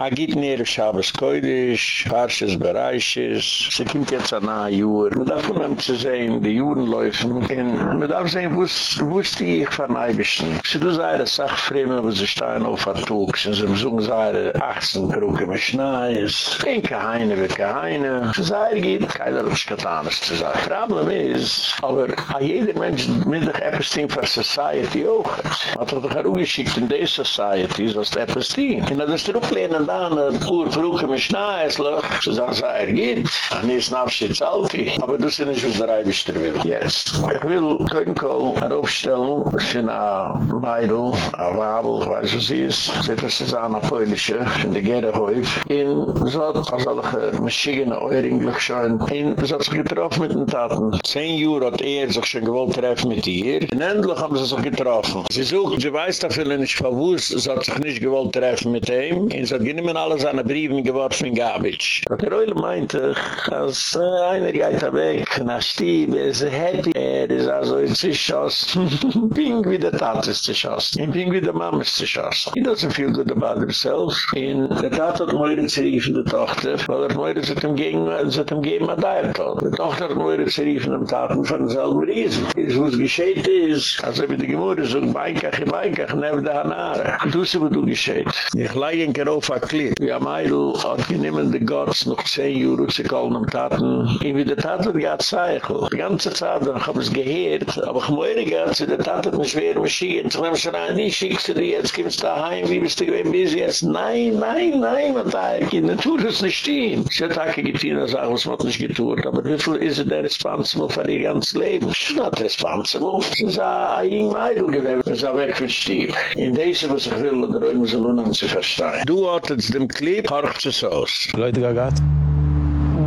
Agit nere Shabbos Koidish, Parshas Bereishis, se kimt jetzt an a Jür. Man darf um zu sehen, die Juren laufen, und man darf sehen, ist die ich von Eibischen. Se du sei das Sachfreme, wo sie stehen auf der Tug, se sie besuchen sei 18 Kruke mit Schneis, kein Geheine wird Geheine. Se sei, geht keiner was Katanes zu sagen. Problem ist, aber a jeder Mensch mit der Epstein für Society auch. Hat er doch auch geschickt in die Society, so ist Epstein. Und das ist der dann ein paar Brüche mit Schneisler, so sagen sie, er geht, an ist ein Abschied aber du sind nicht, was der Eibischter will. Jetzt. Ich will Könko aufstellen, für eine Meidl, eine Wabel, ich weiß, was sie ist, sie hat das an der Polische, in der Gerehäuf, in so hat als alle Maschinen, Euringlich schon, in so hat sich getroffen mit den Taten. Zehn Jahre hat er sich schon gewollt treffen mit ihr, und endlich haben sie sich getroffen. Sie sucht, sie weiß dafür nicht, verwusst, sie hat sich nicht gewollt treffen mit ihm, und sie hat genommen alle seine Briefen geworfen in Gabitsch. Und der Eule meinte, als äh, einer geht er weg, nach Stieb, er ist happy, er ist also in sich schossen. Ping wie der Tat ist sich schossen. In Ping wie der Mama ist sich. He doesn't feel good about himself. In der Tat hat Meure zerriefen der Tochter, weil er Meure zu dem Gegen, zu dem er tot. Die Tochter hat Meure zerriefen dem Taten von demselben Riesen. Es was gescheht ist, also wie die Gemüse so ein Beinkach, ein Beinkach, neben der Hanare. Du sie, wo du gescheht. Ich leige in Kerofa Klip. Wie am Eidl hat geniemen de Gottes noch 10 Euro zu kallen am Taten. In wie de Taten gaat zeichel. Die ganze Zeit, dann hab es geheert, aber ich moire gaat, zu de Taten mit schweren Maschinen. Zu nehmen schon ein, nie schickst du dir, jetzt kommst du daheim, wie bist du gewinn bis jetzt? Nein, nein, nein, man teig, in der Tour ist nicht stehen. Ich hätte auch getein, das was man nicht getuert, aber wie viel ist er der responsible für ihr ganzes Leben? Ich bin nicht responsible. Es ist ein jung Eidl gewinn, es ist weg für Stief. In deze was ich will, der Römer soll zu verstehen. Du hattest dem קליפ, הורך צסוס. לא התגעגעת?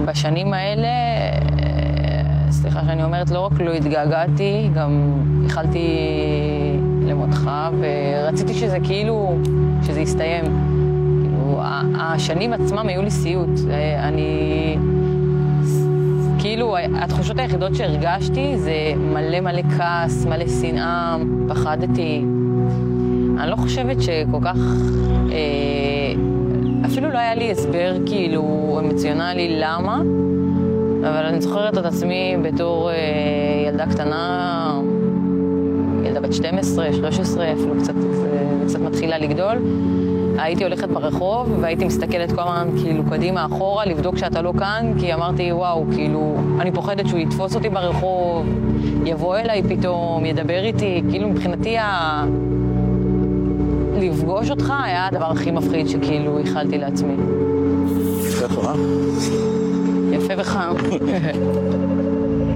בשנים האלה, סליחה שאני אומרת, לא רק לא התגעגעתי, גם איחלתי למותך, ורציתי שזה כאילו, שזה יסתיים. כאילו, השנים עצמם היו לי סיוט. אני... כאילו, התחושות היחידות שהרגשתי זה מלא מלא כעס, מלא שנאה, פחדתי. אני לא חושבת שכל כך... אה, אפילו לא היה לי הסבר כאילו אמוציונלי למה, אבל אני זוכרת את עצמי בתור אה, ילדה קטנה, ילדה בת 12, 13, אפילו קצת, אה, קצת מתחילה לגדול. הייתי הולכת ברחוב והייתי מסתכלת כל הזמן כאילו קדימה אחורה לבדוק שאתה לא כאן כי אמרתי וואו כאילו אני פוחדת שהוא יתפוס אותי ברחוב יבוא אליי פתאום ידבר איתי כאילו מבחינתי ה... לפגוש אותך היה הדבר הכי מפחיד שכאילו איחלתי לעצמי. יפה אה? יפה וחם.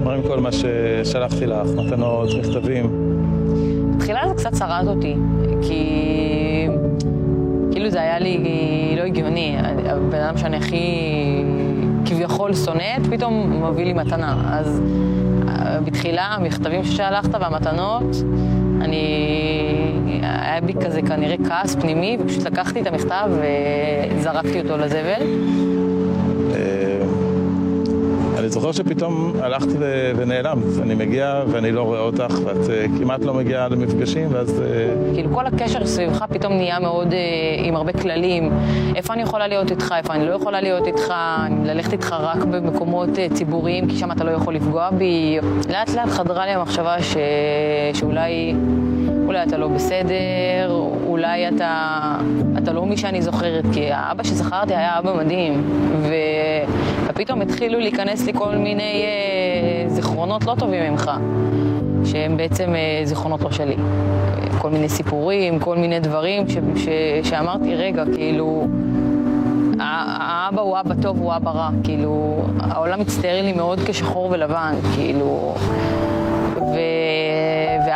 מה עם כל מה ששלחתי לך, מתנות, מכתבים? בתחילה זה קצת שרד אותי, כי כאילו זה היה לי לא הגיוני. הבן אדם שאני הכי כביכול שונאת, פתאום מביא לי מתנה. אז אה, בתחילה, המכתבים ששלחת והמתנות, אני... היה בי כזה כנראה כעס פנימי, ופשוט לקחתי את המכתב וזרקתי אותו לזבל. אה, אני זוכר שפתאום הלכתי ונעלמת. אני מגיע ואני לא רואה אותך, ואת אה, כמעט לא מגיעה למפגשים, ואז... אה, כאילו כל הקשר סביבך פתאום נהיה מאוד עם הרבה כללים. איפה אני יכולה להיות איתך, איפה אני לא יכולה להיות איתך, ללכת איתך רק במקומות ציבוריים, כי שם אתה לא יכול לפגוע בי. לאט לאט חדרה לי המחשבה ש... שאולי... אולי אתה לא בסדר, אולי אתה, אתה לא מי שאני זוכרת, כי האבא שזכרתי היה אבא מדהים, ו... ופתאום התחילו להיכנס לי כל מיני אה, זיכרונות לא טובים ממך, שהם בעצם אה, זיכרונות לא שלי. כל מיני סיפורים, כל מיני דברים ש... ש... שאמרתי, רגע, כאילו... האבא הוא אבא טוב, הוא אבא רע, כאילו, העולם מצטער לי מאוד כשחור ולבן, כאילו, ו...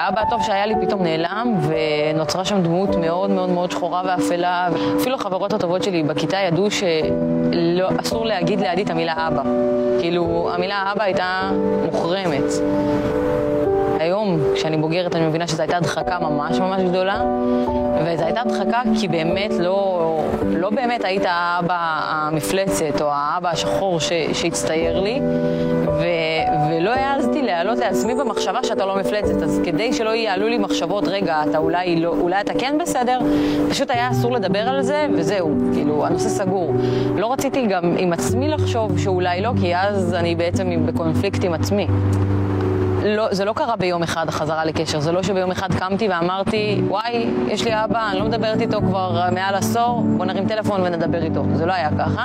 והאבא הטוב שהיה לי פתאום נעלם, ונוצרה שם דמות מאוד מאוד מאוד שחורה ואפלה. אפילו החברות הטובות שלי בכיתה ידעו שאסור להגיד לידי את המילה אבא. כאילו, המילה אבא הייתה מוחרמת. היום, כשאני בוגרת, אני מבינה שזו הייתה הדחקה ממש ממש גדולה, וזו הייתה הדחקה כי באמת לא, לא באמת היית האבא המפלצת או האבא השחור שהצטייר לי, ו- ולא העזתי להעלות לעצמי במחשבה שאתה לא מפלצת, אז כדי שלא יעלו לי מחשבות, רגע, אתה אולי לא, אולי אתה כן בסדר, פשוט היה אסור לדבר על זה, וזהו, כאילו, הנושא סגור. לא רציתי גם עם עצמי לחשוב שאולי לא, כי אז אני בעצם בקונפליקט עם עצמי. לא, זה לא קרה ביום אחד החזרה לקשר, זה לא שביום אחד קמתי ואמרתי, וואי, יש לי אבא, אני לא מדברת איתו כבר מעל עשור, בוא נרים טלפון ונדבר איתו. זה לא היה ככה.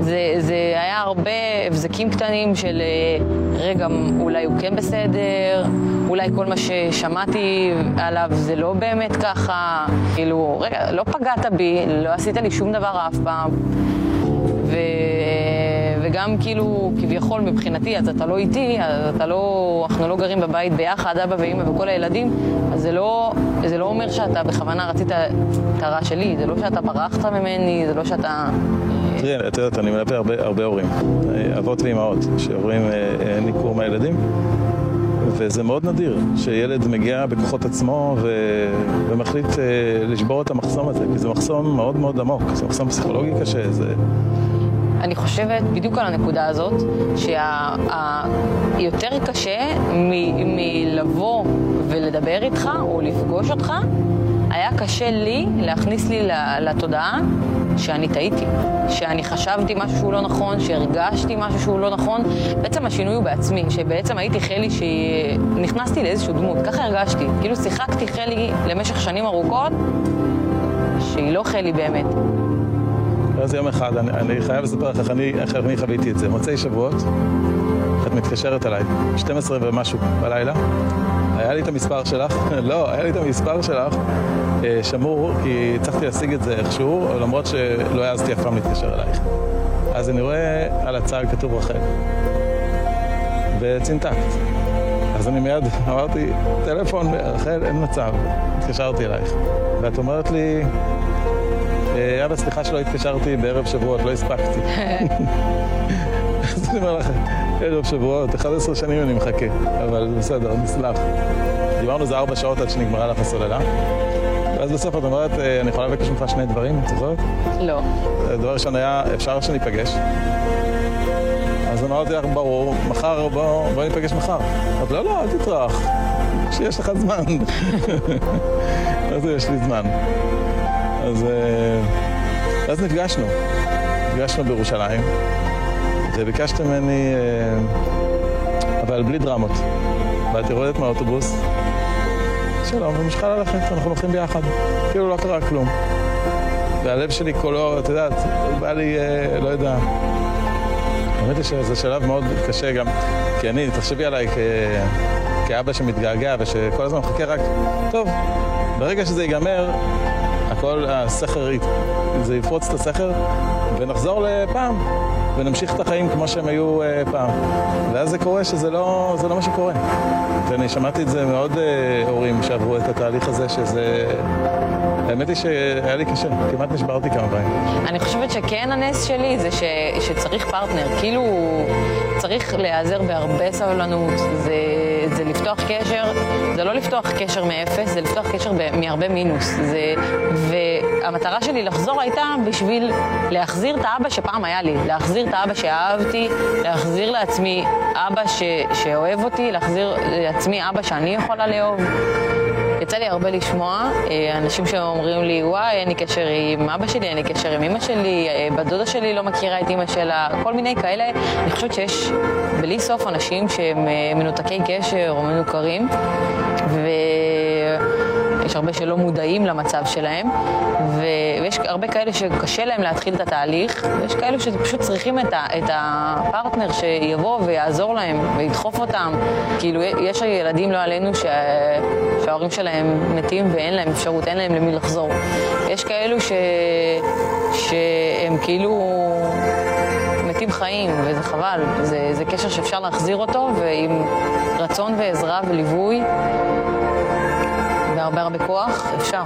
זה, זה היה הרבה הבזקים קטנים של רגע, אולי הוא כן בסדר, אולי כל מה ששמעתי עליו זה לא באמת ככה, כאילו, רגע, לא פגעת בי, לא עשית לי שום דבר אף פעם. ו... וגם כאילו, כביכול מבחינתי, אז אתה לא איתי, אז אתה לא, אנחנו לא גרים בבית ביחד, אבא ואמא וכל הילדים, אז זה לא, זה לא אומר שאתה בכוונה רצית את הרע שלי, זה לא שאתה ברחת ממני, זה לא שאתה... תראי, את יודעת, אני מלווה הרבה, הרבה הורים, אבות ואימהות, שעוברים אה, אה, ניכור מהילדים. וזה מאוד נדיר שילד מגיע בכוחות עצמו ו... ומחליט אה, לשבור את המחסום הזה, כי זה מחסום מאוד מאוד עמוק, זה מחסום פסיכולוגי קשה, זה... אני חושבת בדיוק על הנקודה הזאת, שהיותר שה... קשה מלבוא ולדבר איתך או לפגוש אותך, היה קשה לי להכניס לי לתודעה שאני טעיתי, שאני חשבתי משהו שהוא לא נכון, שהרגשתי משהו שהוא לא נכון. בעצם השינוי הוא בעצמי, שבעצם הייתי חלי שנכנסתי לאיזושהי דמות, ככה הרגשתי. כאילו שיחקתי חלי למשך שנים ארוכות, שהיא לא חלי באמת. ואז יום אחד, אני, אני חייב לספר לך איך אני, איך אני חוויתי את זה. מוצאי שבועות, את מתקשרת אליי, 12 ומשהו בלילה, היה לי את המספר שלך, לא, היה לי את המספר שלך שמור, כי הצלחתי להשיג את זה איכשהו, למרות שלא העזתי אף פעם להתקשר אלייך. אז אני רואה על הצג כתוב רחל, וצינטקט. אז אני מיד אמרתי, טלפון, רחל, אין מצב. התקשרתי אלייך. ואת אומרת לי, אבא, סליחה שלא התקשרתי בערב שבועות, לא הספקתי. אז אני אומר לך, ערב שבועות, 11 שנים אני מחכה, אבל בסדר, נסלח. דיברנו איזה ארבע שעות עד שנגמרה לך הסוללה. ואז בסוף את אומרת, אני יכולה לבקש ממך שני דברים, את זוכרת? לא. דבר ראשון היה, אפשר שניפגש. אז אמרתי לך, ברור, מחר, בוא, בוא ניפגש מחר. אמרתי, לא, לא, אל תטרח, שיש לך זמן. אז יש לי זמן. אז, אז נפגשנו, נפגשנו בירושלים, וביקשת ממני, אבל בלי דרמות. ואת יורדת מהאוטובוס, שלום, ומשכה ללכת, אנחנו הולכים ביחד. כאילו לא קרה כלום. והלב שלי כולו, את יודעת, בא לי, לא יודע. האמת היא שזה שלב מאוד קשה גם, כי אני, תחשבי עליי. כאבא שמתגעגע ושכל הזמן מחכה רק, טוב, ברגע שזה ייגמר, הכל, הסכר, זה יפרוץ את הסכר, ונחזור לפעם, ונמשיך את החיים כמו שהם היו uh, פעם. ואז זה קורה שזה לא, זה לא מה שקורה. ואני שמעתי את זה מעוד uh, הורים שעברו את התהליך הזה, שזה... האמת היא שהיה לי קשה, כמעט נשברתי כמה פעמים. אני חושבת שכן הנס שלי זה ש, שצריך פרטנר, כאילו צריך להיעזר בהרבה סבלנות, זה, זה לפתוח קשר, זה לא לפתוח קשר מאפס, זה לפתוח קשר מהרבה מינוס. זה, והמטרה שלי לחזור הייתה בשביל להחזיר את האבא שפעם היה לי, להחזיר את האבא שאהבתי, להחזיר לעצמי אבא ש, שאוהב אותי, להחזיר לעצמי אבא שאני יכולה לאהוב. יצא לי הרבה לשמוע אנשים שאומרים לי, וואי, אין לי קשר עם אבא שלי, אין לי קשר עם אמא שלי, בת דודה שלי לא מכירה את אמא שלה, כל מיני כאלה. אני חושבת שיש בלי סוף אנשים שהם מנותקי קשר או מנוכרים, ויש הרבה שלא מודעים למצב שלהם, ויש הרבה כאלה שקשה להם להתחיל את התהליך, ויש כאלה שפשוט צריכים את, ה... את הפרטנר שיבוא ויעזור להם וידחוף אותם. כאילו, יש ילדים, לא עלינו, ש... שההורים שלהם מתים ואין להם אפשרות, אין להם למי לחזור. יש כאלו ש... שהם כאילו מתים חיים, וזה חבל. זה, זה קשר שאפשר להחזיר אותו, ועם רצון ועזרה וליווי והרבה הרבה כוח, אפשר.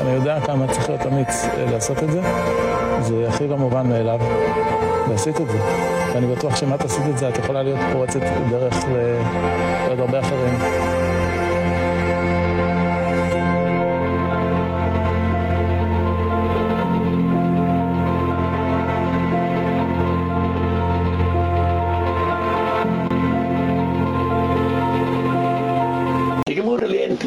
אני יודע כמה צריך להיות אמיץ לעשות את זה. זה הכי לא מובן מאליו. ועשית את זה. ואני בטוח שאם את עשית את זה, את יכולה להיות פורצת דרך לעוד הרבה אחרים.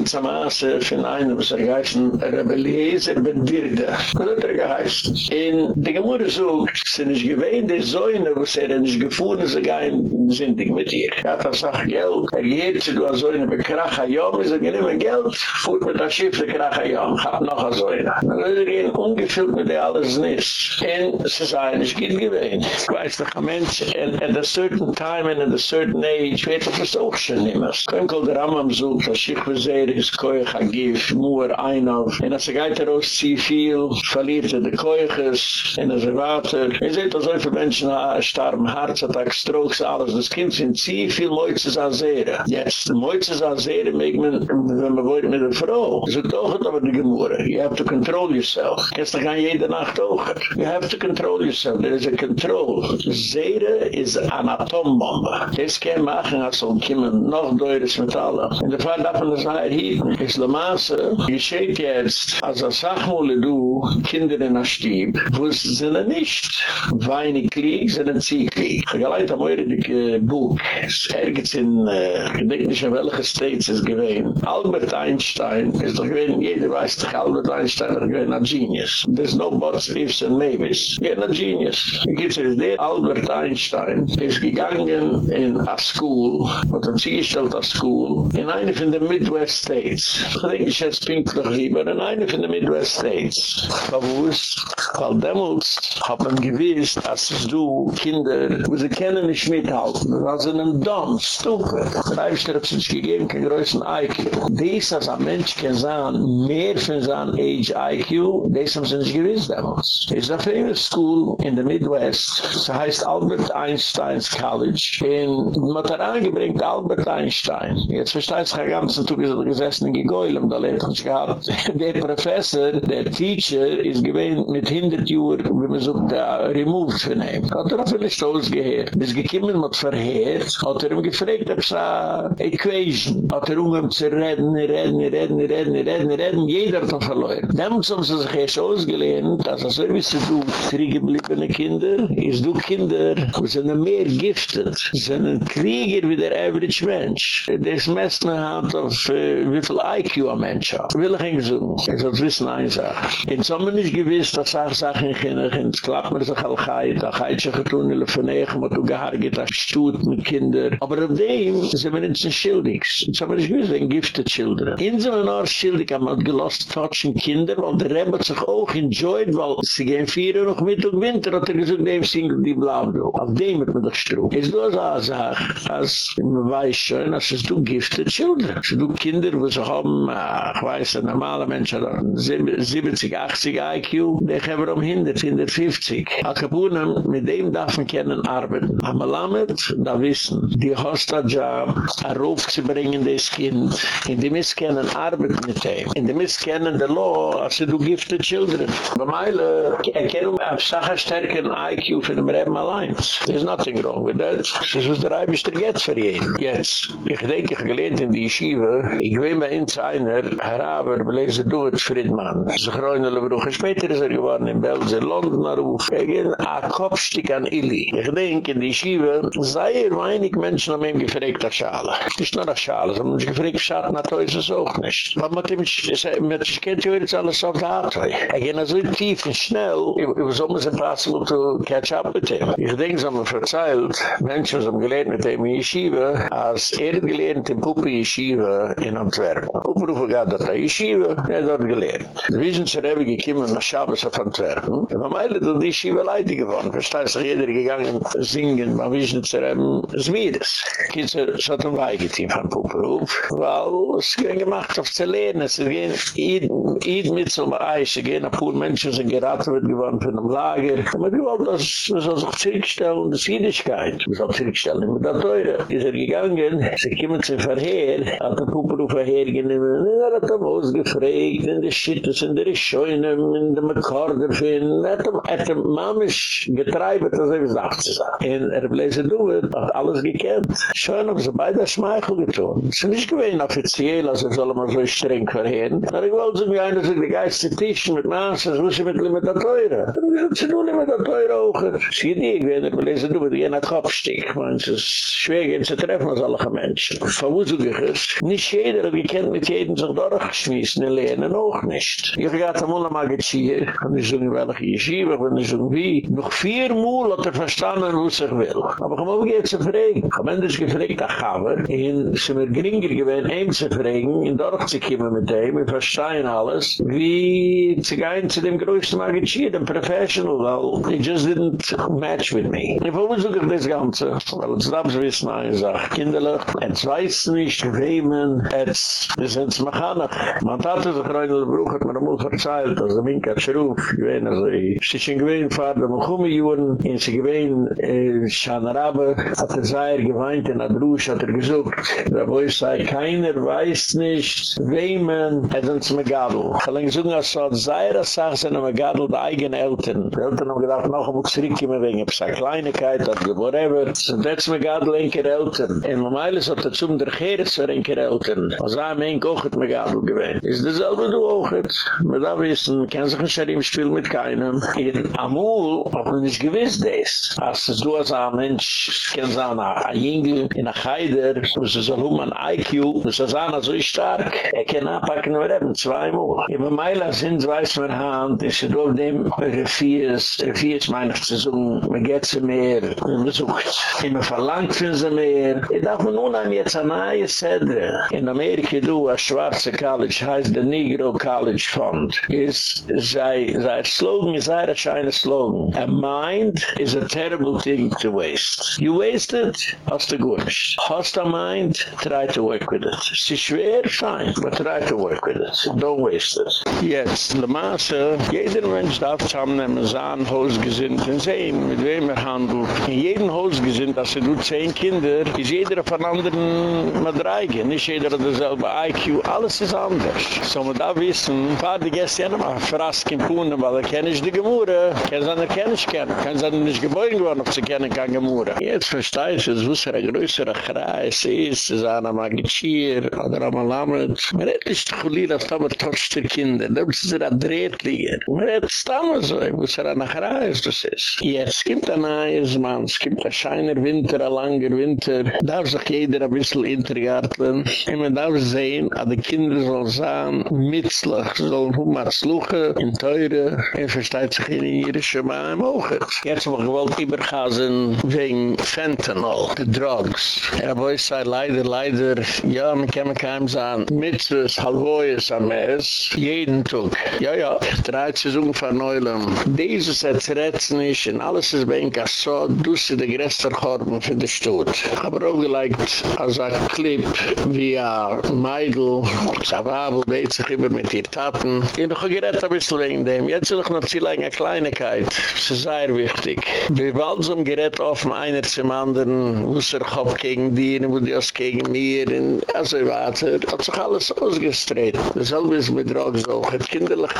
Jetzt am Aase von einem, was er geheißen, Rebellieser Bedirde. Was hat er geheißen? In der Gemüse sucht, sind nicht gewähnt, die Säune, was er nicht gefunden, sie gehen, sind nicht mit ihr. Er hat das auch Geld, er geht zu der Säune, bei Kracha Jom, ist er geniemen Geld, fuhrt mit der Schiff, der Kracha Jom, hat noch eine Säune. Dann wird er gehen, ungefüllt mit der alles nicht. Und sie sagen, ich geht gewähnt. Ich weiß doch, ein Mensch, at a certain time and at a certain age, wird er das auch schon nimmers. Könkel der Ramam sucht, das Schiff, was er ist, koich, agif, muur, einauf, en als er geht er aus, zieh viel, verliert er de koiches, en er water, en seht, als er für Menschen, starben, Herzattack, Strokes, alles, das Kind sind zieh viel Moizes an Seere. Jetzt, Moizes an Seere, meeg men, wenn man wollt mit der Frau, so doch aber die Gemurre, you have to control yourself. Kannst du gar jede Nacht auch. You have to control yourself, there is a control. Seere is an Atombombe. Das kann machen, als so kommen noch deures Metalle. In der Fall man das nachher Ist Le Masse, gescheht jetzt, als er Sachmule du, Kinder in der Stieb, wo es sind nicht weinig Krieg, sind Ziehkrieg. Ich geleit am eure dicke Buch. Es ergibt in, äh, ich denke nicht, in welche States es gewesen. Albert Einstein ist doch gewesen, jeder weiß doch, Albert Einstein ist gewesen ein Genius. There's no buts, ifs and maybes. Gewesen ein Genius. Gibt's jetzt, der Albert Einstein ist gegangen in a school, hat er zugestellt a school, in eine von den Midwest States. Ich denke, ich schätze pinklich lieber, in eine von den Midwest States. Verwus, weil damals hat man gewiss, dass du Kinder, wo sie kennen nicht mithalten, weil sie einen Dumm, stupid. Der Eibster hat sich gegeben, kein größten IQ. Dies, als ein Mensch kann sagen, mehr von seinem Age IQ, das haben sie nicht gewiss damals. Es ist a famous school in the Midwest, sie heißt Albert Einstein's College, in er angebringt Albert Einstein. Jetzt versteht sich ein ganzes Tag, ist gesessen in Gegoylem, da lehnt uns gehabt. Der Professor, der Teacher, ist gewähnt mit 100 Uhr, wie man so da removed von ihm. Hat er auf eine Stoß gehört. Bis gekommen mit verheert, hat er ihm gefragt, ob es eine Equation. Hat er um ihm zu reden, reden, reden, reden, reden, reden, jeder hat er verloren. Demnus haben sie sich erst ausgelehnt, dass er so wie sie du, zurückgebliebene Kinder, ist du Kinder, wo sie mehr giftet, sind Krieger wie der average Mensch. Das messt man hat auf uh, wie viel IQ ein Mensch hat. Will ich nicht so. Ich soll wissen eine Sache. In Sommer nicht gewiss, dass ich Sachen in Kinder, in Sklapp mir sich all geit, da geit sich getun, in der Vernegen, wo du gehargit, das stut mit Kinder. Aber auf dem sind wir nicht so schildig. In Sommer nicht gewiss, ein gifted Children. In so einer Art schildig haben wir gelost touchen Kinder, weil der Rebbe sich auch enjoyed, weil sie gehen vier noch mit und Winter, hat er gesagt, dem Single, die blau, auf dem wird man doch. Es ist so eine Sache, als man weiß schon, als es du gifted Children. Es du Kinder, wo sie haben, äh, ich weiß, ein normaler Mensch hat 70, 80 IQ, die haben um 100, 150. Al Capunem, mit dem darf man kennen arbeiten. Am Alamed, da wissen, die Hosta-Job, ein Ruf zu bringen, das Kind, in dem ist kennen arbeiten mit dem. In dem ist kennen der Law, als du gifted Children. Bei Meile, erkennen wir auf Sache stärken IQ für den Reben allein. There's nothing wrong with that. Das ist was der Eibisch der Getz für jeden. Jetzt, ich denke, ich gelehnt in die Yeshiva, ich will bei uns einer, Herr Aber, belese du es Friedman. Sie gräunele Brüche, später ist er geworden in Belze, London, Ruf, gegen a Kopfstück an Illy. Ich denke, in die Yeshiva, sei er weinig Menschen haben ihm gefragt, das Schale. Nicht nur das Schale, sondern sie gefragt, Schatten hat heute es auch nicht. Aber mit dem, ich kennt ja jetzt alles auf der Art. Er ging so tief und schnell, it was almost impossible to catch up with him. Ich denke, sie haben verzeilt, Menschen haben gelehrt mit dem Yeshiva, als er gelehrt in Puppe Yeshiva in Antwerpen. Uprufe gab dat a Yeshiva, er hat dort gelehrt. Die Wiesn zur Rebbe gekiemen nach Shabbos auf Antwerpen. Und am Eile hat die Yeshiva leidig geworden. Versteht sich jeder gegangen singen, am Wiesn zur Rebbe, es Miedes. Kitzer, es hat ein Weigeteam von Puppe Ruf, weil es ging gemacht auf zu lernen. Es ging Eid mit zum Eis, es gehen ein paar Menschen, sind geraten wird geworden von einem Lager. Aber die wollten das, das soll sich zurückstellen, das Jüdischkeit. Das soll zurückstellen, mit der Teure. Ist er gegangen, sie kommen zu verheer, hat der Puppe Ruf verheer genommen, er hat ihm ausgefragt, in der Schütte sind der Scheunen, in dem Korder finden. Er hat ihm mamisch getreibet, als er gesagt zu sein. Und er bläse du, hat alles gekannt. Schön, ob sie beide Schmeichel getun. Es ist nicht gewesen offiziell, als er soll mal so streng verhehen. Aber ich wollte so wie einer sich die Geist Tisch mit Maas, das muss ich mit ihm mit der Teure. Das ist nur nicht mit der Teure auch. Es ist die Idee, wenn er bläse du, mit jener Kopfstück. Man ist schwer, gehen zu treffen als alle Menschen. Verwuselig ist, nicht jeder gekannt mit jedem sich durchgeschmissen, lernen auch nicht. Ich gehe mal mal geziehen, und ich sage, welche Yeshiva, und ich sage, wie? Noch vier Mal hat er verstanden, wo es sich will. Aber ich habe jetzt gefragt, ich habe endlich gefragt, ach, aber, und es ist mir geringer gewesen, ihm zu fragen, in Dorf zu kommen mit ihm, wir verstehen alles, wie zu gehen zu dem größten Magichir, dem Professional, weil he just didn't match with me. Ich habe uns sogar das Ganze, weil uns da haben wissen, eine Sache, kinderlich, jetzt weiß nicht, wie man, jetzt, wir sind es mechanach. Man hat sich rein in der Bruch, hat mir einmal verzeilt, als der Minka Schruf, gewähne, also ich, sie sind gewähne, fahre dem Chumi-Juren, in sie gewähne, in Schanarabe, hat er sei er geweint, in Adrush hat er gesucht, da wo ich sei, keiner weiß nicht, wem man, er sind es Megadl. Ich gesagt, als so, sei er, sag, sind Megadl, die eigenen Eltern. Die Eltern haben gedacht, noch ein Buchsrick, immer wegen, ob es eine Kleinigkeit, hat whatever, sind das Megadl, ein Eltern. In Mamailis hat er zum der Geres, ein Eltern. Er mein Koch hat Megadl gewähnt. Ist dasselbe du auch jetzt. Man darf wissen, kann sich ein Scherim spiel mit keinem. In Amul, hat man nicht gewiss des. Als du als ein Mensch, kann sein, ein Jingel, in ein Heider, wo sie so um ein IQ, das ist einer so stark, er kann anpacken, wir haben zweimal. In Meila sind, weiß man, Hand, ist er durch dem Refiers, Refiers meine ich zu suchen, man geht sie mehr, man besucht, immer verlangt für sie mehr. Ich darf mir nun an jetzt eine neue Sedre. In Amerika, du, ein schwarzer College, heißt der Negro College Fund, ist, sei, sei Slogan, ist ein scheiner Slogan. A mind is a terrible thing to waste. You waste it, hast du gut. Hast a mind, try to work with it. Es ist schwer, fine, but try to work with it. Don't waste it. Jetzt, Le Masse, jeder Mensch darf zusammennehmen, sein Hausgesinnt und sehen, mit wem er handelt. In jedem Hausgesinnt, dass er du zehn Kinder, ist jeder von anderen Madreige. Nicht jeder hat dasselbe IQ, alles ist anders. So man da wissen, fahr die Gäste ja nochmal frask in Puhnen, weil er kenne ich die Gemurre. Kennen sie an der Kenne ich kennen. Kennen sie nicht geboren geworden, ob sie kennen kann Gemurre. Jetzt verstehe ich, es wusste ein größerer Kreis ist, es ist ein Magichir, ein Malamed. Man hat nicht die Kulina, dass man trotz der Kinder, da muss es ein Drehtliger. Man hat es damals so, ich wusste ein Kreis, das ist. Jetzt gibt ein neues Mann, es gibt ein scheiner Winter, ein langer Winter, darf sich jeder ein bisschen intergarteln. Und man darf sehen, dass die Kinder sollen sein, mitzlich, sollen humar sluchen, in teure, en versteht sich in ihre Schema im Ochet. Jetzt haben wir gewollt übergasen wegen Fentanyl, the drugs. Wo ich sei, leider, leider, ja, man kann mir keinem sagen, mitzvahs, halvoyes am Ess, jeden Tag. Ja, ja, drei Saison verneuillen. Dieses hat es nicht, und alles ist bei Inka so, du sie die größte Korben für die Stutt. Habe auch geliked, als ein Clip, wie ein Meidl, Zababel, beit sich immer mit ihr Taten. Ich noch gerettet ein bisschen wegen dem. Jetzt ist noch noch ziel eine Kleinigkeit. Das ist sehr wichtig. Wir wollen so Gerät offen, einer zum anderen, wo es er kommt gegen die, wo die aus gegen mir, und also weiter. Hat sich alles ausgestreht. Dasselbe ist mit Drogs auch. Het kinderlich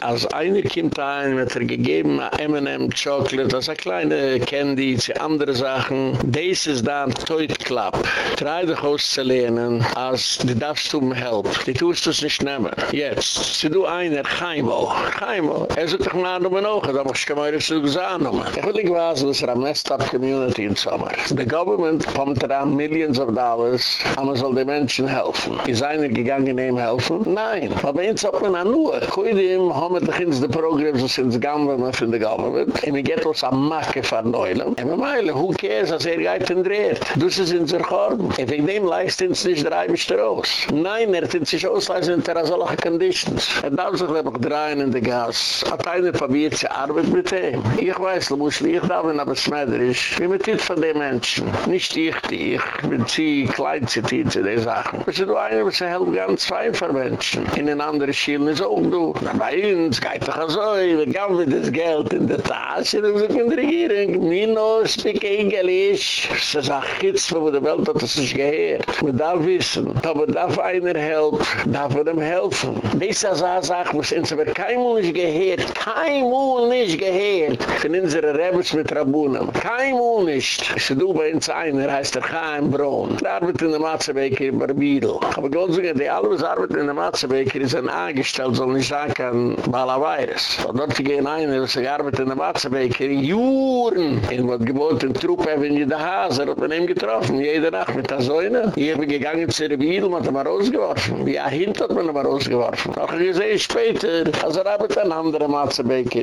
als einer kommt ein, wird er gegeben, M&M Chocolate, ist eine kleine Candy, die andere Sachen. Das ist dann Toit Club. Drei dich auszulehnen, als die darfst du mir help. Die tust es nicht nehmen. Jetzt, sie du einer, Chaimo. Chaimo. Er sagt doch mal an Augen, da muss ich mal so gesagt haben. Ich will nicht wissen, dass er messed up community in Sommer. The government pumpt around millions of dollars, aber soll den Menschen helfen. Ist einer gegangen, ihm helfen? Nein. Aber bei uns hat man auch nur. Kuidim haben wir doch ins de Programms, was ins von der Government. Und wir gehen uns am Macke von Neulen. Und wir meinen, who cares, als er geht und dreht. Du sie sind zur Korn. Und wegen dem leistet uns nicht drei bis raus. Nein, er hat sich ausleisen unter solche Conditions. Er darf sich dann noch drehen in der Gas. Hat einer probiert, sie arbeit mit ihm. Ich weiß, du musst nicht da, wenn er besmetter ist. Wie man tut von den Menschen. Nicht ich, die ich. bin sie klein zu tun, zu den Sachen. Aber du einer, was er hält ganz für Menschen. In den anderen Schielen ist auch du. Na, bei uns geht doch so, wir geben wir das Geld in der Tasche, dann sagt man die Regierung, mir noch speak English. Das ist ein Kitz, wo die Welt hat das nicht gehört. Man darf wissen, aber darf einer helfen, darf er ihm helfen. Das ist eine Sache, was in so kein Mal nicht gehört, kein Mal nicht gehört, von unseren Rebels mit Rabunem. Kein Mal nicht. Se du bei uns einer, heißt der Chaim Braun. Der arbeitet in der Matzebeker in Barbidl. Aber ich wollte sagen, die alle, was arbeitet in der Matzebeker, ist ein angestellt, soll nicht sagen, kann Balavirus. Und dort gehen einer, was arbeitet in der Matzebeker, in Juren, in wat geboten Trupp, in die Hase, hat man ihm getroffen, jede Nacht mit der Säune. Ich habe gegangen zu der Bidl, man hat ihn rausgeworfen. Wie ein Hint hat man ihn rausgeworfen. Auch gesehen später, als er arbeitet an andere Matzebeker.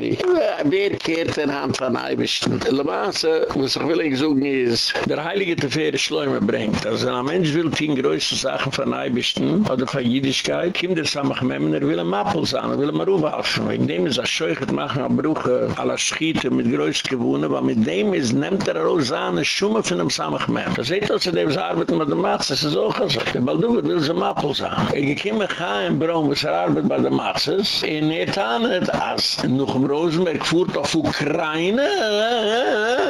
Wer kehrt in Hand von Eibischten? Le Masse, was ich will ich sagen, ist, der Heilige Tefere Schleume bringt. Also ein Mensch will die größten Sachen von Eibischten, oder von Jüdischkeit, kommt der er will ein Mappel sein, er will Maruf halten. Wegen dem ist er scheuchert machen, er bruche alle Schiete mit größt gewohnen, weil mit dem ist, nimmt er auch seine Schumme von dem Samachmemmen. Das ist also, dem ist arbeiten mit dem Matz, das ist auch so. Der Balduwe will ein Mappel sein. Ich komme kein Braun, was er arbeitet bei dem Matzes, in Etanet, als noch im Rosenberg fuhrt auf Ukraine,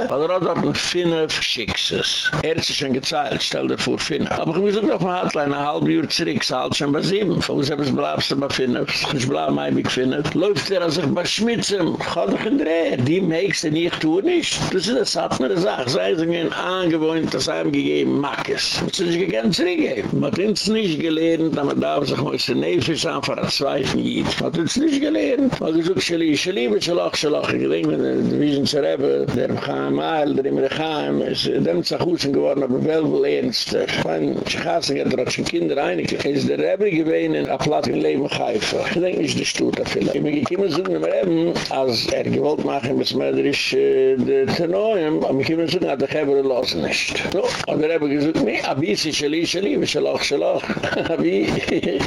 weil er hat dort ein Finnef Schickses. Er hat sich schon gezahlt, stell dir vor Finnef. Aber ich muss auch noch mal eine halbe Uhr zurück, es halt schon bei sieben. Von uns haben es bleibst du bei Finnef, ich bleibe mal bei Finnef. Läuft er als ich bei Schmitzem, kann dich in der die mögst du nicht tun nicht. Das ist eine Satmere Sache, sei es ihnen angewohnt, das haben gegeben, mag es. Das ist nicht ganz zurückgegeben. hat uns nicht gelernt, aber darf sich mal zu Nefisch an, für das Zweiten Hat uns nicht gelernt. Man gesagt, Scheli, Scheli, mit Schlach, Schlach. Ich denke, wenn der Wiesen zu Rebbe, der im Chaim Aal, der im Rechaim, ist dem Zachusen geworden, aber wel ernst. Ich meine, Schassen hat doch schon Kinder einig. Ist der Rebbe gewesen in im Leben Haifa. Ich denke, ist der Stutt da vielleicht. Ich bin gekommen zu dem Rebbe, als er gewollt machen, bis Möderisch der Tenoim, aber ich bin gekommen zu dem, hat der Heber los nicht. So, und der Rebbe gesagt, nee, abisi, Scheli, Scheli, mit Schlach, Schalach, Schalach. Abi,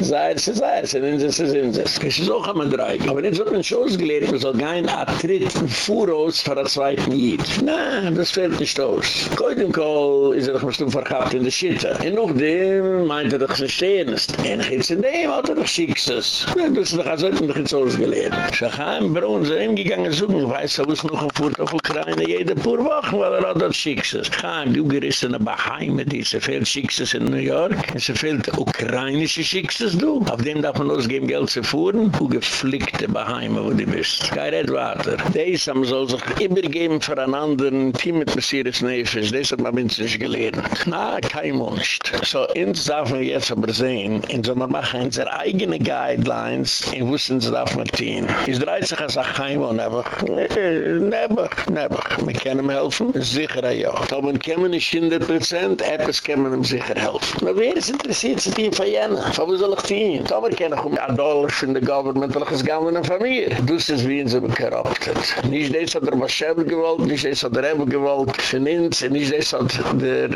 sei es, sei es, sind es, sind es. Es ist auch am Dreieck. Aber jetzt wird man schon ausgelehrt, man soll kein Atrit Furos für ein zweiten Jid. Na, das fällt nicht aus. Koidem Kohl ist er doch ein bisschen verkauft in der Schitte. Und noch dem meint er doch sein Stehenest. Und jetzt in dem hat er doch Schickstes. Na, das ist doch als hätten doch jetzt ausgelehrt. Schachaim, Brun, sind ihm gegangen suchen. Ich weiß, er muss noch ein Furt auf Ukraine jede paar Wochen, weil er hat das Schickstes. Chaim, du gerissene Baheime, die ist viel Schickstes in New York. Es ist viel ukrainische Schickstes, du. Auf dem darf man ausgeben Geld zu fuhren. Du geflickte Baheime, wo du bist. Kein Redwater. Dies haben soll sich übergeben für einen anderen Team mit Messias Nefes. Das hat man mindestens gelernt. Na, kein Mensch. So, ins darf man jetzt aber sehen, in so man machen unsere eigene Guidelines, in wussten sie darf man tun. Ist dreht sich als ein Heim aber never, never. Wir können ihm helfen? Sicher ja. Aber man kann nicht 100%, etwas kann man ihm sicher helfen. Na, wer ist interessiert sich die von jenen? Von wo soll ich? Aber ich kann auch um ein Dollar von der Government, weil ich es gar nicht von mir. Das ist wie in so korruptet. Nicht das hat der Maschäbel gewollt, nicht das hat der Rebbe gewollt, von uns, nicht das hat der,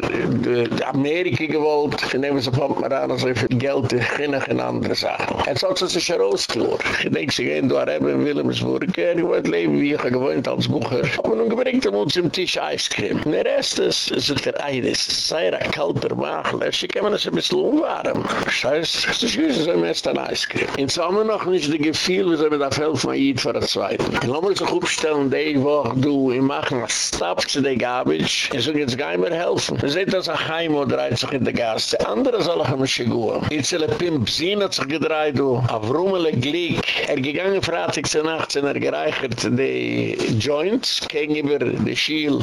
Amerika gewollt, von dem sie von mir an, also für Geld, die Kinder und andere Sachen. Jetzt hat sie sich herausgelor. Ich denke, sie gehen durch Rebbe in Wilhelmsburg, ich wollte leben, wie ich gewohnt als Bucher. Aber nun gebringt er uns im Tisch Eiscreme. Der Rest ist, ist der Ei, das ist sehr kalter Machler, sie können es ein bissl unwarm. Scheiß, es ist ein Mester Eiske. In Sommer noch nicht das Gefühl, wir er sind mit der Felf mal jit für der Zweite. Lass uns doch aufstellen, die Woche, du, wir machen ein Stab zu der Gabitsch. Ich er soll jetzt gar nicht mehr helfen. Er wir sehen, dass ein Heim oder ein Zug in der Gaste. Andere sollen auch immer schicken. Ich soll ein Pimp sie hat sich gedreht, du. Auf Rummelig Glick. Er gegangen fratig zu Nacht, sind er gereichert die Joints, gegenüber die Schiel,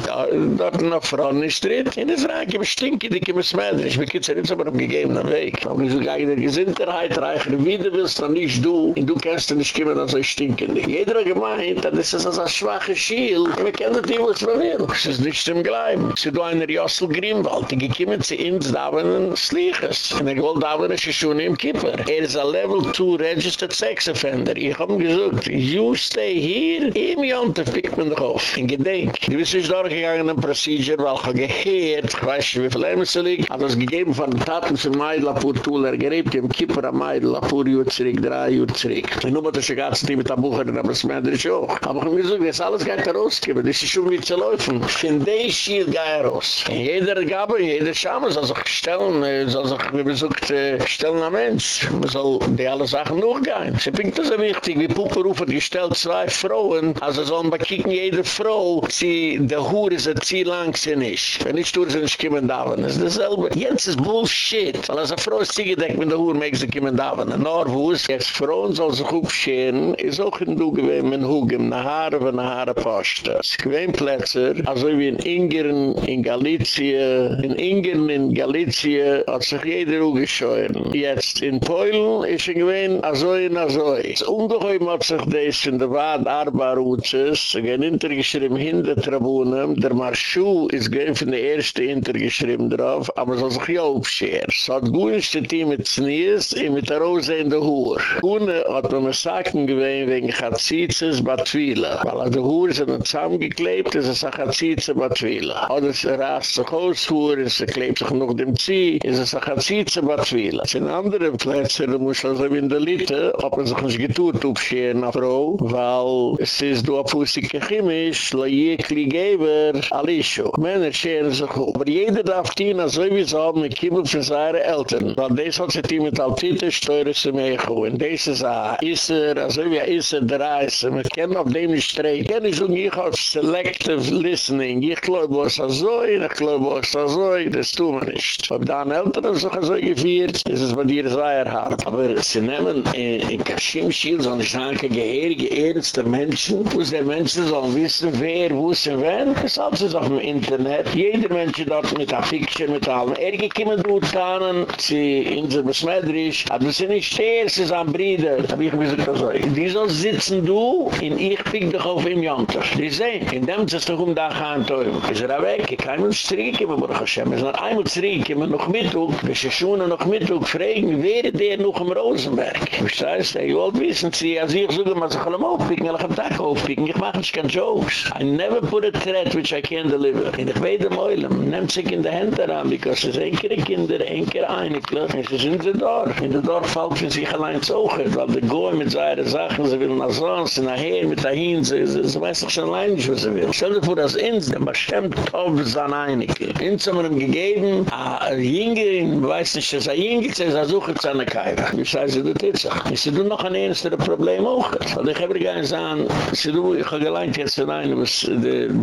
dort noch Frannestritt. In der Frage, ich bin die kommen es mehr, ich bin kitzel, ich bin aber umgegangen. Auf gegebenen Weg. Aber ich sage, der Gesinterheit reichen, wie du willst, dann nicht du, und du kannst nicht kommen, dann so stinken. Jeder gemeint, das ist ein schwacher Schiel. Wir kennen die, was man will. Es ist nicht zum Gleiben. Sie do einer Jossel Grimwald, die gekommen zu uns, da waren Sliches. Und er wollte da waren schon im Kipper. Er ist ein Level 2 Registered Sex Offender. Ich hab ihm gesagt, you stay here, im Jonte pickt man doch auf. In Gedenk. Die wissen, ich durchgegangen, ein Procedure, weil ich habe gehört, ich weiß nicht, wie viel Ämste liegt, hat das gegeben von den Taten für Meidlapur Tuller, gerebt im Kipper am Meidlapur, Jür zurück, drei Jür zurück. Ich nur, dass ich ganz nicht mit der Bucher, aber es meint ich auch. Aber ich habe gesagt, das alles geht da rausgeben, das ist schon wie zu laufen. Von der Schiel geht raus. In jeder Gabe, jeder Scham, soll sich stellen, soll sich, wie besucht, stellen ein Mensch. Man soll die alle Sachen durchgehen. Sie finden das so wichtig, wie Puppe rufen, gestellt zwei Frauen, also sollen wir kicken, jede Frau, sie, der Hure ist ein Ziel lang, sie nicht. Wenn ich tue, sie nicht kommen da, das ist dasselbe. Jetzt ist Bullshit. Weil als eine Frau ist ziegedeckt mit der Hure, mag sie kommen da, Nor wo ist jetzt Frau, Frauen soll sich aufscheren, ist auch in du gewesen, mit Hugem, nach Haare von Haare Poste. Es gewesen Plätze, also wie in Ingern, in Galizie, in Ingern, in Galizie, hat sich jeder aufgescheuern. Jetzt in Polen ist es gewesen, also in Azoi. Es ungeheu hat sich das in der Wad Arba-Rutzes, gehen hintergeschrieben hinter Trabunen, der Marschuh ist gewesen von der erste hintergeschrieben drauf, aber soll sich ja aufscheren. Es hat gut Team mit Znees, mit der Rose in der Hohr. Ohne hat man mir sagen gewesen, wegen Chatzizes Batwila. Weil an der Hohr sind zusammengeklebt, ist es ein Chatzizes Batwila. Oder es rast sich aus Hohr, es klebt sich noch dem Zieh, ist es ein Chatzizes Batwila. Es sind andere Plätze, da muss man so in der Litte, ob man sich nicht getuht aufscheren auf Frau, weil es ist du abfussige Chemisch, la jekli geber, alisho. Männer scheren sich auf. Aber jeder darf Tina sowieso haben, mit Kimmel für seine Eltern. Weil das hat sich die mit Altite steuern zu mecho. Und das ist ein Isser, also wie ein Isser der Reise. Man kann auf dem nicht streit. Ich kann nicht sagen, ich habe selective listening. Ich glaube, was er so, ich glaube, was er so, das tun wir nicht. Ob da ein Eltern sich so geführt, ist es bei dir sehr hart. Aber sie nehmen in Kashim-Schild so eine starke, geheirige, ernste Menschen, wo die Menschen sollen wissen, wer, wo sie werden. Das ist alles auf dem Internet. Jeder Mensch dort mit der Fiction, mit allem. Er gekommen, du, Tannen, sie in der Besmeidrisch, aber sind nicht stehen, sie sind Brüder. Hab ich gesagt, so. Die soll sitzen, du, in ich pick dich auf im Jantar. Die sehen, in dem ist doch um da gehen, Teufel. Ist er weg, ich kann uns zurückkommen, Baruch Hashem. Es ist noch einmal zurückkommen, noch Mittag, bis ich schon noch Mittag fragen, wer der noch im Rosenberg? Ich weiß, ihr wollt wissen, sie, als ich suche, man sich alle aufpicken, alle am Tag aufpicken, ich mache nicht keine Jokes. I never put a threat which I can't deliver. Und ich weiß, Meulem, nehmt sich in die Hände daran, because es ist ein Kinder, ein Einiglich, und sie sind sie dort. In der Dorf fällt für sich allein zu hoch, weil die Goy mit seinen Sachen, sie will nach sonst, sie nachher mit dahin, sie, sie, sie weiß doch schon allein nicht, was sie will. Stell dir vor, dass ins, der bestimmt Tov sein Einige. Ins haben wir ihm gegeben, a Jüngerin, weiß nicht, dass er Jünger ist, er sucht seine Kaiwe. Wie sei sie, du Titzach. Ich du noch ein ernstere Problem auch. Weil ich habe gar nicht sagen, sie du, ich habe geleint jetzt in einem, was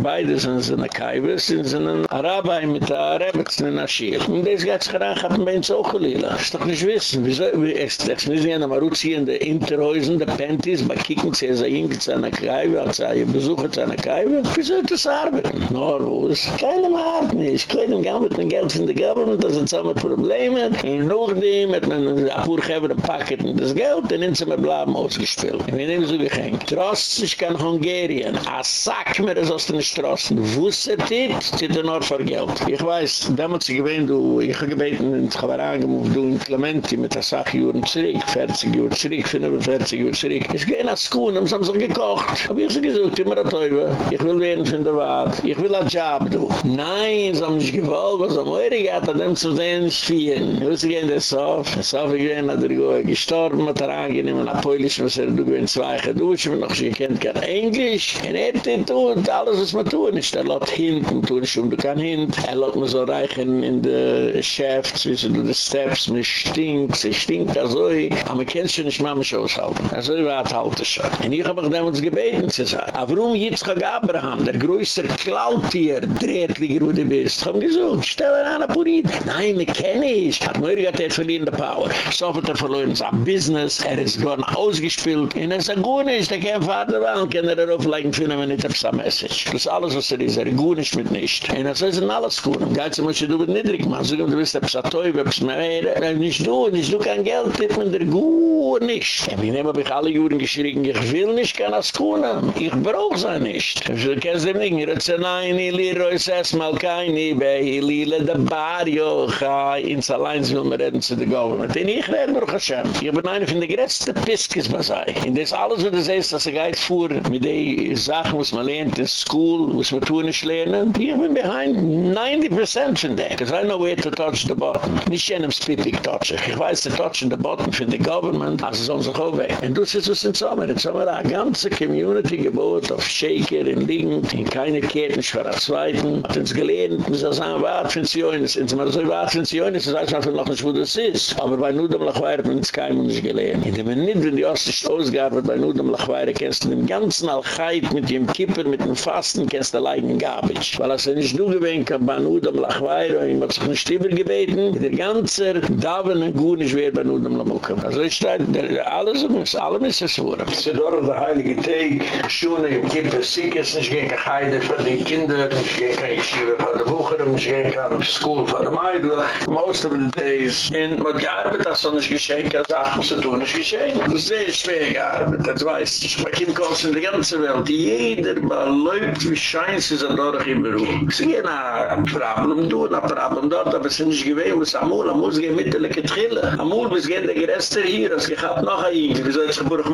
beide sind seine Kaiwe, sind sie ein Arabai mit der Rebetz in Aschir. Und das geht sich haben wir uns auch geliebt. Das ist doch nicht wissen. Wieso? Es müssen ja noch mal rausziehen, die Interhäusen, die Panties, bei Kicken, sie ist ein Inge zu einer Kreibe, als er besucht zu einer Kreibe. Wie soll das arbeiten? Nor, wo ist? Keinem hat nicht. Keinem gehen mit dem Geld von der Government, das sind zusammen Probleme. Und noch dem hat man ein Apurgeber ein Paket mit das Geld, und dann sind wir bleiben ausgespielt. Und wir nehmen so wie Genk. Trost sich kein Hungarien. A sack mir das aus den Straßen. Wusset dit, dit er nur für Geld. Ich weiß, damals ich gewähnt, du, ich habe gebeten, ich habe angemoved, du in Clementi mit der Sache Juren zurück, 40 Juren zurück, 45 Juren zurück. Ich gehe nach Schoen, haben sie gekocht. Hab ich sie gesagt, immer ein Teufel, ich will werden von der Wad, ich will ein Job, du. Nein, sie haben nicht gewollt, was am Eure gehabt, an dem zu sehen, vielen. Ich wusste gehen, der Sof, der Sof, ich gehen, hat er gestorben, hat er angenehm, nach Polisch, was er, du gewinn zwei geduschen, noch sie kennt kein Englisch, er hat tut, alles was man tun ist, er lässt hinten, tun ist um, du kann hinten, er lässt mir so reichen in der Chef, zwischen den Steps, mir stinkt, sie stinkt also, aber man kennt schon nicht mehr mich aushalten. Also war halt schon. Und ich habe auch damals gebeten zu sagen, aber warum Yitzchak Abraham, der größte Klautier, dreht wie du bist? Ich habe gesagt, stell er an, Apurit. Nein, ich kenne ich. Hat mir gesagt, er verliehen die Power. So hat er verloren sein Business, er ist nicht ausgespielt. Und er sagt, gut nicht, der kein Vater war, und kann er darauf legen, finden wir nicht auf seine Message. Das ist alles, was er ist, er ist gut nicht mit nicht. Und er sagt, alles gut. Geiz, ich du mit niedrig machen. So, du bist ein Psa-Toi, ein Psa-Mehr, nicht du, nicht du kein Geld, dit man der gut nicht. Und ich nehme, hab ich alle Juren geschrien, ich will nicht, kann das kuhnen. Ich brauch sie nicht. Du kennst dem nicht, ihr zeh nein, ihr liroi, es es mal kein, ihr bei, ihr lile, der Barrio, chai, ins allein will man reden zu der Government. Und ich rede, Baruch Hashem. Ich bin einer von der größten Piskes, was sei. Und das alles, was du siehst, dass ich geht vor, mit den Sachen, was man lernt in School, was man tun nicht lernen, ich bin behind 90% von dem. Because I know where to touch the button. Nicht jenem Spittig touch. Ich weiß, to touch the button von der Government, also so und so go weg. Und das ist was in Sommer. In Sommer eine ganze Community gebot auf Shaker in Ligen, in keine Ketten, ich war der Zweiten, hat uns gelernt, und so sagen, wart für sie und so wart für sie das weiß man noch nicht, wo das ist. Aber bei Nudem Lachweir hat man es keinem nicht gelernt. In dem nicht, wenn die Ostisch ausgearbeitet bei Nudem Lachweir, kennst du den ganzen Alchait mit dem Kipper, mit dem Fasten, kennst du allein Gabitsch. Weil als er nicht nur gewinnt kann, bei Nudem Lachweir, und ihm hat sich nicht übergebeten, der ganze Davon und Gunisch wird bei Nudem Lachweir. Also ich stehe, der alles muss, alle müssen es. Es ist dort der heilige Tag, Schuene, im Kippe, Sikes, nicht gehen kein Heide für die Kinder, nicht gehen kein Yeshiva für die Bucher, nicht gehen kein School für die Meidl, most of the days. Und man gearbeitet, dass so nicht geschehen, kann Sachen zu tun, nicht geschehen. Das ist sehr schwer gearbeitet, das weiß ich. Kommt kurz in die ganze Welt, jeder mal läuft, wie scheint sie sind dort im Beruf. Sie gehen ein Problem, du, ein Problem dort, aber es ist nicht gewesen, was Amul, Amul ist gehen mittellige Trille. Amul, bis gehen der Gerester hier, als gehabt noch ein Jünger, wie soll ich geburig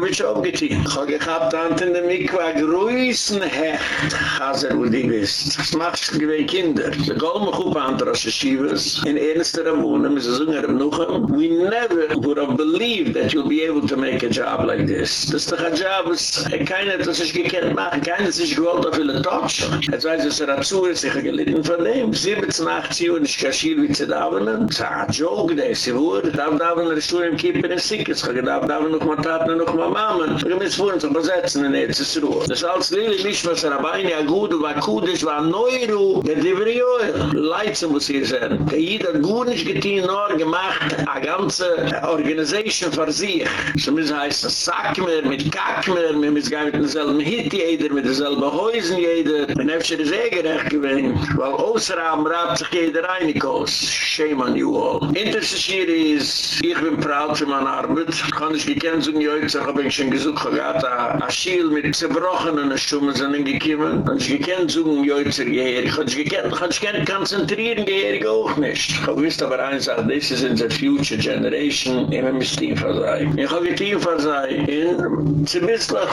mit schon aufgetein. Ich habe gehabt, Tante in der Mikwa, grüßen Hecht, Chaser, wo die bist. Was machst du gewesen, Kinder? Sie kommen mich auf an der Aschishivas, in ernster Ramunen, mit Sänger im Nuchem, we never would have believed that you'll be able to make a job like this. Das ist doch ein Job, was keiner das sich gekannt machen, keiner sich gewollt auf viele Touch. Jetzt weiß ich, dass er dazu ist, ich habe gelitten von dem. 17, 18 Uhr, ich kann zu Das ein Joke, der ist sie wurde. Da davenen, der Stuhl im Kippen in habe gedacht, davenen noch mal Taten, noch mal Mamen. Ich habe mich vorhin zu besetzen, in der Zesruhe. Das alles Lili, mich, was er ja gut, war Kudisch, war Neuru, der Diverioel. Leitzen muss hier sein. Der gut nicht getein, nur gemacht, a ganze Organisation für sich. So muss heißen, Sackmer, mit Kackmer, mit mit demselben Hit jeder, mit derselben Häusen jeder. Und öfter ist eh gerecht gewesen. Weil außerhaben rabt sich jeder einig aus. shame on you all. Interest hier is, ich bin proud für meine Arbeit. Kann ich gekannt so nie heute, hab ich schon gesucht, gehabt, a Aschiel mit zerbrochenen Schummen sind gekommen. Kann ich gekannt so nie heute, gehirig. Kann ich gekannt, kann ich gekannt konzentrieren, gehirig auch nicht. Ich hab gewusst, aber eins sagt, this is in the future generation, immer mit Tiefer sei. Ich hab getiefer sei, in Zibisslach,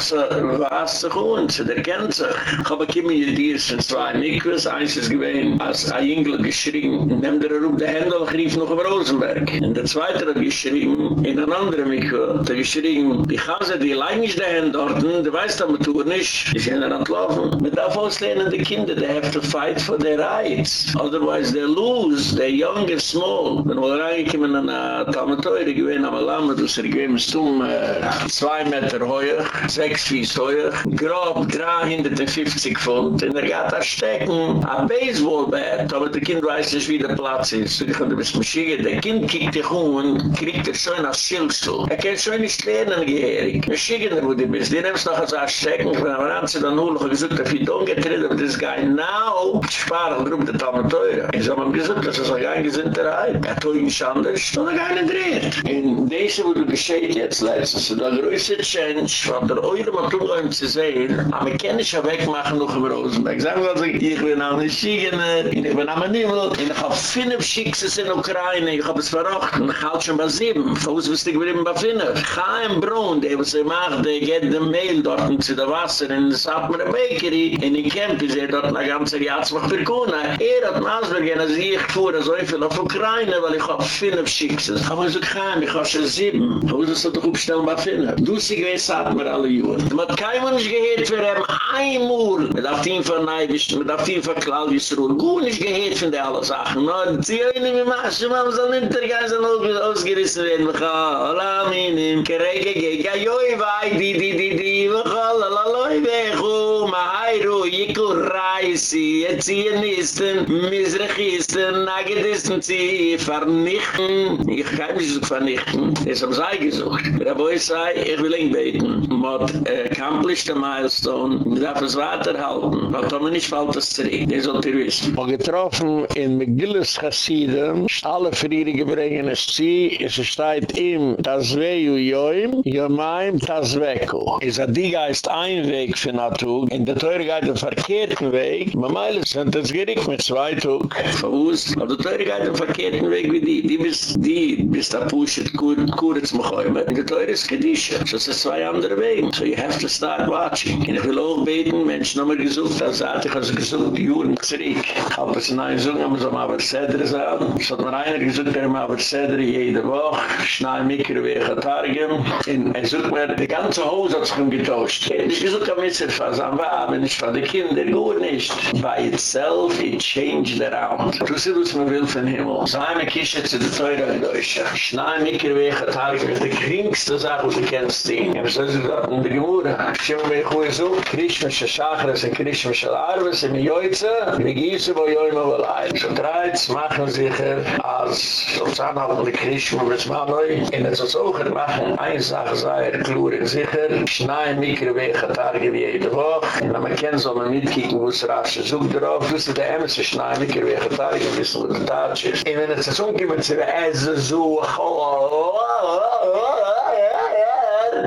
was sich und, sie erkennt sich. Ich hab gekommen, hier, die ist in zwei Mikros, eins ist gewesen, als ein Engel geschrien, nehmt er Ruf der Händel, ich rief noch über Rosenberg. Und der zweite hat geschrien, in ein anderer Miku, hat er geschrien, die Chase, die leid nicht der Händel dort, du weißt, aber tu nicht, die sind dann entlaufen. Mit darf auslehnen die Kinder, they have to fight for their rights. Otherwise they lose, they're young and small. Wenn wir reinkommen an der Talmeteure, gewesen am Alamed, das er gewesen, stum, äh, zwei Meter hoch, sechs Fies hoch, grob 350 Pfund, in der Gata stecken, a Baseball-Bat, aber der Kind weiß nicht, wie der Platz ist. Ich kann dir bis Maschige, der Kind kiegt dich um und kriegt dich schon als Schildstuhl. Er kann schon nicht lernen, Geherig. Maschige, wo du bist, die nimmst noch Stecken, ich bin am Ranze dann nur noch gesagt, dass ich don't get rid of this guy now, sparen, drum der Talmeteure. Ich sag mal, gesagt, das ist ein Gesinnterheit. Er tut nicht anders, sondern gar nicht dreht. In deze, wo du gescheht jetzt letztens, der größte Change, von der Eure Matunga zu sehen, aber ich kann nicht wegmachen noch im Rosenberg. Sagen wir also, ich bin an der Schigener, ich bin am Nimmel, ich habe fünf Schickses in Ukraine, ich habe es verrocht, und ich halte schon bei sieben. Uns bist du geblieben bei fünf. Chaim Brun, der was er macht, der geht den Mail dort zu der Wasser, in der Satmer Bakery, in den Camp, ist er dort eine ganze Jahrzehnte für Kuna. Er hat Masbergen, als ich fuhr so viel auf Ukraine, weil ich habe fünf Schickses. Aber so Chaim, ich habe schon sieben. Uns ist das doch aufstellen bei fünf. Du sie gewesen, Satmer alle Juren. Man hat kein Mensch gehört für ihn, ein Mur. Mit auf den Verneibisch, mit auf den Verklaudis Ruhl. Gut nicht gehört von der alle Sachen. No, Zioini mi maashu maam zal nim tergaan zan hoog uz ausgerissu wen Mecha ala די kerege gege ayoi vay di di di di di Mecha lalaloi vechu ma, heiru, jiku, reisi, etzionisten, misrechisten, nagedisten, zi, vernichten. Ich kann so vernichten. Es haben sei gesucht. Der Boy sei, ich will ihn beten. Mod, accomplished a milestone. Man darf es weiterhalten. Man kann nicht falsch das zurück. Das sollt ihr wissen. Wir getroffen in McGillis Chassiden. Alle Friede gebringen es sie. Es steht im Tazweyu Yoim, Yomaim Tazweku. Es hat die Geist ein Weg für Natuk. In der Teure geht den verkehrten Weg. Man meile sind es gericht mit zwei Tug. Verwust. Aber der Teure geht den verkehrten Weg wie die. Die bist, die bist da pushet, kuretz mochoyme. In der Teure ist Kedisha. So es ist zwei andere Wege. So you have to start watching. Ich will auch beten, Menschen haben mir gesucht, als hat ich also gesucht, die Juren zurück. Aber es nein, so haben sie mal was Sedre sagen. Es hat mir einer gesucht, der mal was Sedre jede Woche. Schnell ich hat Targem. Und er sucht mir, die ganze Hose hat sich getauscht. Ich gesucht, am Mitzvah, wir, aber nicht von den Kindern, gut nicht. By itself, it changed around. Du sie, was man will von Himmel. So eine Kische zu der Teure in Deutschland. Schnei Mikker weg hat Harge mit der geringste Sache, was du kennst ihn. Und so ist es dort in der Gemurre. Schimmel mir gut so. Krishmische Schachres und Krishmische Arves in Joitze. Wir gießen, wo Joima will ein. So dreiz machen sicher, als so zusammenhalten die Krishma, was man neu. In der Zozogen machen, eine Sache sei er klur in sicher. Schnei Mikker weg hat Harge wie jede Woche. sagen, wenn man kennt, soll man mitkicken, wo es rasch ist. Sog drauf, wüsste der Emes ich schnau, ich kann mich ich wo es da ist. In einer Saison kommen sie, äh, so, so, oh, oh, oh, oh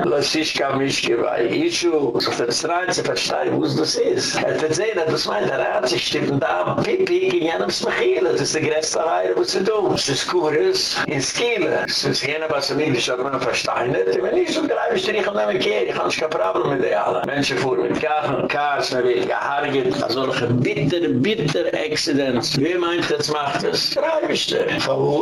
Lass ich kam mich gewei. Ich so, so verzreit, so verstehe, wo es das ist. Er hat gesehen, das meint, er hat sich stimmt da, Pipi, in jenem Smachile. Das ist der größte Weile, wo sie tun. Das ist Kuris, in Skile. Das ist jene, was er nicht, hat man versteinert. Wenn ich so greif, ich dich um den Kehr, ich habe kein Problem mit dir alle. Menschen fuhren mit Kachen, Kars, man wird gehargert. Also noch ein bitter, bitter Accident. Wie meint, das macht das? Greif ich dir.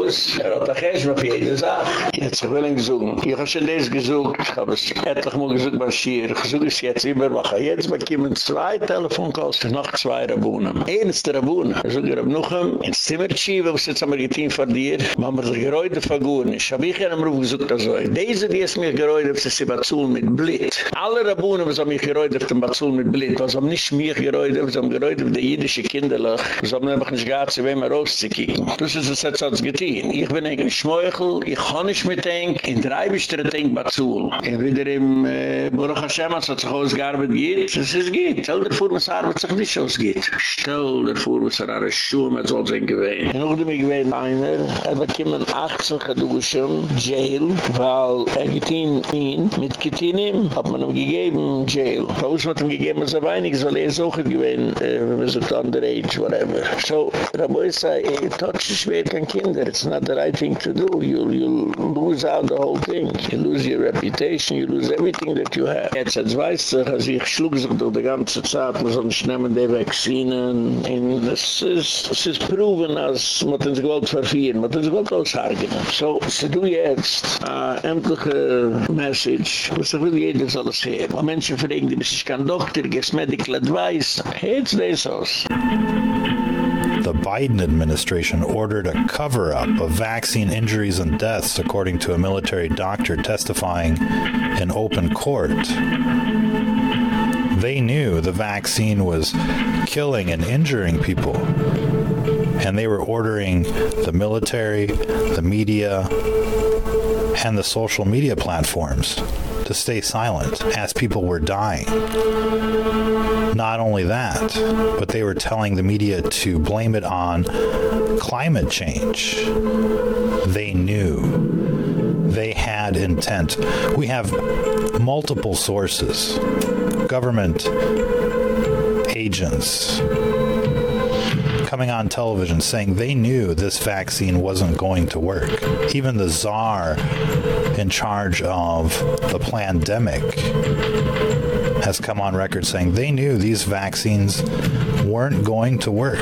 Ist? Er hat doch erst mal für jede Sache. Jetzt will ich suchen. Ich habe schon das gesucht. Ich habe es etlich mal gesucht bei Schier. Ich suche es jetzt immer, ich jetzt bekomme zwei Telefonkalls für noch zwei Rabunen. Eines der Rabunen. Ich suche er ein ins Zimmer schieben, was jetzt haben wir getan von dir. Man muss sich geräude verguren. Ich habe ich einen Ruf gesucht, also diese, die es mir geräude, das ist die Batsul mit Blit. Alle Rabunen, was haben mich geräude, auf den Batsul mit Blit. Was haben nicht mich geräude, was haben geräude, auf die jüdische Kinderlach. Was haben einfach nicht gehabt, sie wollen mal rauszukicken. Das ist es jetzt als getan. Ich bin eigentlich Schmeuchel, ich kann nicht mit denk, in drei Bistere denk Batsul. Und wieder im äh, Baruch Hashem hat sich ausgearbeitet geht, es ist geht. Stell dir vor, was arbeitet sich nicht ausgeht. Stell dir vor, was er alle Schuhe mit so sein gewähnt. Und auch dem ich gewähnt einer, er bekommen 18 geduschen, Jail, weil er getein ihn, mit getein ihm, hat man ihm gegeben, Jail. Uns hat ihm gegeben, als er weinig, weil er so gewähnt, äh, wenn man sagt, underage, whatever. So, Raboi sei, ey, touch is weird kan kinder, it's not the right thing to do. You'll, you'll lose out the whole thing. You lose your reputation, you lose everything that you have. Jetzt als weiß sich, als ich schlug sich durch die ganze Zeit, man soll nicht nehmen die Vaccinen, und es ist, es ist proven, als man das Gold verfehlen, man das Gold aushargen. So, sie do jetzt, a ämtliche Message, was ich will jeder soll es hören. Weil Menschen fragen, die bist kein Doktor, gehst medical advice, hältst das aus. The Biden administration ordered a cover up of vaccine injuries and deaths, according to a military doctor testifying in open court. They knew the vaccine was killing and injuring people. And they were ordering the military, the media, and the social media platforms to stay silent as people were dying. Not only that, but they were telling the media to blame it on climate change. They knew. They had intent. We have multiple sources. Government agents coming on television saying they knew this vaccine wasn't going to work. Even the czar in charge of the pandemic has come on record saying they knew these vaccines weren't going to work.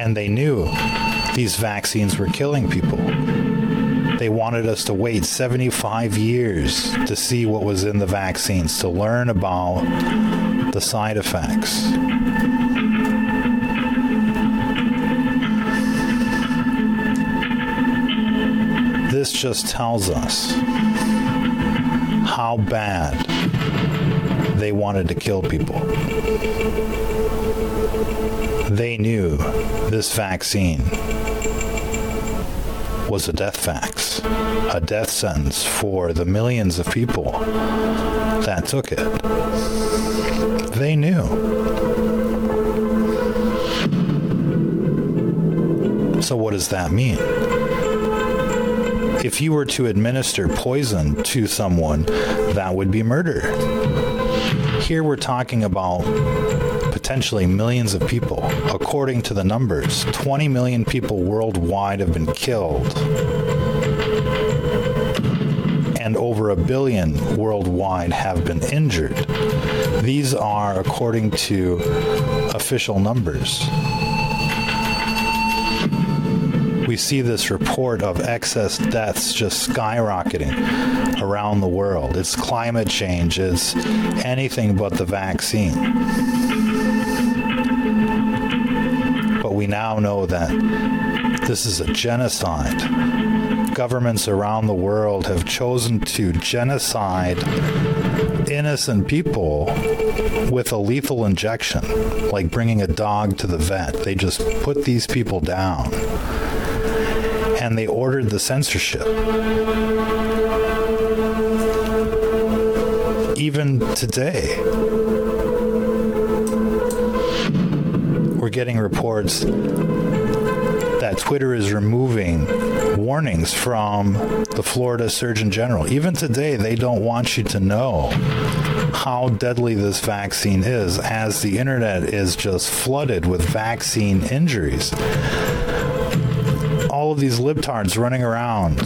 And they knew these vaccines were killing people. They wanted us to wait 75 years to see what was in the vaccines, to learn about the side effects. This just tells us how bad they wanted to kill people. They knew this vaccine was a death vax, a death sentence for the millions of people that took it. They knew. So what does that mean? If you were to administer poison to someone, that would be murder. Here we're talking about potentially millions of people. According to the numbers, 20 million people worldwide have been killed. And over a billion worldwide have been injured. These are according to official numbers. we see this report of excess deaths just skyrocketing around the world. It's climate change, it's anything but the vaccine. But we now know that this is a genocide. Governments around the world have chosen to genocide innocent people with a lethal injection, like bringing a dog to the vet. They just put these people down. And they ordered the censorship. Even today, we're getting reports that Twitter is removing warnings from the Florida Surgeon General. Even today, they don't want you to know how deadly this vaccine is as the internet is just flooded with vaccine injuries. All of these libtards running around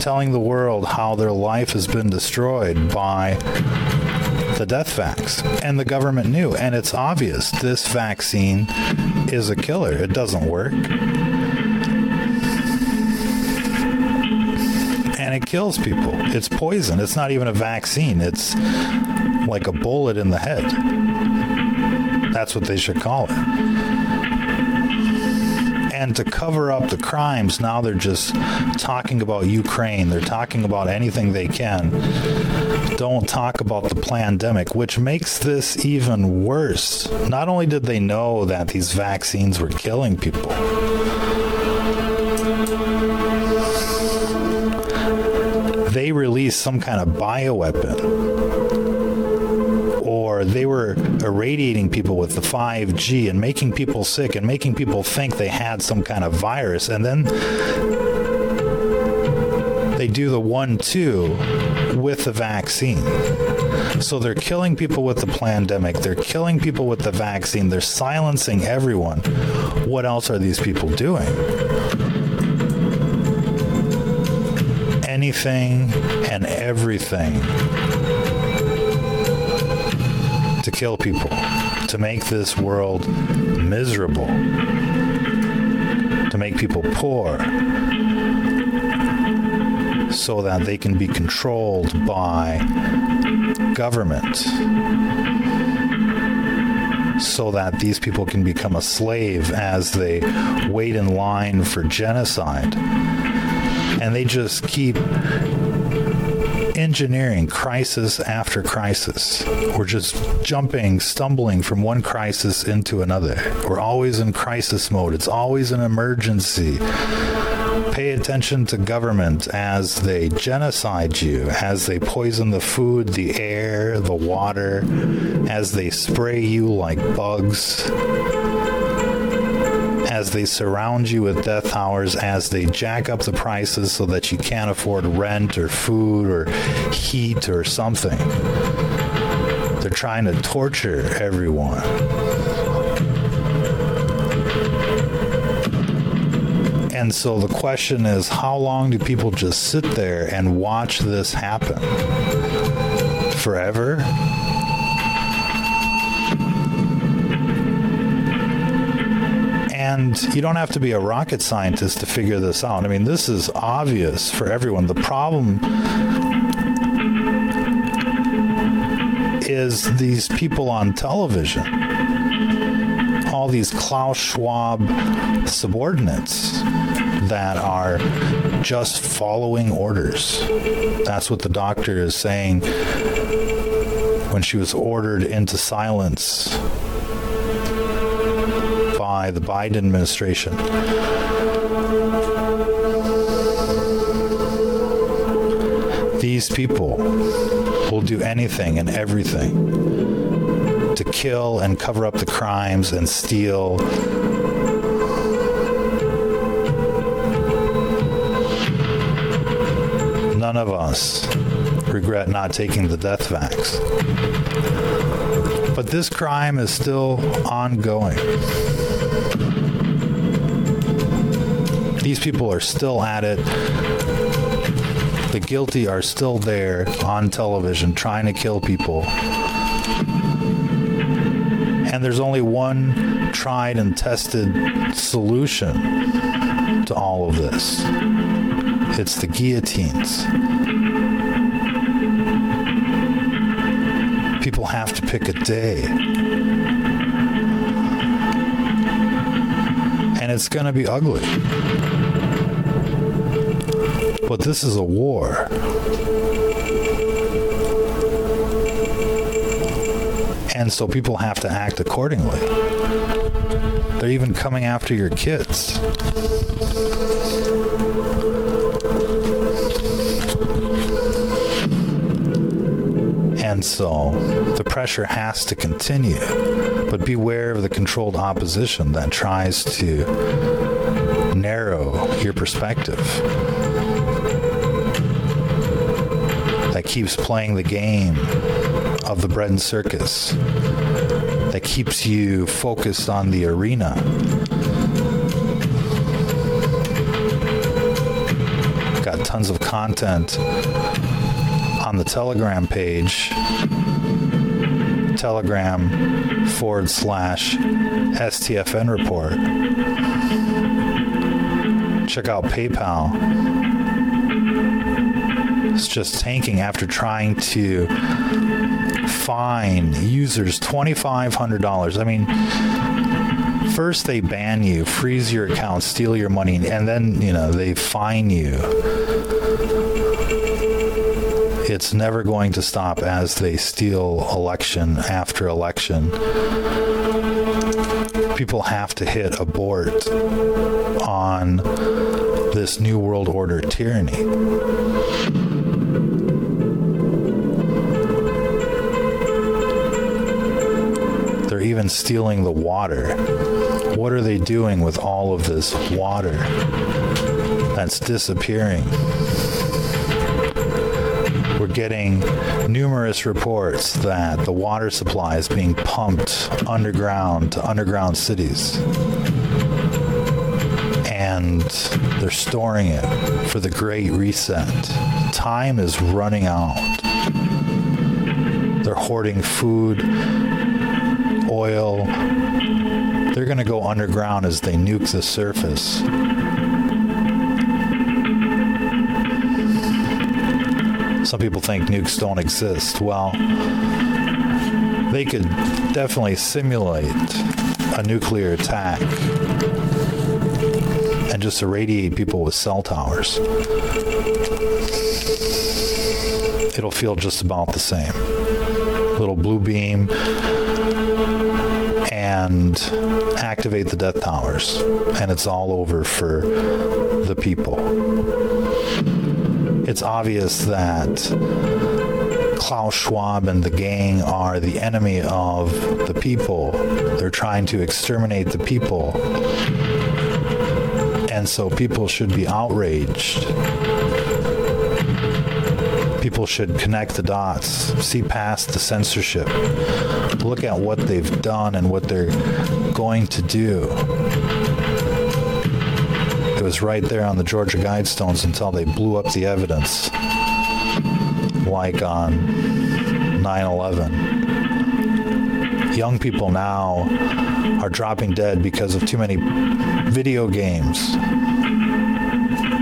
telling the world how their life has been destroyed by the death vax and the government knew and it's obvious this vaccine is a killer it doesn't work and it kills people. It's poison. It's not even a vaccine. It's like a bullet in the head. That's what they should call it. And to cover up the crimes now they're just talking about Ukraine. They're talking about anything they can. Don't talk about the pandemic which makes this even worse. Not only did they know that these vaccines were killing people they released some kind of bioweapon or they were irradiating people with the 5G and making people sick and making people think they had some kind of virus and then they do the 1-2 with the vaccine. So they're killing people with the pandemic, they're killing people with the vaccine, they're silencing everyone. What else are these people doing? Anything and everything to kill people, to make this world miserable, to make people poor, so that they can be controlled by government so that these people can become a slave as they wait in line for genocide and they just keep engineering crisis after crisis. We're just jumping, stumbling from one crisis into another. We're always in crisis mode. It's always an emergency. Pay attention to government as they genocide you, as they poison the food, the air, the water, as they spray you like bugs as they surround you with death hours as they jack up the prices so that you can't afford rent or food or heat or something. They're trying to torture everyone. And so the question is how long do people just sit there and watch this happen? Forever? And you don't have to be a rocket scientist to figure this out. I mean, this is obvious for everyone. The problem is these people on television. All these Klaus Schwab subordinates that are just following orders. That's what the doctor is saying when she was ordered into silence by the Biden administration. These people will do anything and everything to kill and cover up the crimes and steal none of us regret not taking the death vax. But this crime is still ongoing. These people are still at it. The guilty are still there on television trying to kill people. And there's only one tried and tested solution to all of this. It's the guillotines. People have to pick a day. And it's going to be ugly. But this is a war. And so people have to act accordingly. They're even coming after your kids. And so the pressure has to continue. But beware of the controlled opposition that tries to narrow your perspective. Keeps playing the game of the bread and circus that keeps you focused on the arena. Got tons of content on the Telegram page, Telegram forward slash STFN report. Check out PayPal. It's just tanking after trying to fine users $2500. I mean, first they ban you, freeze your account, steal your money and then, you know, they fine you. It's never going to stop as they steal election after election. People have to hit abort on this new world order tyranny. Even stealing the water. What are they doing with all of this water that's disappearing? We're getting numerous reports that the water supply is being pumped underground to underground cities. And they're storing it for the great reset. Time is running out. They're hoarding food, to go underground as they nuke the surface. Some people think nukes don't exist. Well, they could definitely simulate a nuclear attack and just irradiate people with cell towers. It'll feel just about the same. Little blue beam and activate the death towers and it's all over for the people. It's obvious that Klaus Schwab and the gang are the enemy of the people. They're trying to exterminate the people. And so people should be outraged. People should connect the dots, see past the censorship. Look at what they've done and what they're going to do. It was right there on the Georgia Guidestones until they blew up the evidence. Like on 9/11. Young people now are dropping dead because of too many video games.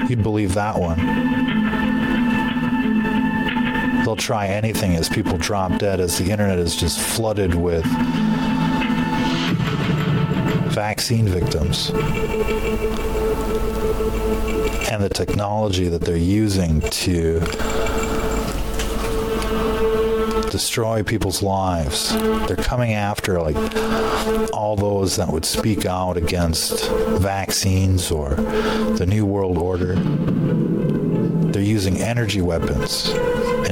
You'd believe that one. They'll try anything as people drop dead as the internet is just flooded with vaccine victims and the technology that they're using to destroy people's lives. They're coming after like all those that would speak out against vaccines or the new world order. They're using energy weapons,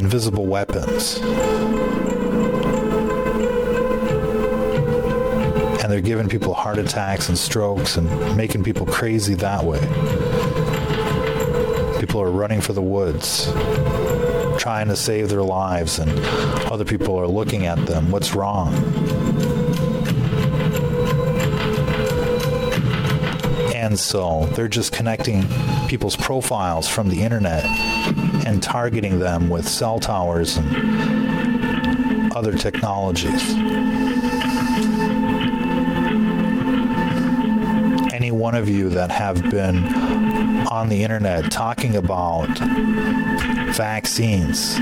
invisible weapons. And they're giving people heart attacks and strokes and making people crazy that way. People are running for the woods trying to save their lives and other people are looking at them. What's wrong? And so they're just connecting people's profiles from the internet and targeting them with cell towers and other technologies. Any one of you that have been on the internet talking about vaccines,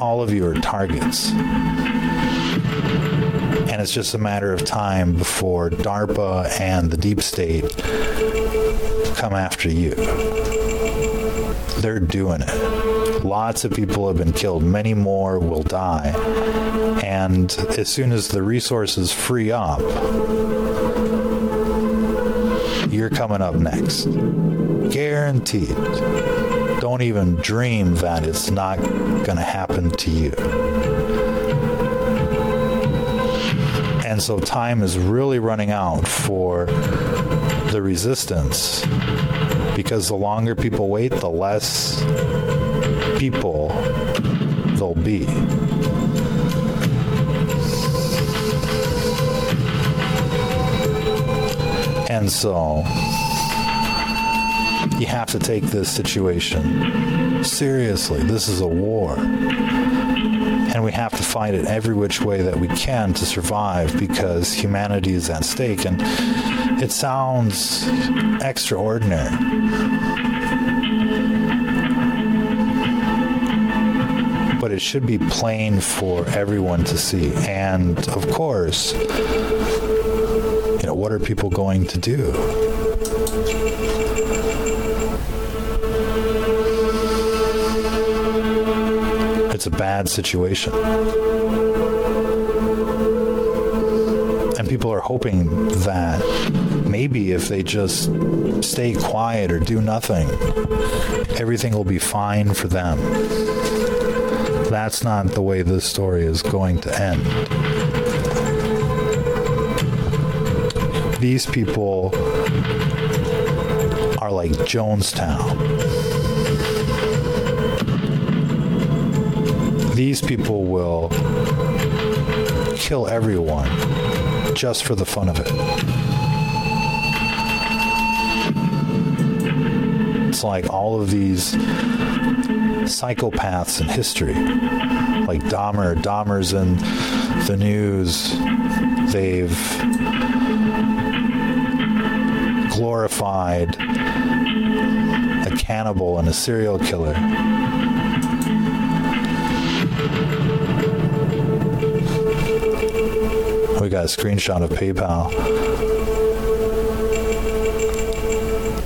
all of you are targets and it's just a matter of time before DARPA and the deep state come after you. They're doing it. Lots of people have been killed, many more will die. And as soon as the resources free up, you're coming up next. Guaranteed. Don't even dream that it's not going to happen to you. And so time is really running out for the resistance because the longer people wait, the less people there'll be. And so you have to take this situation seriously. This is a war and we have to fight it every which way that we can to survive because humanity is at stake. And it sounds extraordinary. But it should be plain for everyone to see. And of course you know what are people going to do it's a bad situation. And people are hoping that maybe if they just stay quiet or do nothing, everything will be fine for them. That's not the way this story is going to end. These people are like Jonestown. These people will kill everyone just for the fun of it. It's like all of these psychopaths in history, like Dahmer. Dahmer's in the news. They've glorified a cannibal and a serial killer We got a screenshot of PayPal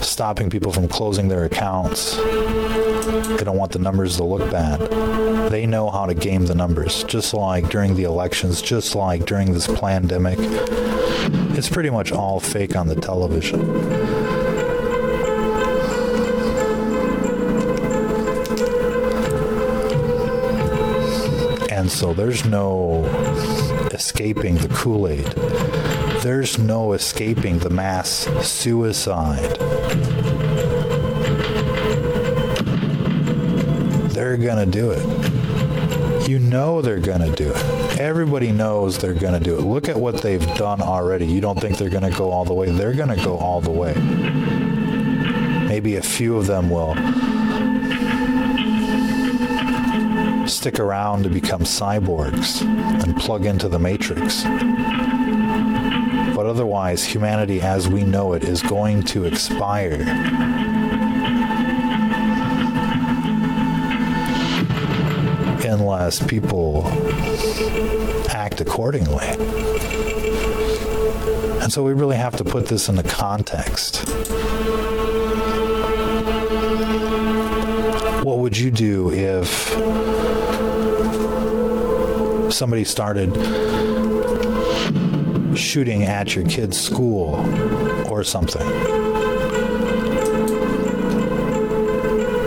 stopping people from closing their accounts. They don't want the numbers to look bad. They know how to game the numbers, just like during the elections, just like during this pandemic. It's pretty much all fake on the television. And so there's no escaping the Kool-Aid. There's no escaping the mass suicide. They're going to do it. You know they're going to do it. Everybody knows they're going to do it. Look at what they've done already. You don't think they're going to go all the way. They're going to go all the way. Maybe a few of them will stick around to become cyborgs and plug into the matrix. But otherwise, humanity as we know it is going to expire. Unless people act accordingly. And so we really have to put this into context. What would you do if somebody started shooting at your kid's school or something.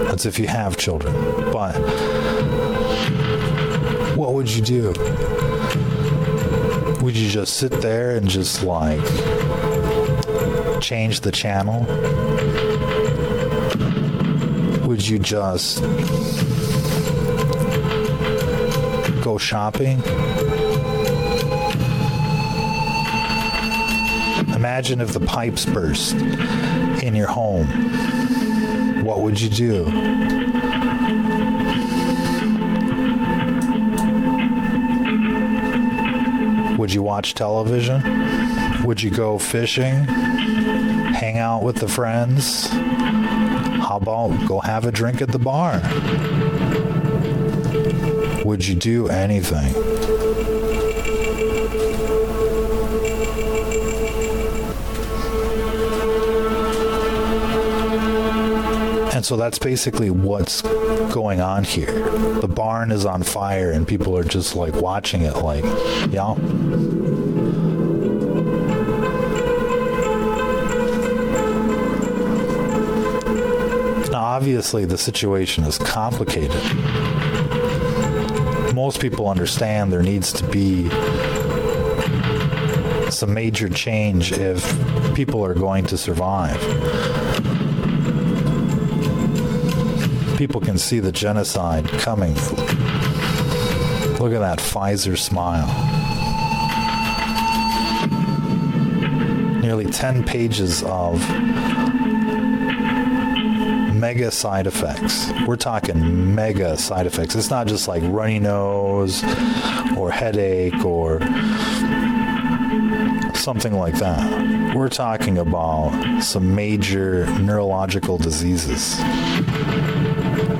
That's if you have children. But what would you do? Would you just sit there and just like change the channel? Would you just go shopping. Imagine if the pipes burst in your home. What would you do? Would you watch television? Would you go fishing? Hang out with the friends? How about go have a drink at the bar? Would you do anything? And so that's basically what's going on here. The barn is on fire and people are just like watching it like, yeah. Now obviously the situation is complicated. Most people understand there needs to be some major change if people are going to survive. people can see the genocide coming. Look at that Pfizer smile. Nearly 10 pages of mega side effects. We're talking mega side effects. It's not just like runny nose or headache or something like that. We're talking about some major neurological diseases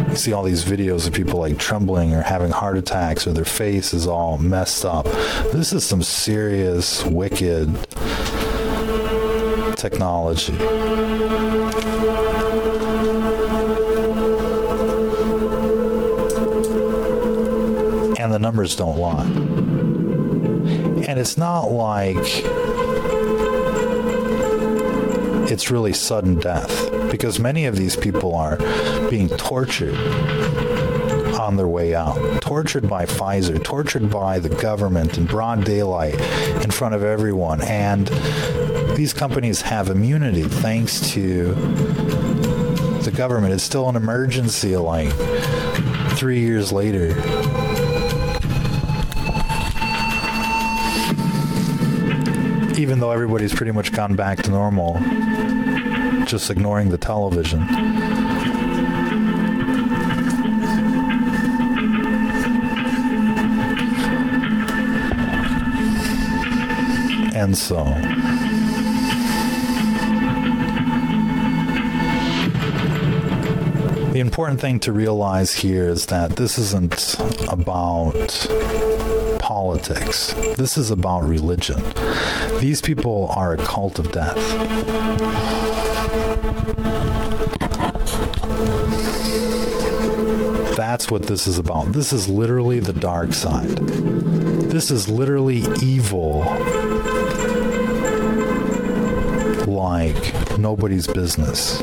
You see all these videos of people like trembling or having heart attacks or their face is all messed up. This is some serious wicked technology. The numbers don't lie. And it's not like it's really sudden death because many of these people are being tortured on their way out. Tortured by Pfizer tortured by the government in broad daylight in front of everyone. And these companies have immunity thanks to the government. It's still an emergency like 3 years later even though everybody's pretty much gone back to normal just ignoring the television. And so The important thing to realize here is that this isn't about politics. This is about religion. These people are a cult of death. That's what this is about. This is literally the dark side. This is literally evil like nobody's business.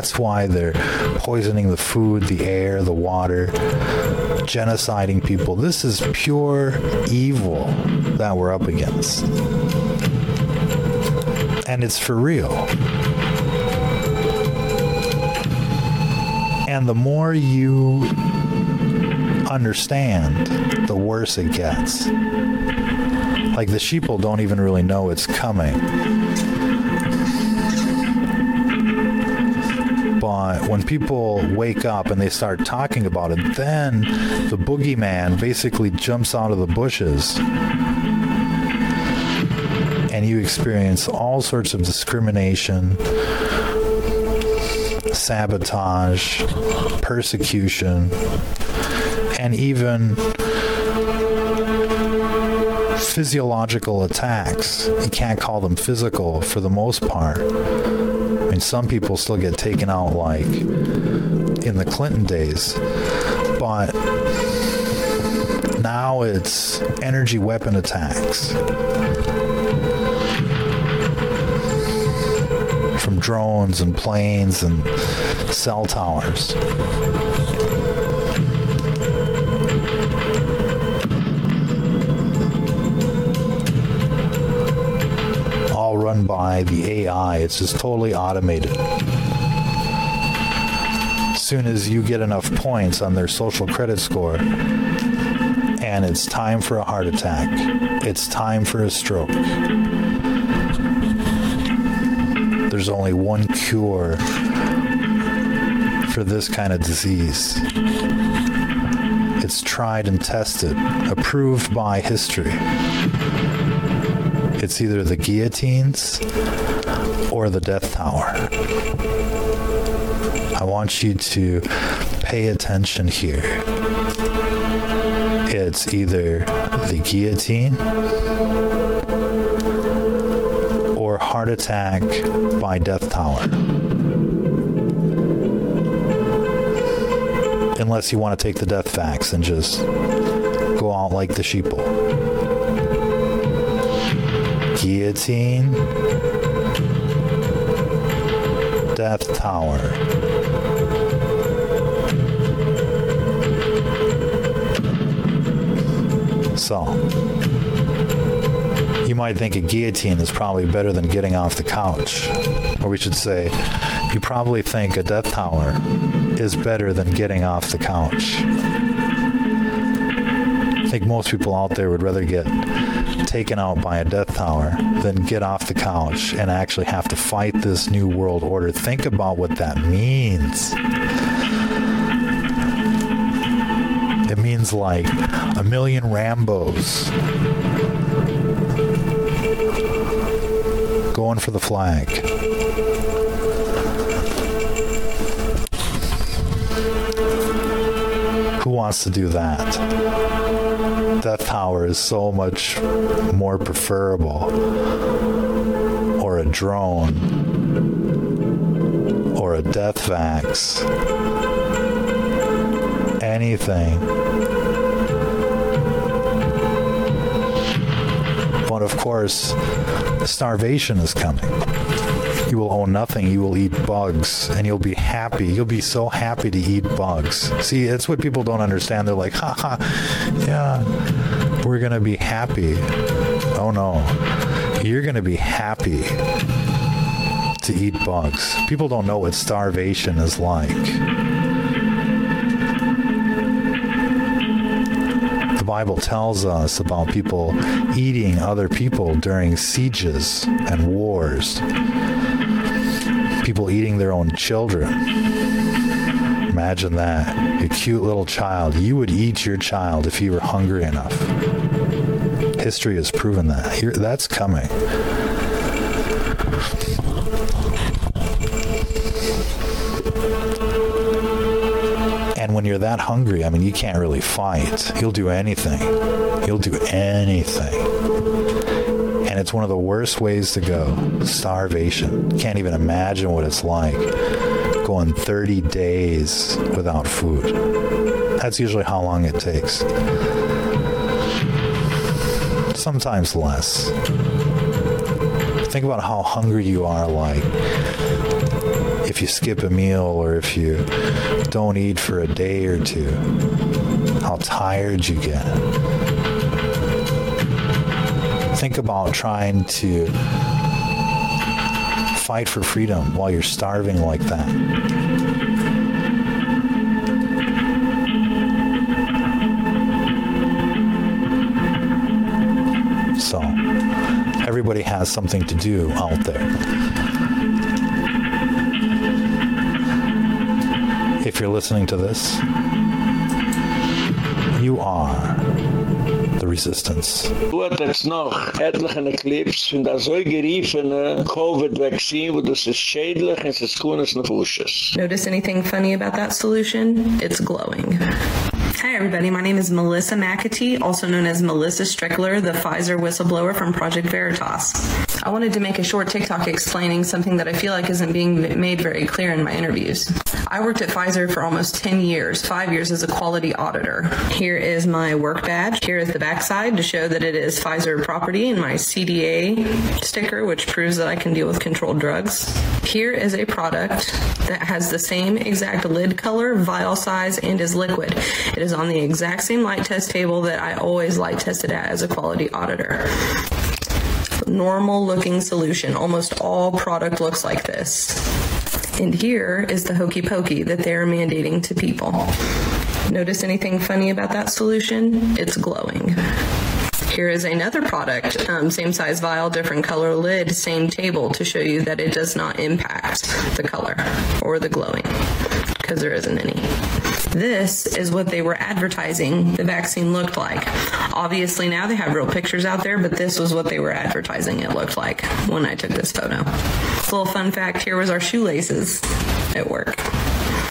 That's why they're poisoning the food, the air, the water, genociding people. This is pure evil that we're up against. And it's for real. And the more you understand, the worse it gets. Like the sheeple don't even really know it's coming but when people wake up and they start talking about it, then the boogeyman basically jumps out of the bushes and you experience all sorts of discrimination, sabotage, persecution, and even physiological attacks. You can't call them physical for the most part mean, some people still get taken out like in the Clinton days. But now it's energy weapon attacks. From drones and planes and cell towers. Run by the AI. It's just totally automated. As soon as you get enough points on their social credit score and it's time for a heart attack, it's time for a stroke. There's only one cure for this kind of disease. It's tried and tested, approved by history. It's either the guillotines or the death tower. I want you to pay attention here. It's either the guillotine or heart attack by death tower. Unless you want to take the death vax and just go out like the sheeple. Guillotine Death Tower So, you might think a guillotine is probably better than getting off the couch. Or we should say, you probably think a death tower is better than getting off the couch. I think most people out there would rather get taken out by a death tower than get off the couch and actually have to fight this new world order. Think about what that means. It means like a million Rambos going for the flag. Who wants to do that? Tower is so much more preferable. Or a drone. Or a death vax. Anything. But of course, starvation is coming. You will own nothing. You will eat bugs and you'll be happy. You'll be so happy to eat bugs. See, that's what people don't understand. They're like, "Ha ha. Yeah. We're going to be happy." Oh no. You're going to be happy to eat bugs. People don't know what starvation is like. The Bible tells us about people eating other people during sieges and wars. People eating their own children. Imagine that. A cute little child. You would eat your child if you were hungry enough. History has proven that. That's coming. And when you're that hungry, I mean, you can't really fight. You'll do anything. You'll do anything. And it's one of the worst ways to go. Starvation. Can't even imagine what it's like going 30 days without food. That's usually how long it takes. Sometimes less. Think about how hungry you are like if you skip a meal or if you don't eat for a day or two how tired you get think about trying to fight for freedom while you're starving like that. So everybody has something to do out there. If you're listening to this, resistance. Du hat jetzt noch etliche Clips von der so geriefene Covid-Vaccine, wo das ist schädlich und es ist kunis nefusches. Notice anything funny about that solution? It's glowing. Hi everybody, my name is Melissa McAtee, also known as Melissa Strickler, the Pfizer whistleblower from Project Veritas. I wanted to make a short TikTok explaining something that I feel like isn't being made very clear in my interviews. I worked at Pfizer for almost 10 years, 5 years as a quality auditor. Here is my work badge. Here is the backside to show that it is Pfizer property and my CDA sticker which proves that I can deal with controlled drugs. Here is a product that has the same exact lid color, vial size and is liquid. It is on the exact same light test table that I always light tested at as a quality auditor normal looking solution. Almost all product looks like this. And here is the hokey pokey that they're mandating to people. Notice anything funny about that solution? It's glowing. Here is another product, um, same size vial, different color lid, same table to show you that it does not impact the color or the glowing because there isn't any. This is what they were advertising the vaccine looked like. Obviously now they have real pictures out there, but this was what they were advertising it looked like when I took this photo. little fun fact here was our shoelaces at work.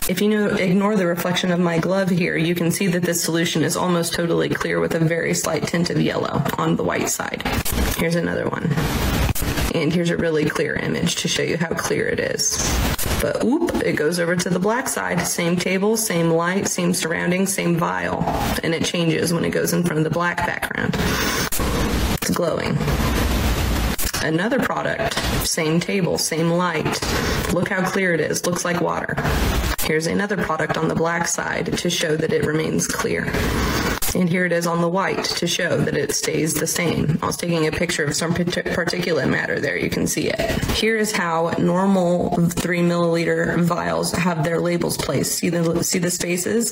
If you ignore the reflection of my glove here, you can see that this solution is almost totally clear with a very slight tint of yellow on the white side. Here's another one. And here's a really clear image to show you how clear it is. But uh, oop, it goes over to the black side. Same table, same light, same surroundings, same vial. And it changes when it goes in front of the black background. It's glowing another product same table same light look how clear it is looks like water here's another product on the black side to show that it remains clear and here it is on the white to show that it stays the same. I was taking a picture of some particulate matter there. You can see it. Here is how normal 3 milliliter vials have their labels placed. See the see the spaces?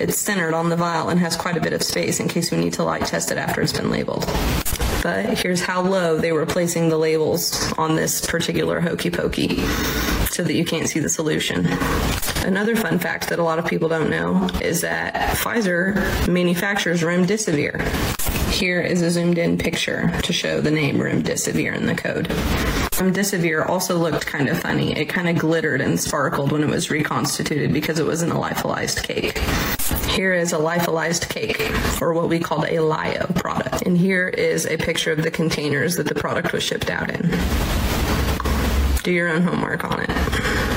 It's centered on the vial and has quite a bit of space in case we need to light test it after it's been labeled. But here's how low they were placing the labels on this particular hokey pokey so that you can't see the solution. Another fun fact that a lot of people don't know is that Pfizer manufactures remdesivir. Here is a zoomed in picture to show the name remdesivir in the code. Remdesivir also looked kind of funny. It kind of glittered and sparkled when it was reconstituted because it wasn't a lyophilized cake. Here is a lyophilized cake or what we called a lyo product. And here is a picture of the containers that the product was shipped out in. Do your own homework on it.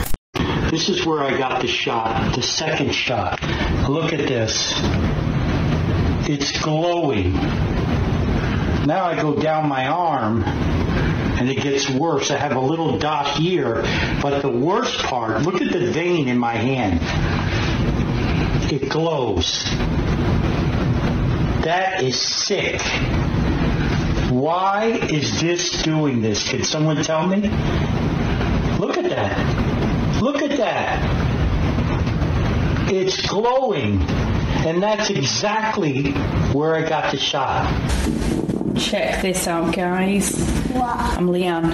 This is where I got the shot, the second shot. Look at this. It's glowing. Now I go down my arm and it gets worse. I have a little dot here, but the worst part, look at the vein in my hand. It glows. That is sick. Why is this doing this? Can someone tell me? Look at that. Look at that. It's glowing. And that's exactly where I got the shot. Check this out, guys. What? I'm Leanne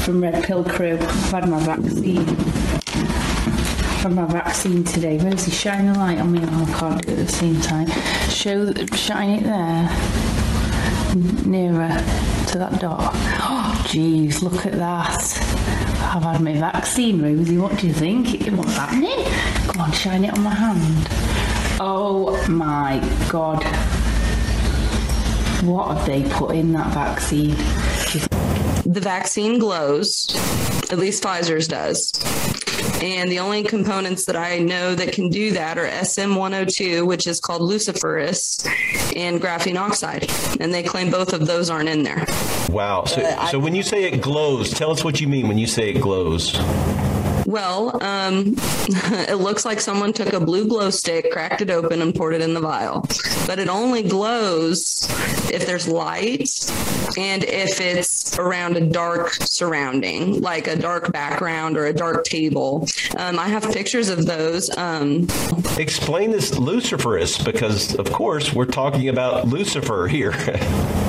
from Red Pill Crew. I've had my vaccine. I've had my vaccine today. Rosie, shine the light on me. Oh, I can't do it at the same time. Show, shine it there. Nearer to that dot. Oh, jeez, look at that. I've had my vaccine, Rosie. What do you think? What's happening? Eh? Come on, shine it on my hand. Oh my god what have they put in that vaccine? The vaccine glows. At least Pfizer's does. And the only components that I know that can do that are SM102, which is called luciferase, and graphene oxide. And they claim both of those aren't in there. Wow. So uh, so when you say it glows, tell us what you mean when you say it glows. Well, um, it looks like someone took a blue glow stick, cracked it open and poured it in the vial. But it only glows if there's light and if it's around a dark surrounding, like a dark background or a dark table. Um, I have pictures of those. Um, Explain this luciferase because of course we're talking about Lucifer here.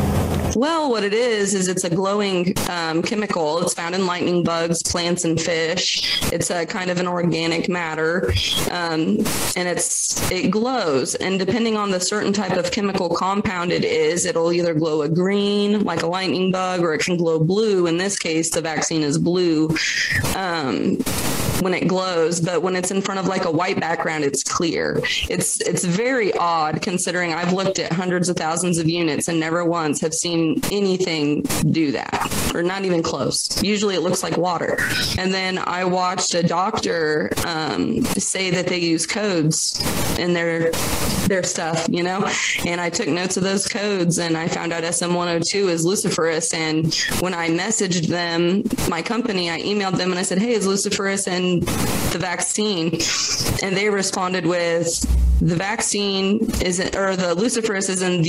Well, what it is is it's a glowing um, chemical. It's found in lightning bugs, plants and fish. It's a kind of an organic matter. Um, and it's it glows and depending on the certain type of chemical compound it is, it'll either glow a green like a lightning bug or it can glow blue. In this case, the vaccine is blue. Um, when it glows, but when it's in front of like a white background it's clear. It's it's very odd considering I've looked at hundreds of thousands of units and never once have seen anything do that or not even close. Usually it looks like water. And then I watched a doctor um, say that they use codes in their their stuff, you know? And I took notes of those codes and I found out SM102 is luciferase and when I messaged them, my company, I emailed them and I said, "Hey, is luciferase in the vaccine?" And they responded with the vaccine isn't or the luciferase is in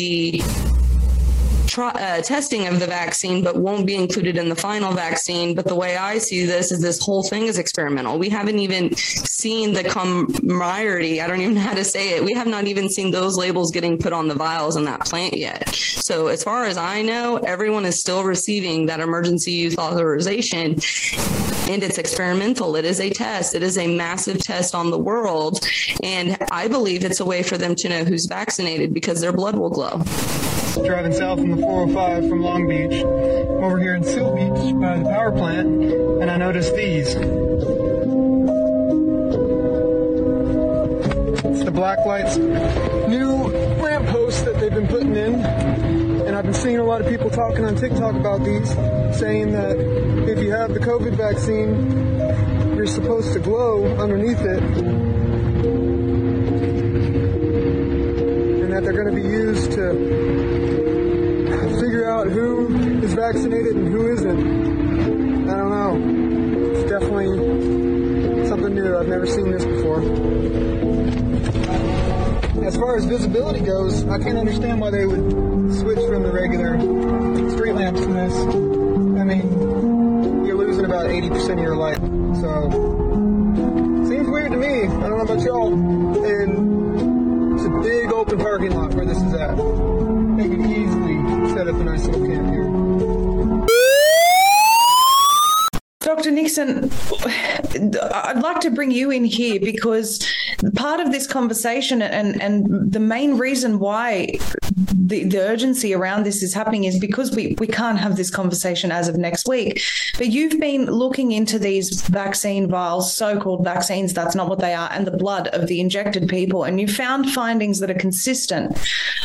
uh, testing of the vaccine but won't be included in the final vaccine. But the way I see this is this whole thing is experimental. We haven't even seen the camaraderie. I don't even know how to say it. We have not even seen those labels getting put on the vials in that plant yet. So as far as I know everyone is still receiving that emergency use authorization and it's experimental. It is a test. It is a massive test on the world. And I believe it's a way for them to know who's vaccinated because their blood will glow. Driving south on the 405 from Long Beach over here in Seal Beach by the power plant and I noticed these. It's the black lights new lamp posts that they've been putting in and I've been seeing a lot of people talking on TikTok about these saying that if you have the COVID vaccine you're supposed to glow underneath it and that they're going to be used to vaccinated and who isn't. I don't know. It's definitely something new. I've never seen this before. As far as visibility goes, I can't understand why they would switch from the regular street lamps to this. I mean, you're losing about 80% of your light. So, seems weird to me. I don't know about y'all. And it's a big open parking lot where this is at. Nixon, I'd like to bring you in here because part of this conversation and and the main reason why the the urgency around this is happening is because we we can't have this conversation as of next week. But you've been looking into these vaccine vials, so-called vaccines, that's not what they are, and the blood of the injected people and you found findings that are consistent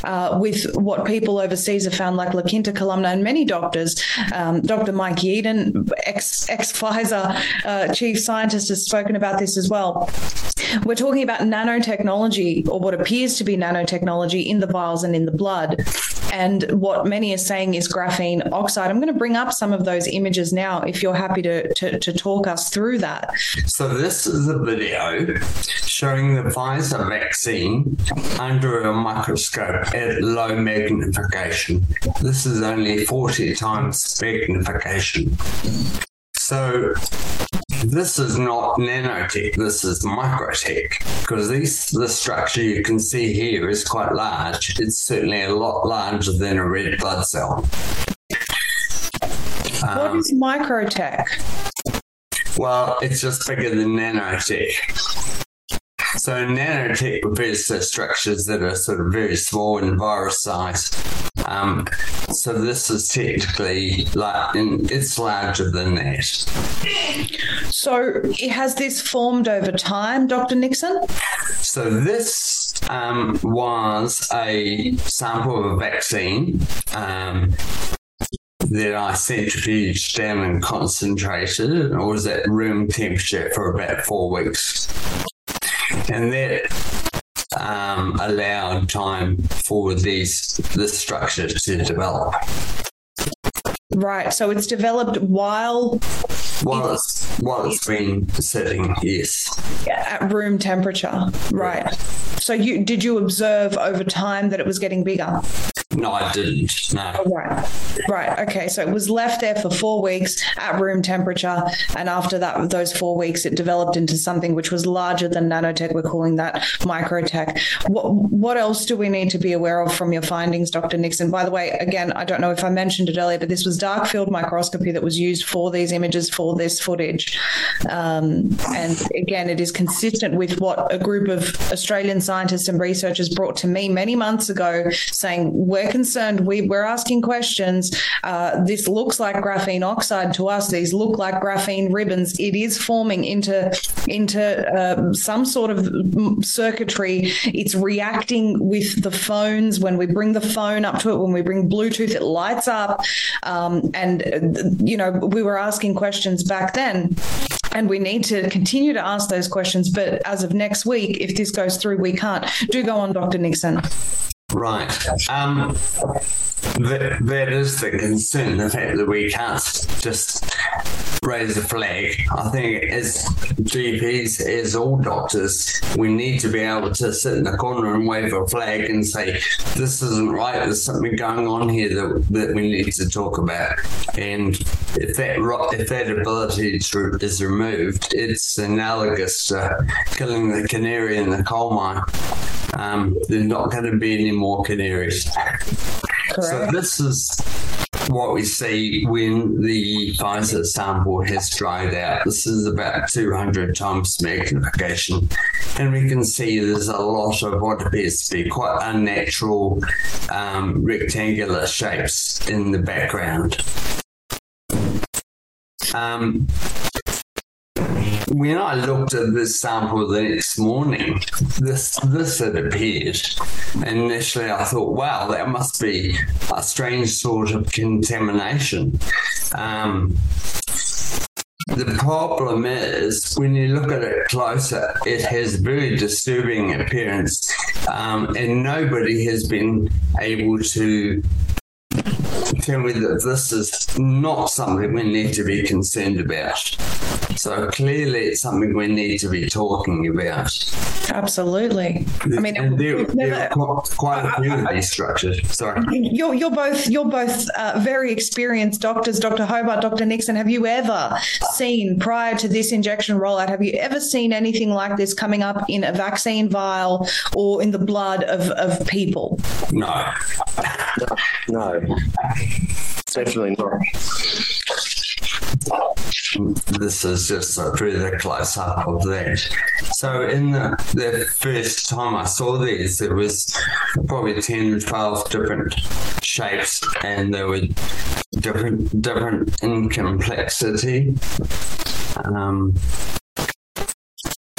uh, with what people overseas have found like La Quinta columna and many doctors, um, Dr. Mike Yeadon, ex ex Pfizer uh, chief scientist has spoken about this as well. We're talking about nanotechnology or what appears to be nanotechnology in the vials and in the blood. And what many are saying is graphene oxide. I'm going to bring up some of those images now if you're happy to to to talk us through that. So this is a video showing the Pfizer vaccine under a microscope at low magnification. This is only 40 times magnification. So this is not nanotech this is microtech because this the structure you can see here is quite large it's certainly a lot larger than a red blood cell what Um, is microtech? well, it's just bigger than nanotech. So nanotech refers to structures that are sort of very small and virus sized. Um, so this is technically like it's larger than that. So has this formed over time, Dr. Nixon? So this um, was a sample of a vaccine um, that I centrifuged down and concentrated and it was at room temperature for about 4 weeks. And that um, allowed time for these this structure to develop. Right. So it's developed while While it's, while it's been sitting, yes. at room temperature. Right. So you did you observe over time that it was getting bigger? No, I didn't. No. Oh, right. Right. Okay. So it was left there for 4 weeks at room temperature and after that those 4 weeks it developed into something which was larger than nanotech. We're calling that microtech. What what else do we need to be aware of from your findings Dr. Nixon? By the way, again, I don't know if I mentioned it earlier, but this was dark field microscopy that was used for these images for this footage. Um, and again, it is consistent with what a group of Australian scientists and researchers brought to me many months ago saying we're concerned we we're asking questions. Uh, this looks like graphene oxide to us. These look like graphene ribbons. It is forming into into uh, some sort of circuitry. It's reacting with the phones. When we bring the phone up to it when we bring bluetooth it lights up. Um, and you know we were asking questions back then and we need to continue to ask those questions. But as of next week if this goes through we can't. Do go on Dr Nixon Right. Um that, that is the concern, the fact that we can't just raise a flag. I think as GPs, as all doctors, we need to be able to sit in the corner and wave a flag and say, this isn't right, there's something going on here that, that we need to talk about. And if that, if that ability is removed, it's analogous to killing the canary in the coal mine. Um, there's not going to be any more canaries. Correct. So this is what we see when the Pfizer sample has dried out. This is about 200 times magnification. And we can see there's a lot of what appears to be quite unnatural um, rectangular shapes in the background. Um, when I looked at this sample the next morning, this this had appeared. And initially I thought, wow, that must be a strange sort of contamination. Um, the problem is when you look at it closer it has very disturbing appearance um, and nobody has been able to tell me that this is not something we need to be concerned about. So clearly it's something we need to be talking about. Absolutely. I mean and there, never, there are quite a few of these structures. Sorry. You're you're both you're both uh, very experienced doctors, Dr. Hobart, Dr. Nixon. Have you ever seen prior to this injection rollout have you ever seen anything like this coming up in a vaccine vial or in the blood of of people? No. No. Definitely not. This is just a further close up of that. So in the, the first time I saw these, there was probably 10, 12 different shapes and they were different, different in complexity. Um,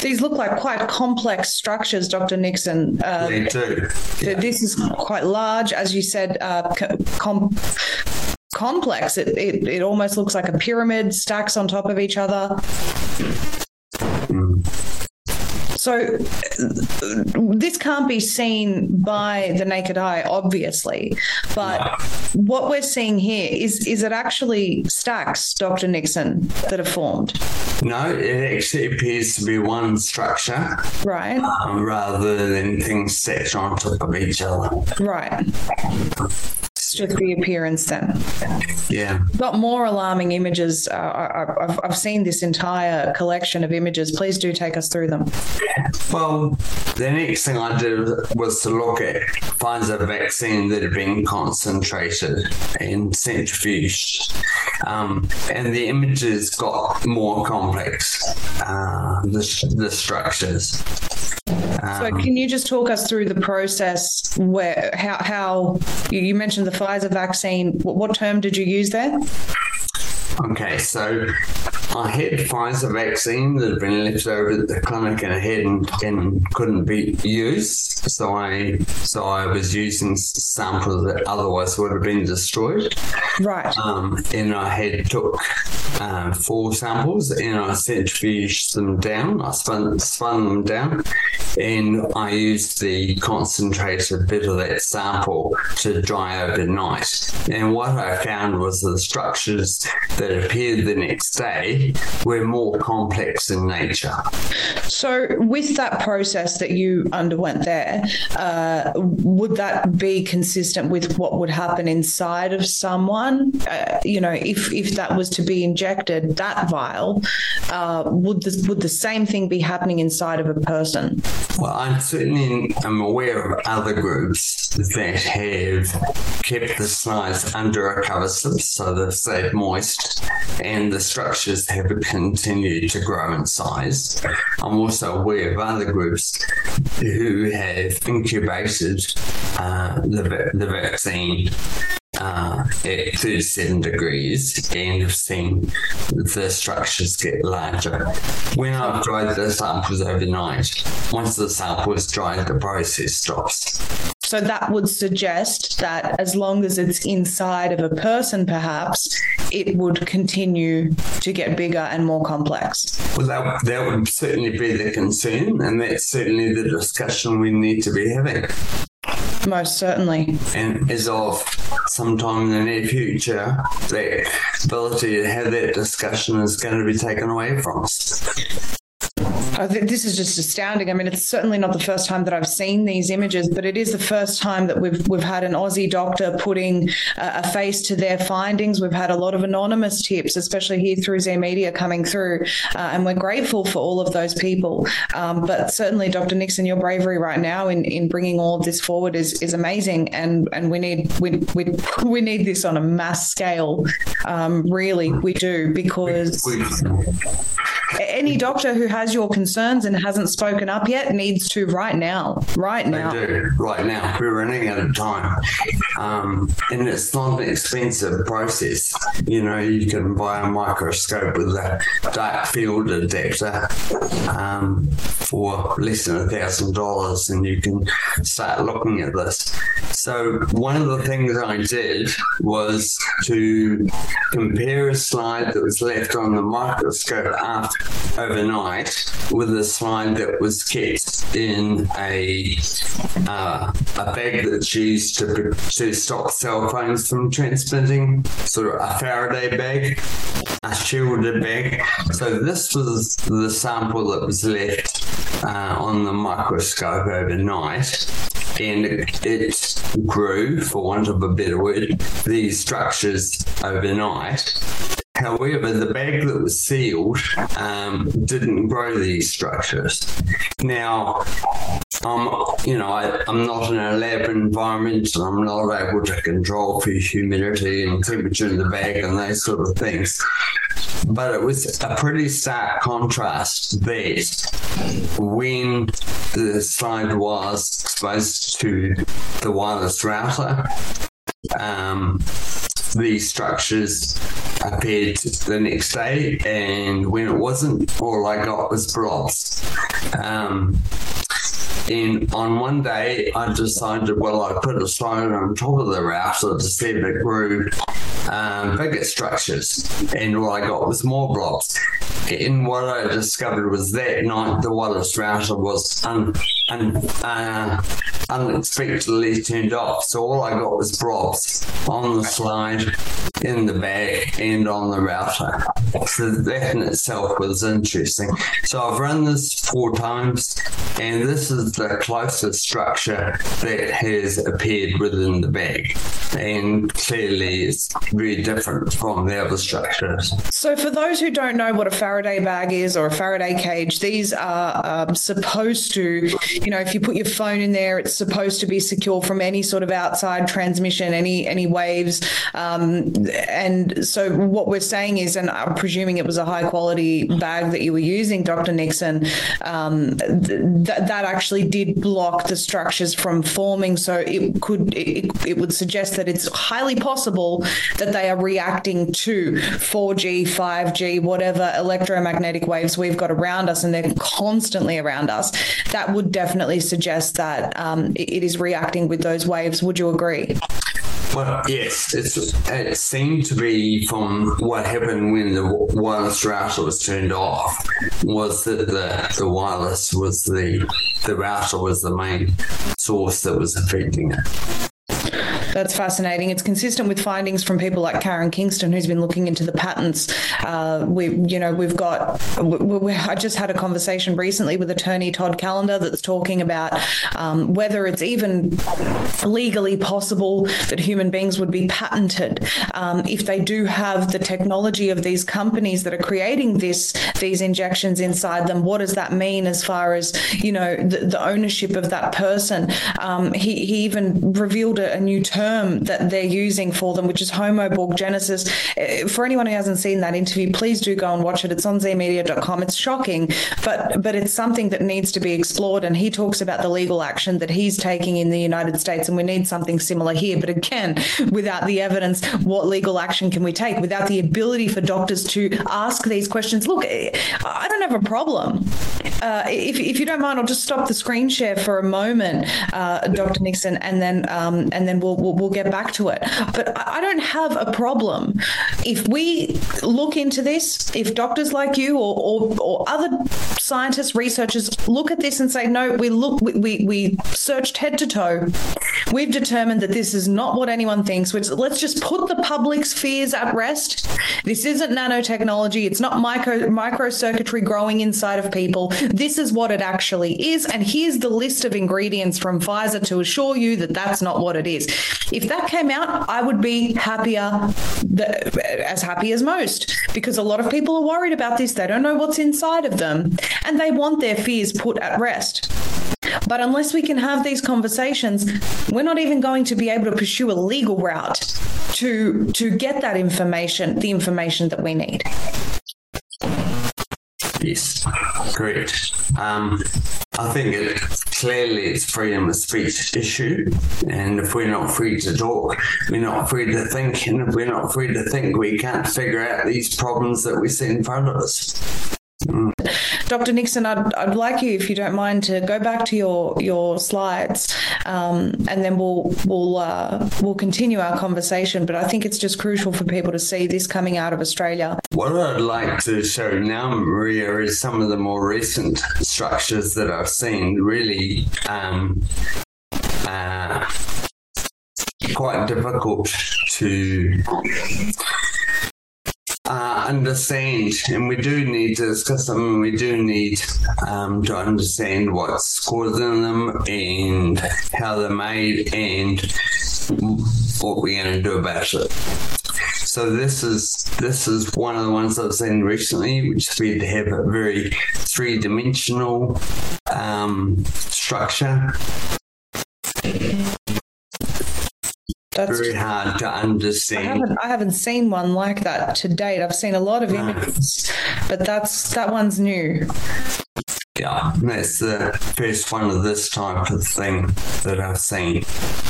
these look like quite complex structures, Dr. Nixon. Uh, they do. Yeah. This is quite large, as you said, uh, com complex. It, it, it almost looks like a pyramid stacks on top of each other. So this can't be seen by the naked eye obviously but what we're seeing here is is it actually stacks Dr Nixon that are formed? No it actually appears to be one structure right. um, rather than things stacked on top of each other. Right just the appearance then. Yeah. Got more alarming images. Uh, I, have I've seen this entire collection of images. Please do take us through them. Well, the next thing I did was to look at Pfizer vaccine that had been concentrated and centrifuged. Um, and the images got more complex, uh, the, the structures. Um, so can you just talk us through the process where how how you mentioned the Pfizer vaccine what, what term did you use there? Okay, so I had Pfizer vaccine that had been left over at the clinic and hadn't and couldn't be used. So I so I was using samples that otherwise would have been destroyed. Right. Um, and I had took um, four samples and I centrifuged them down. I spun spun them down and I used the concentrated bit of that sample to dry overnight. And what I found was the structures that appeared the next day were more complex in nature. So with that process that you underwent there, uh, would that be consistent with what would happen inside of someone? Uh, you know, if if that was to be injected that vial, uh, would the, would the same thing be happening inside of a person? Well, I'm certainly I'm aware of other groups that have kept the slides under a cover slip so stayed moist and the structures have continued to grow in size. I'm also aware of other groups who have incubated uh, the, the vaccine uh, at 37 degrees and have seen the structures get larger. When I've dried the samples overnight, once the sample is dried, the process stops. So that would suggest that as long as it's inside of a person perhaps it would continue to get bigger and more complex. Well that, that would certainly be the concern and that's certainly the discussion we need to be having. Most certainly. And as of sometime in the near future, the ability to have that discussion is going to be taken away from us. I think this is just astounding. I mean, it's certainly not the first time that I've seen these images, but it is the first time that we've we've had an Aussie doctor putting uh, a face to their findings. We've had a lot of anonymous tips, especially here through Zeee Media coming through, uh, and we're grateful for all of those people. Um, but certainly Dr. Nixon your bravery right now in in bringing all of this forward is is amazing and and we need we we we need this on a mass scale. Um, really we do because any doctor who has your concerns and hasn't spoken up yet needs to right now right now. right now. We're running out of time. Um, and it's not an expensive process. You know you can buy a microscope with a dark field adapter um, for less than a thousand dollars and you can start looking at this so one of the things I did was to compare a slide that was left on the microscope after overnight with a slide that was kept in a uh, a bag that's used to to stop cell phones from transmitting sort of a Faraday bag a shielded bag. So this was the sample that was left uh, on the microscope overnight and it, grew for want of a better word. These structures overnight However, the bag that was sealed um, didn't grow these structures. Now, um, you know, I, I'm not in a lab environment and I'm not able to control for humidity and temperature in the bag and those sort of things. But it was a pretty stark contrast that when the slide was exposed to the wireless router, um, these structures appeared the next day and when it wasn't all I got was blobs um and on one day I decided well I put a stone on top of the router to see if it grew um, bigger structures. And all I got was more blobs and what I discovered was that night the wireless router was un, uh, unexpectedly turned off. So all I got was blobs on the slide in the bag and on the router so that in itself was interesting. So I've run this four times and this is the closest structure that has appeared within the bag. And clearly it's very different from the other structures. So for those who don't know what a Faraday bag is or a Faraday cage these are um, supposed to you know if you put your phone in there it's supposed to be secure from any sort of outside transmission any any waves. Um, and so what we're saying is and I'm presuming it was a high quality bag that you were using Dr Nixon um, th that actually did block the structures from forming. So it could it, it would suggest that it's highly possible that they are reacting to 4G 5G whatever electromagnetic waves we've got around us and they're constantly around us. That would definitely suggest that um, it, it is reacting with those waves. Would you agree well, yes, it seemed to be from what happened when the wireless router was turned off was that the the wireless was the the router was the main source that was affecting it. That's fascinating. It's consistent with findings from people like Karen Kingston who's been looking into the patents. Uh, we you know, we've got we, we, I just had a conversation recently with attorney Todd Callender that's talking about um, whether it's even legally possible that human beings would be patented um, if they do have the technology of these companies that are creating this these injections inside them what does that mean as far as you know the, the ownership of that person um, he he even revealed a, a new term that they're using for them which is homoborgenesis uh, for anyone who hasn't seen that interview please do go and watch it. It's on zeeemedia.com it's shocking but but it's something that needs to be explored and he talks about the legal action that he's taking in the United States and we need something similar here. But again without the evidence what legal action can we take? Without the ability for doctors to ask these questions. Look I don't have a problem. Uh, if if you don't mind I'll just stop the screen share for a moment uh, Dr Nixon and then um, and then we'll, we'll we'll, get back to it. But I don't have a problem if we look into this, if doctors like you or or, or other scientists, researchers look at this and say no, we look we we, we searched head to toe. We've determined that this is not what anyone thinks. Which let's just put the public's fears at rest. This isn't nanotechnology. It's not micro microcircuitry growing inside of people. This is what it actually is and here's the list of ingredients from Pfizer to assure you that that's not what it is. If that came out, I would be happier as happy as most because a lot of people are worried about this. They don't know what's inside of them and they want their fears put at rest. But unless we can have these conversations, we're not even going to be able to pursue a legal route to to get that information, the information that we need. Yes, great. Um, I think it clearly it's freedom of speech issue, and if we're not free to talk, we're not free to think, and if we're not free to think, we can't figure out these problems that we see in front of us. Dr. Nixon, I'd, I'd like you, if you don't mind, to go back to your your slides, um, and then we'll we'll uh, we'll continue our conversation. But I think it's just crucial for people to see this coming out of Australia. What I'd like to show now, Maria, is some of the more recent structures that I've seen really um, uh, quite difficult to uh, understand and we do need to discuss them and we do need um, to understand what's causing them and how they're made and what we're going to do about it. So this is this is one of the ones I've seen recently which appeared to have a very three-dimensional um, structure That's very hard to I understand haven't I haven't seen one like that to date. I've seen a lot of images, but that's that one's new. Yeah, that's the first one of this type of thing that I've seen.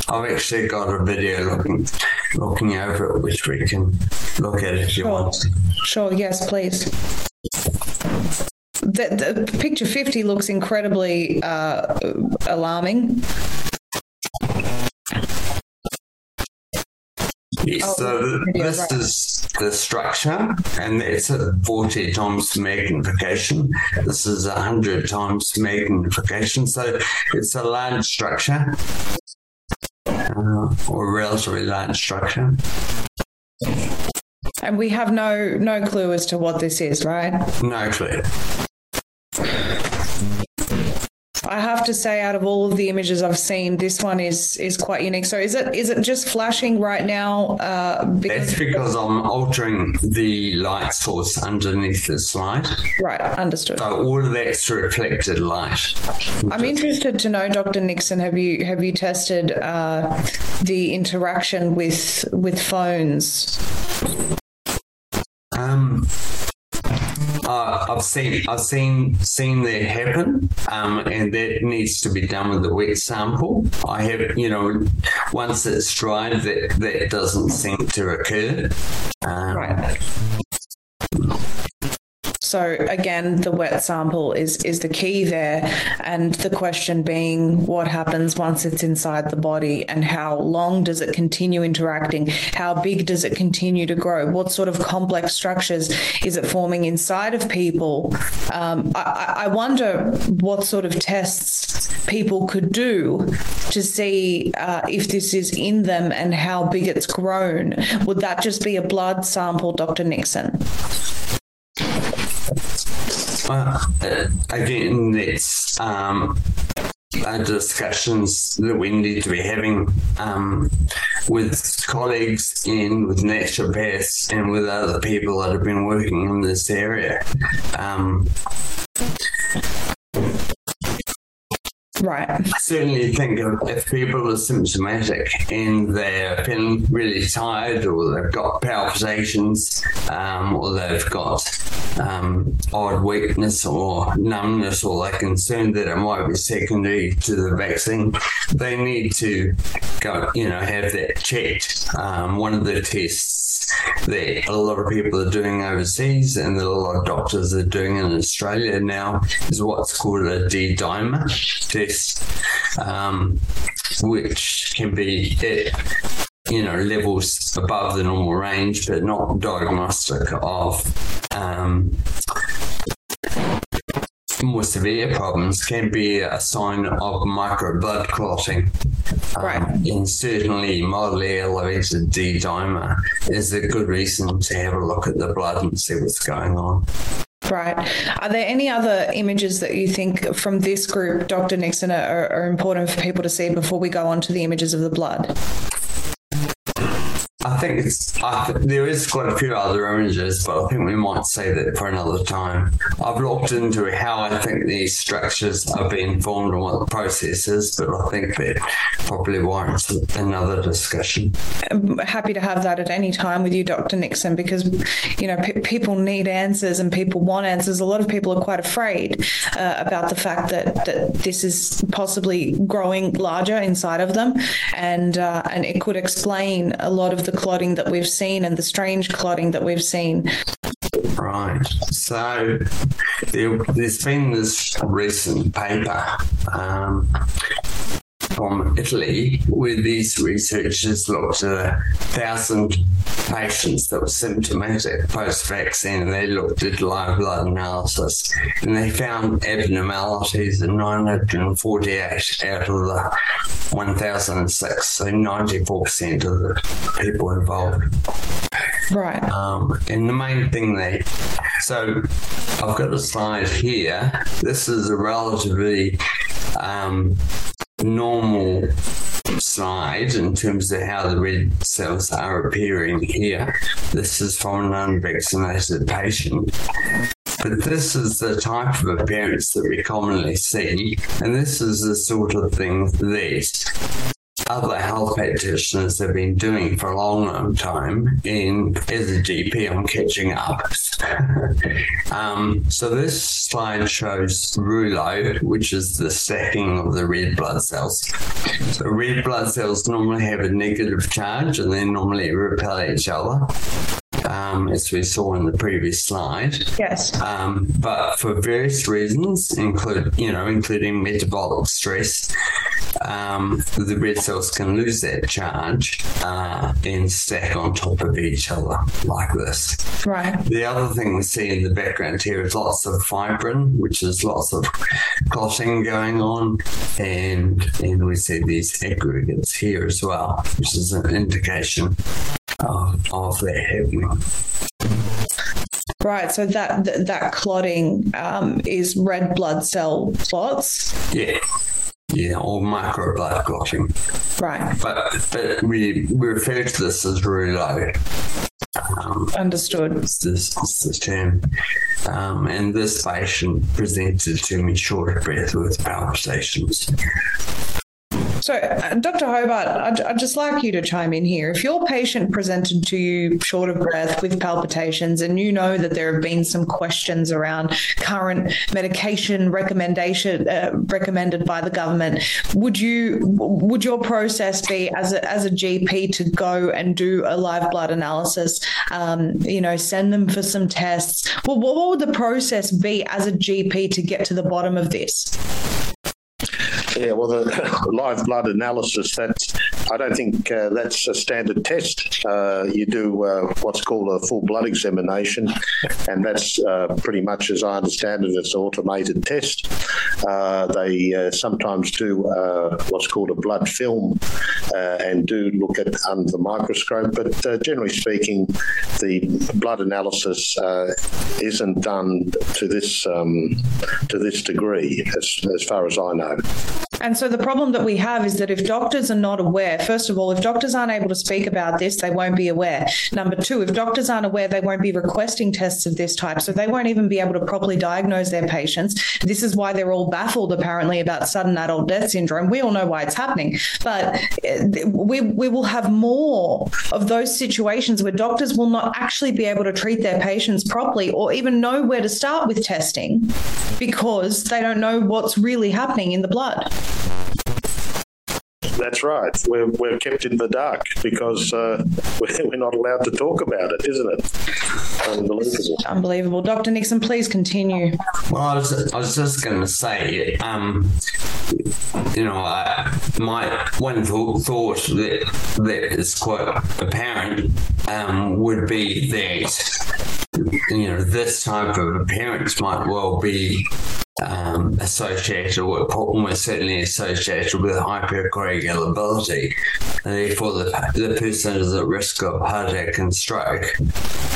I've actually got a video looking looking over it which we can look at if you want. Sure, yes, please. The, the picture 50 looks incredibly uh, alarming. So th- yeah, this right. is the structure and it's at 40 times magnification. This is 100 times magnification. So it's a large structure. Uh, or relatively large structure. And we have no no clue as to what this is, right? No clue. I have to say out of all of the images I've seen this one is is quite unique. So is it is it just flashing right now uh because That's because I'm altering the light source underneath the slide. right, understood. So all of that's reflected light. I'm interested to know Dr. Nixon have you have you tested uh the interaction with with phones? Um uh, I've seen I've seen seen that happen um, and that needs to be done with the wet sample. I have you know once it's dried that that doesn't seem to occur. Um, right. So again, the wet sample is is the key there and the question being what happens once it's inside the body and how long does it continue interacting? How big does it continue to grow? What sort of complex structures is it forming inside of people? Um, I, I wonder what sort of tests people could do to see uh, if this is in them and how big it's grown. Would that just be a blood sample, Dr. Nixon? Uh, again, it's um, uh, discussions that we need to be having um, with colleagues and with naturopaths and with other people that have been working in this area. Um, Right. I certainly think if, people are symptomatic and they're feeling really tired or they've got palpitations um, or they've got um, odd weakness or numbness or they're concerned that it might be secondary to the vaccine, they need to go, you know, have that checked. Um, one of the tests that a lot of people are doing overseas and that a lot of doctors are doing in Australia. Now is what's called a D-dimer test um, which can be you know, levels above the normal range, but not diagnostic of um, more severe problems can be a sign of micro blood clotting. Right. Um, and certainly mildly elevated D-dimer is a good reason to have a look at the blood and see what's going on. Right. Are there any other images that you think from this group, Dr. Nixon, are, are important for people to see before we go on to the images of the blood? I think it's I th there is quite a few other images but I think we might say that for another time. I've looked into how I think these structures are being formed and what the process is but I think that probably warrants another discussion. I'm happy to have that at any time with you Dr. Nixon because you know people need answers and people want answers. A lot of people are quite afraid uh, about the fact that that this is possibly growing larger inside of them and uh, and it could explain a lot of the clotting that we've seen and the strange clotting that we've seen. Right. So there, has been this recent paper um, from Italy where these researchers looked at a thousand patients that were symptomatic post-vaccine and they looked at live blood analysis and they found abnormalities in 948 out of the 1006 so 94% of the people involved. Right. Um, and the main thing they so I've got a slide here. This is a relatively um, normal slide in terms of how the red cells are appearing here. This is from an unvaccinated patient. But this is the type of appearance that we commonly see and this is the sort of thing that other health practitioners have been doing for a long long time in as a GP I'm catching up. Um, so this slide shows rouleau which is the stacking of the red blood cells. So red blood cells normally have a negative charge and they normally repel each other um, as we saw in the previous slide. Yes. Um, but for various reasons, include you know, including metabolic stress, um, the red cells can lose that charge uh, and stack on top of each other like this. Right. The other thing we see in the background here is lots of fibrin, which is lots of clotting going on, and and we see these aggregates here as well, which is an indication of, of that happening. Right, so that that, that clotting um, is red blood cell clots. Yeah. Yeah, or micro blood clotting. Right. But but we we refer to this as rouleau. Um, Understood. This, this term. Um, and this patient presented to me short of breath with palpitations. So, uh, Dr. Hobart, I'd, I'd, just like you to chime in here. If your patient presented to you short of breath with palpitations and you know that there have been some questions around current medication recommendation uh, recommended by the government, would you would your process be as a, as a GP to go and do a live blood analysis, um, you know, send them for some tests? Well, what would the process be as a GP to get to the bottom of this? Yeah, well, the live blood analysis, that's, I don't think uh, that's a standard test. Uh, you do uh, what's called a full blood examination, and that's uh, pretty much, as I understand it, it's an automated test. Uh, they uh, sometimes do what's called a blood film and do look at under the microscope, but generally speaking, the blood analysis isn't done to this um, to this degree, as, as far as I know. And so the problem that we have is that if doctors are not aware, first of all, if doctors aren't able to speak about this, they won't be aware. Number 2, if doctors aren't aware, they won't be requesting tests of this type, so they won't even be able to properly diagnose their patients. This is why they're all baffled apparently about sudden adult death syndrome. We all know why it's happening, but eh, we we will have more of those situations where doctors will not actually be able to treat their patients properly or even know where to start with testing because they don't know what's really happening in the blood. That's right. We're we're kept in the dark because uh, we're not allowed to talk about it, isn't it? unbelievable. Unbelievable. Dr. Nixon, please continue. Well, I was, I was just going to say, um, you know, I, my one thought, thought that, that is quite apparent um, would be that, you know, this type of appearance might well be um, associated or almost certainly associated with hypercoagulability. And therefore the, the person is at risk of heart attack and stroke.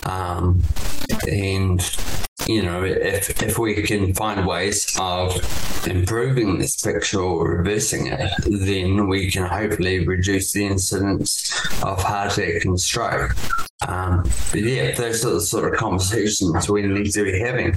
Um, and you know if if we can find ways of improving this picture or reversing it then we can hopefully reduce the incidence of heart attack and stroke. Um, yeah those are the sort of conversations we need to be having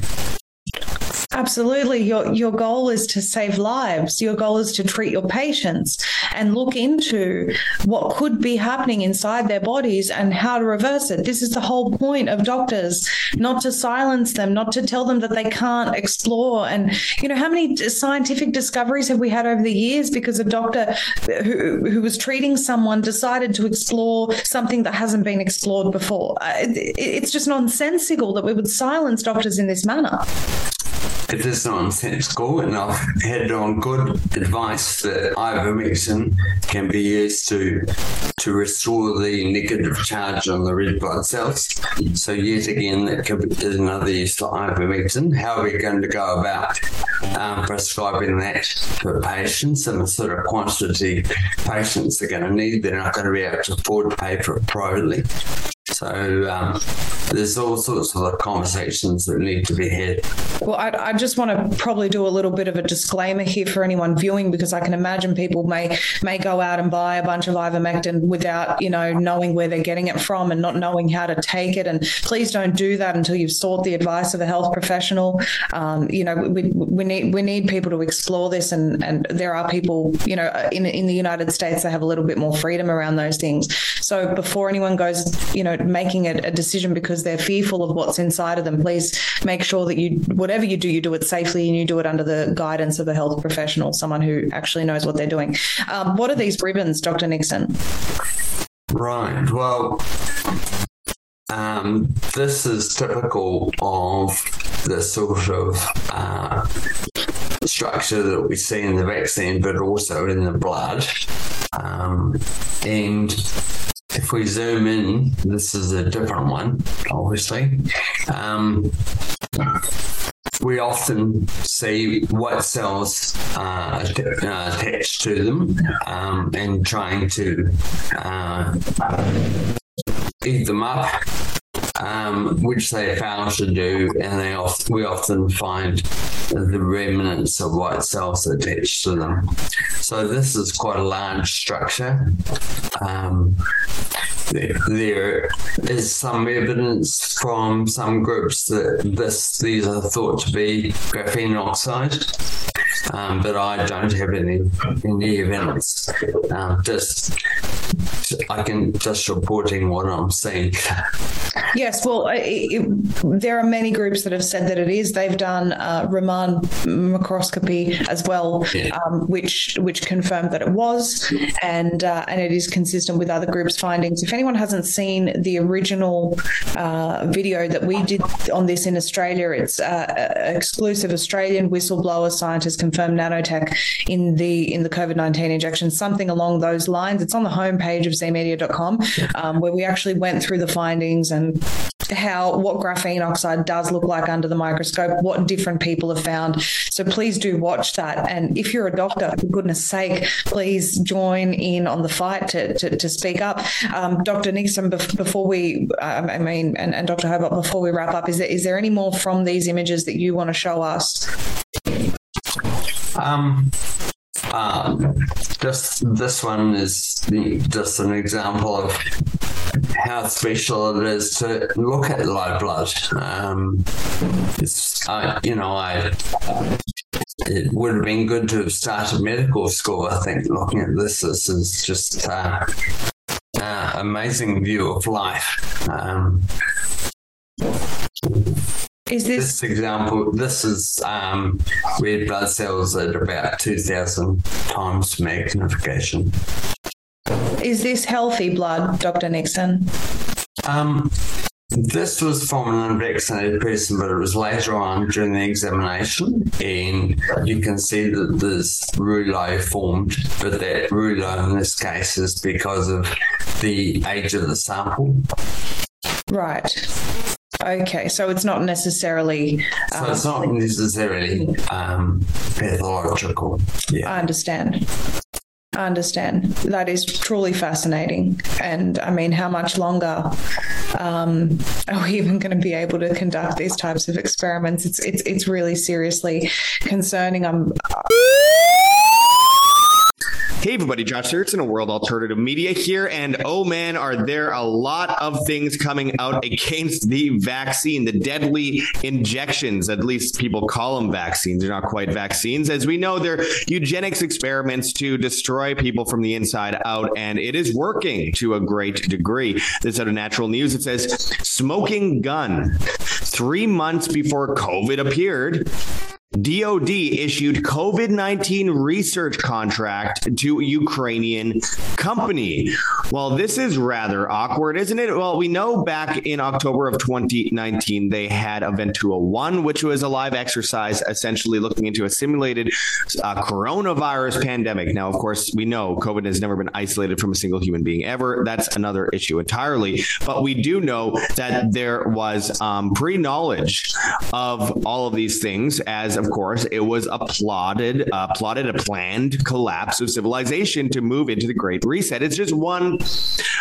Absolutely. Your your goal is to save lives. Your goal is to treat your patients and look into what could be happening inside their bodies and how to reverse it. This is the whole point of doctors, not to silence them, not to tell them that they can't explore and you know how many scientific discoveries have we had over the years because a doctor who who was treating someone decided to explore something that hasn't been explored before. Uh, it's just nonsensical that we would silence doctors in this manner it is nonsensical and I've had on good advice that ivermectin can be used to to restore the negative charge on the red blood cells. So yet again that could be another use for ivermectin. How are we going to go about um, prescribing that for patients and the sort of quantity patients are going to need? They're not going to be able to afford to pay for it privately. So um, there's all sorts of conversations that need to be had. Well, I, I just want to probably do a little bit of a disclaimer here for anyone viewing because I can imagine people may may go out and buy a bunch of ivermectin without, you know, knowing where they're getting it from and not knowing how to take it. And please don't do that until you've sought the advice of a health professional. Um, you know, we, we need we need people to explore this and and there are people, you know, in in the United States that have a little bit more freedom around those things. So before anyone goes, you know, making a, a decision because they're fearful of what's inside of them, please make sure that you whatever you do, you do it safely and you do it under the guidance of a health professional, someone who actually knows what they're doing. Um, what are these ribbons, Dr. Nixon? Right. Well, um, this is typical of the sort of uh, structure that we see in the vaccine, but also in the blood. Um, and if we zoom in, this is a different one, obviously. Um, we often see white cells uh, attached to them um, and trying to uh, eat them up um, which they fail to do and they we often find the remnants of white cells attached to them. So this is quite a large structure. Um, there, there is some evidence from some groups that this these are thought to be graphene oxide um, but I don't have any any evidence. Um, just I can just reporting what I'm saying. Yes, well, it, it, there are many groups that have said that it is. They've done uh, Raman microscopy as well, yeah. um, which which confirmed that it was, and uh, and it is consistent with other groups' findings. If anyone hasn't seen the original uh, video that we did on this in Australia, it's uh, exclusive Australian whistleblower scientist confirmed nanotech in the in the COVID-19 injection, something along those lines. It's on the homepage of zeeemedia.com um, where we actually went through the findings and how what graphene oxide does look like under the microscope, what different people have found. So please do watch that and if you're a doctor, for goodness sake, please join in on the fight to to, to speak up. Um, Dr. Nixon before we um, I mean and, and Dr. Hobart before we wrap up is there is there any more from these images that you want to show us? Um um, just this one is just an example of how special it is to look at live blood. Um, it's, I, you know, I it would have been good to have started medical school. I think looking at this, this is just uh, uh, amazing view of life. Um, is this, this example this is um, red blood cells at about 2000 times magnification. Is this healthy blood, Dr. Nixon? Um This was from an unvaccinated person, but it was later on during the examination, and you can see that this rouleau formed, but that rouleau in this case is because of the age of the sample. Right. Okay, so it's not necessarily So it's not necessarily um, pathological. Yeah. I understand. I understand. That is truly fascinating. And I mean, how much longer um, are we even going to be able to conduct these types of experiments? It's it's it's really seriously concerning. I'm Hey everybody, Josh Sigurdson a World Alternative Media here and oh man are there a lot of things coming out against the vaccine, the deadly injections, at least people call them vaccines, they're not quite vaccines. As we know they're eugenics experiments to destroy people from the inside out and it is working to a great degree. This out of Natural News it says smoking gun 3 months before COVID appeared DOD issued COVID-19 research contract to Ukrainian company. Well, this is rather awkward, isn't it? Well, we know back in October of 2019 they had Event 201, which was a live exercise essentially looking into a simulated uh, coronavirus pandemic. Now, of course, we know COVID has never been isolated from a single human being ever. That's another issue entirely, but we do know that there was um, pre-knowledge of all of these things as of course it was a plotted uh, a planned collapse of civilization to move into the great reset. It's just one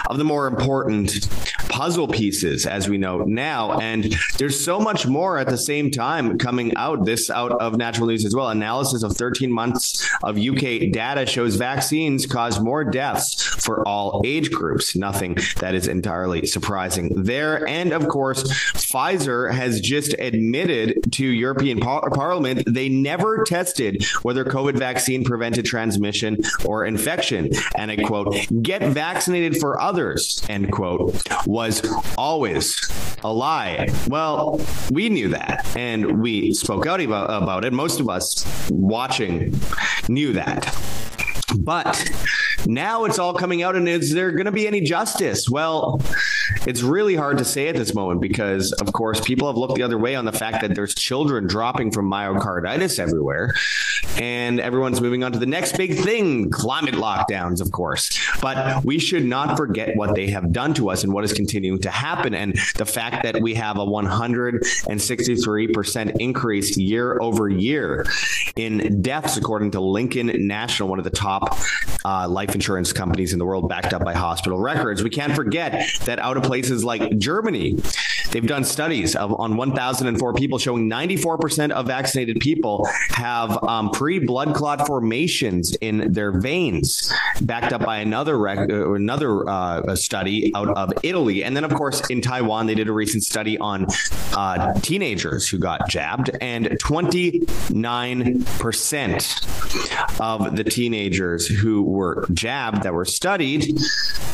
of the more important puzzle pieces as we know now. And there's so much more at the same time coming out this out of natural news as well. Analysis of 13 months of UK data shows vaccines cause more deaths for all age groups. Nothing that is entirely surprising there. And of course Pfizer has just admitted to European par Parliament they never tested whether COVID vaccine prevented transmission or infection. And I quote get vaccinated for others end quote was always a lie. Well, we knew that and we spoke out about, about it. Most of us watching knew that. But now it's all coming out and is there going to be any justice? Well, it's really hard to say at this moment because of course people have looked the other way on the fact that there's children dropping from myocarditis everywhere and everyone's moving on to the next big thing, climate lockdowns of course. But we should not forget what they have done to us and what is continuing to happen and the fact that we have a 163% increase year over year in deaths according to Lincoln National, one of the top uh, life insurance companies in the world backed up by hospital records. We can't forget that out of places like Germany, they've done studies of on 1004 people showing 94% of vaccinated people have um, pre-blood clot formations in their veins, backed up by another uh, another uh, study out of Italy. And then of course in Taiwan they did a recent study on uh, teenagers who got jabbed and 29% of the teenagers who were jabbed that were studied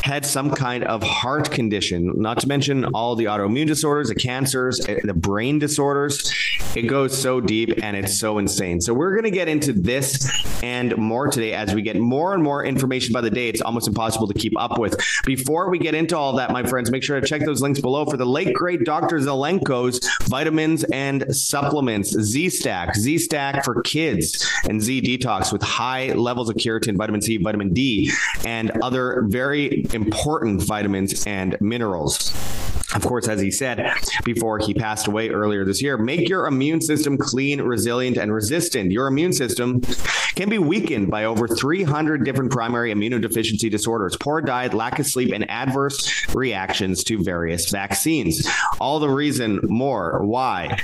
had some kind of heart condition not to mention all the autoimmune disorders the cancers eh, the brain disorders. It goes so deep and it's so insane. So we're going to get into this and more today as we get more and more information by the day. It's almost impossible to keep up with. Before we get into all that my friends make sure to check those links below for the late great Dr. Zelenko's vitamins and supplements. Z-Stack Z-Stack for kids and Z detox with high levels of quercetin vitamin C vitamin D and other very important vitamins and minerals. Of course as he said before he passed away earlier this year make your immune system clean resilient and resistant. Your immune system can be weakened by over 300 different primary immunodeficiency disorders poor diet lack of sleep and adverse reactions to various vaccines. All the reason more why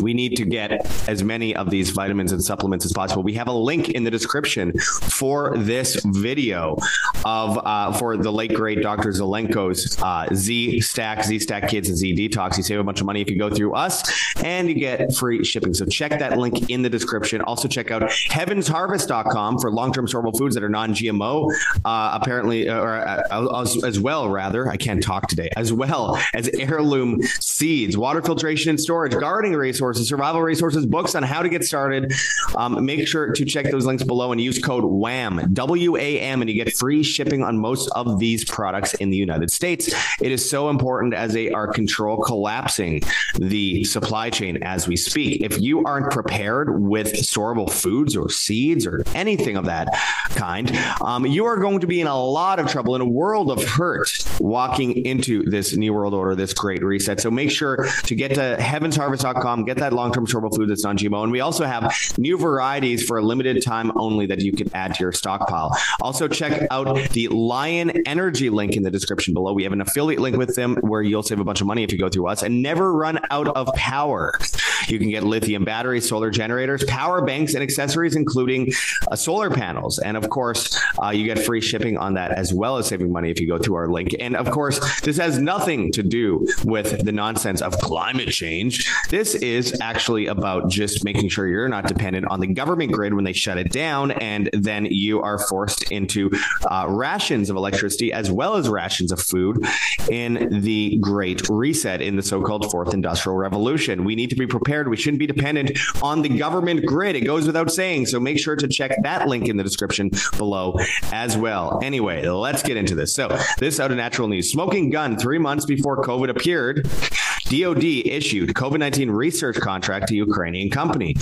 we need to get as many of these vitamins and supplements as possible. We have a link in the description for this video of uh, for the late great Dr. Zelenko's uh, Z Stack, Z Stack Kids and Z Detox. You save a bunch of money if you go through us and you get free shipping. So check that link in the description. Also check out heavensharvest.com for long-term storable foods that are non-GMO uh, apparently or uh, as, as well rather. I can't talk today. As well as heirloom seeds, water filtration and storage, gardening resources resources, survival resources, books on how to get started. Um, make sure to check those links below and use code WAM, W A M and you get free shipping on most of these products in the United States. It is so important as they are control collapsing the supply chain as we speak. If you aren't prepared with storable foods or seeds or anything of that kind, um, you are going to be in a lot of trouble in a world of hurt walking into this new world order, this great reset. So make sure to get to heavensharvest.com, get that long-term storable food that's non-GMO and we also have new varieties for a limited time only that you can add to your stockpile. Also check out the Lion Energy link in the description below. We have an affiliate link with them where you'll save a bunch of money if you go through us and never run out of power. You can get lithium batteries, solar generators, power banks and accessories including uh, solar panels and of course uh, you get free shipping on that as well as saving money if you go through our link. And of course, this has nothing to do with the nonsense of climate change. This is actually about just making sure you're not dependent on the government grid when they shut it down and then you are forced into uh, rations of electricity as well as rations of food in the great reset in the so-called fourth industrial revolution. We need to be prepared. We shouldn't be dependent on the government grid. It goes without saying. So make sure to check that link in the description below as well. Anyway, let's get into this. So, this out of natural news. Smoking gun 3 months before COVID appeared. DOD issued COVID-19 research contract to Ukrainian company.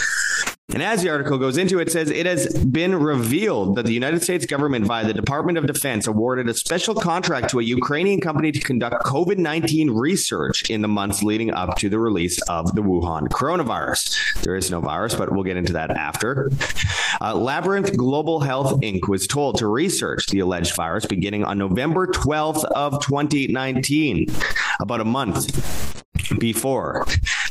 And as the article goes into it says it has been revealed that the United States government via the Department of Defense awarded a special contract to a Ukrainian company to conduct COVID-19 research in the months leading up to the release of the Wuhan coronavirus. There is no virus, but we'll get into that after. Uh, Labyrinth Global Health Inc was told to research the alleged virus beginning on November 12th of 2019, about a month before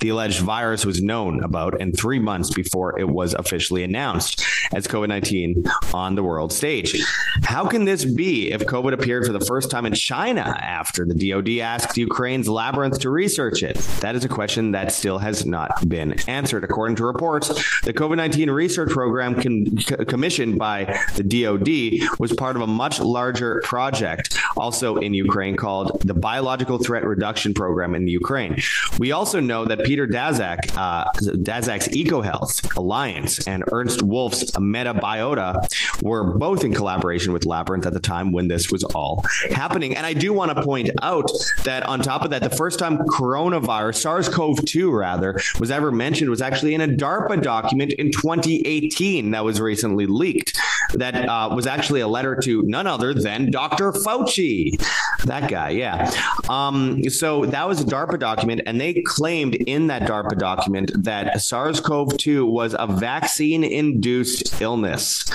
the alleged virus was known about and 3 months before it was officially announced as COVID-19 on the world stage. How can this be if COVID appeared for the first time in China after the DoD asked Ukraine's labyrinth to research it? That is a question that still has not been answered according to reports. The COVID-19 research program commissioned by the DoD was part of a much larger project also in Ukraine called the Biological Threat Reduction Program in Ukraine. We also know that Peter Daszak, uh, EcoHealth Alliance and Ernst Wolf's Metabiota were both in collaboration with Labyrinth at the time when this was all happening. And I do want to point out that on top of that the first time coronavirus SARS-CoV-2 rather was ever mentioned was actually in a DARPA document in 2018 that was recently leaked that uh, was actually a letter to none other than Dr. Fauci. That guy, yeah. Um, so that was a DARPA document and they claimed in that DARPA document that SARS-CoV-2 was a vaccine induced illness.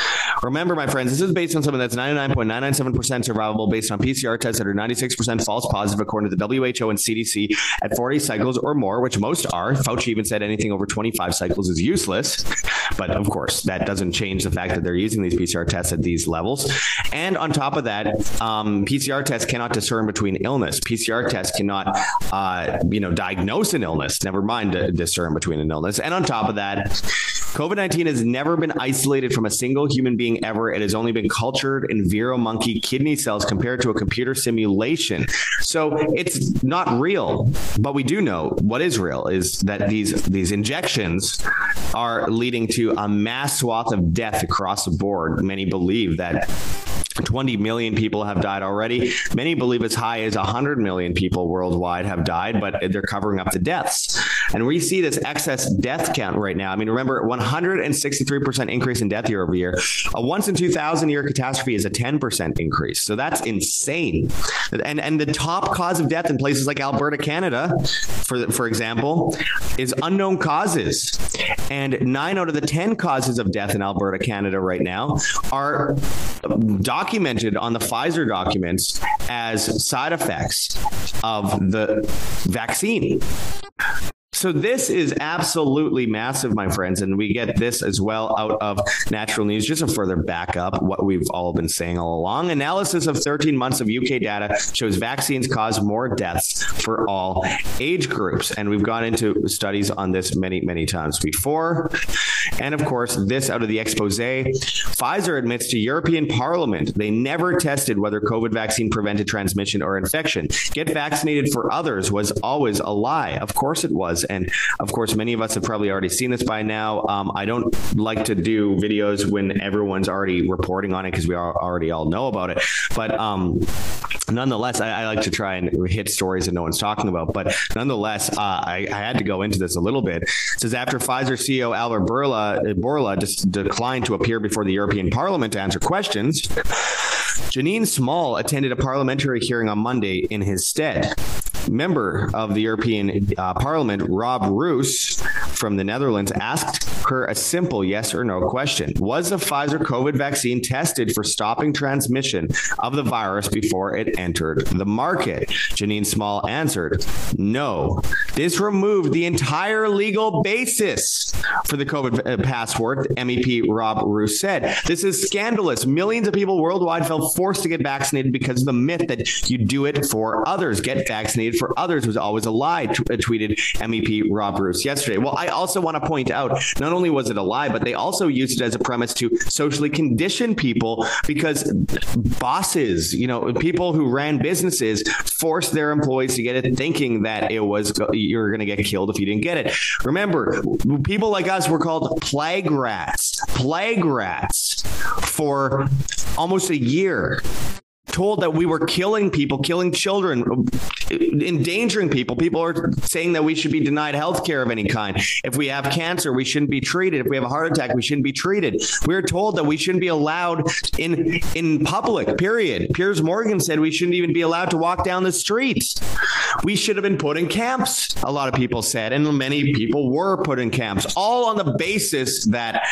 Remember my friends, this is based on something that's 99.997% survivable based on PCR tests that are 96% false positive according to the WHO and CDC at 40 cycles or more, which most are. Fauci even said anything over 25 cycles is useless. But of course, that doesn't change the fact that they're using these PCR tests at these levels. And on top of that, um, PCR tests cannot discern between illness. PCR tests cannot uh, you know diagnose an illness, never mind to discern between an illness. And on top of that, COVID-19 has never been isolated from a single human being ever. It has only been cultured in Vero monkey kidney cells compared to a computer simulation. So it's not real, but we do know what is real is that these these injections are leading to a mass swath of death across the board. Many believe that 20 million people have died already. Many believe as high as 100 million people worldwide have died, but they're covering up the deaths. And we see this excess death count right now. I mean, remember 163% increase in death year over year. A once in 2000 year catastrophe is a 10% increase. So that's insane. And and the top cause of death in places like Alberta, Canada, for for example, is unknown causes. And 9 out of the 10 causes of death in Alberta, Canada right now are documented on the Pfizer documents as side effects of the vaccine. So this is absolutely massive my friends and we get this as well out of natural news just to further back up what we've all been saying all along. Analysis of 13 months of UK data shows vaccines cause more deaths for all age groups and we've gone into studies on this many many times before. And of course, this out of the exposé, Pfizer admits to European Parliament they never tested whether COVID vaccine prevented transmission or infection. Get vaccinated for others was always a lie. Of course it was. And of course many of us have probably already seen this by now. Um, I don't like to do videos when everyone's already reporting on it because we already all know about it. But um, nonetheless, I, I, like to try and hit stories that no one's talking about. But nonetheless, uh, I, I, had to go into this a little bit. It says after Pfizer CEO Albert Bourla, Bourla just declined to appear before the European Parliament to answer questions, Janine Small attended a parliamentary hearing on Monday in his stead member of the European uh, Parliament, Rob Roos from the Netherlands, asked her a simple yes or no question. Was the Pfizer COVID vaccine tested for stopping transmission of the virus before it entered the market? Janine Small answered, "No. This removed the entire legal basis for the COVID uh, passport," MEP Rob Roos said. This is scandalous. Millions of people worldwide felt forced to get vaccinated because of the myth that you do it for others. Get vaccinated for others was always a lie, uh, tweeted MEP Rob Roos yesterday. Well, I also want to point out not only was it a lie, but they also used it as a premise to socially condition people because bosses, you know, people who ran businesses forced their employees to get it thinking that it was you're going to get killed if you didn't get it. Remember, people like us were called plague rats, plague rats for almost a year told that we were killing people, killing children, endangering people. People are saying that we should be denied health care of any kind. If we have cancer, we shouldn't be treated. If we have a heart attack, we shouldn't be treated. We are told that we shouldn't be allowed in in public, period. Piers Morgan said we shouldn't even be allowed to walk down the streets. We should have been put in camps, a lot of people said, and many people were put in camps all on the basis that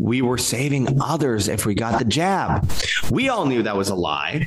we were saving others if we got the jab. We all knew that was a lie.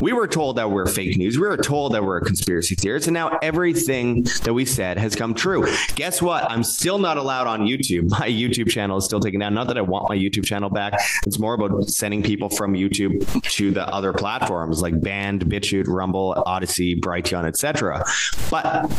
We were told that we're fake news. We were told that we're conspiracy theorists and now everything that we said has come true. Guess what? I'm still not allowed on YouTube. My YouTube channel is still taken down. Not that I want my YouTube channel back. It's more about sending people from YouTube to the other platforms like Band, BitChute, Rumble, Odysee, Brighteon, etc. But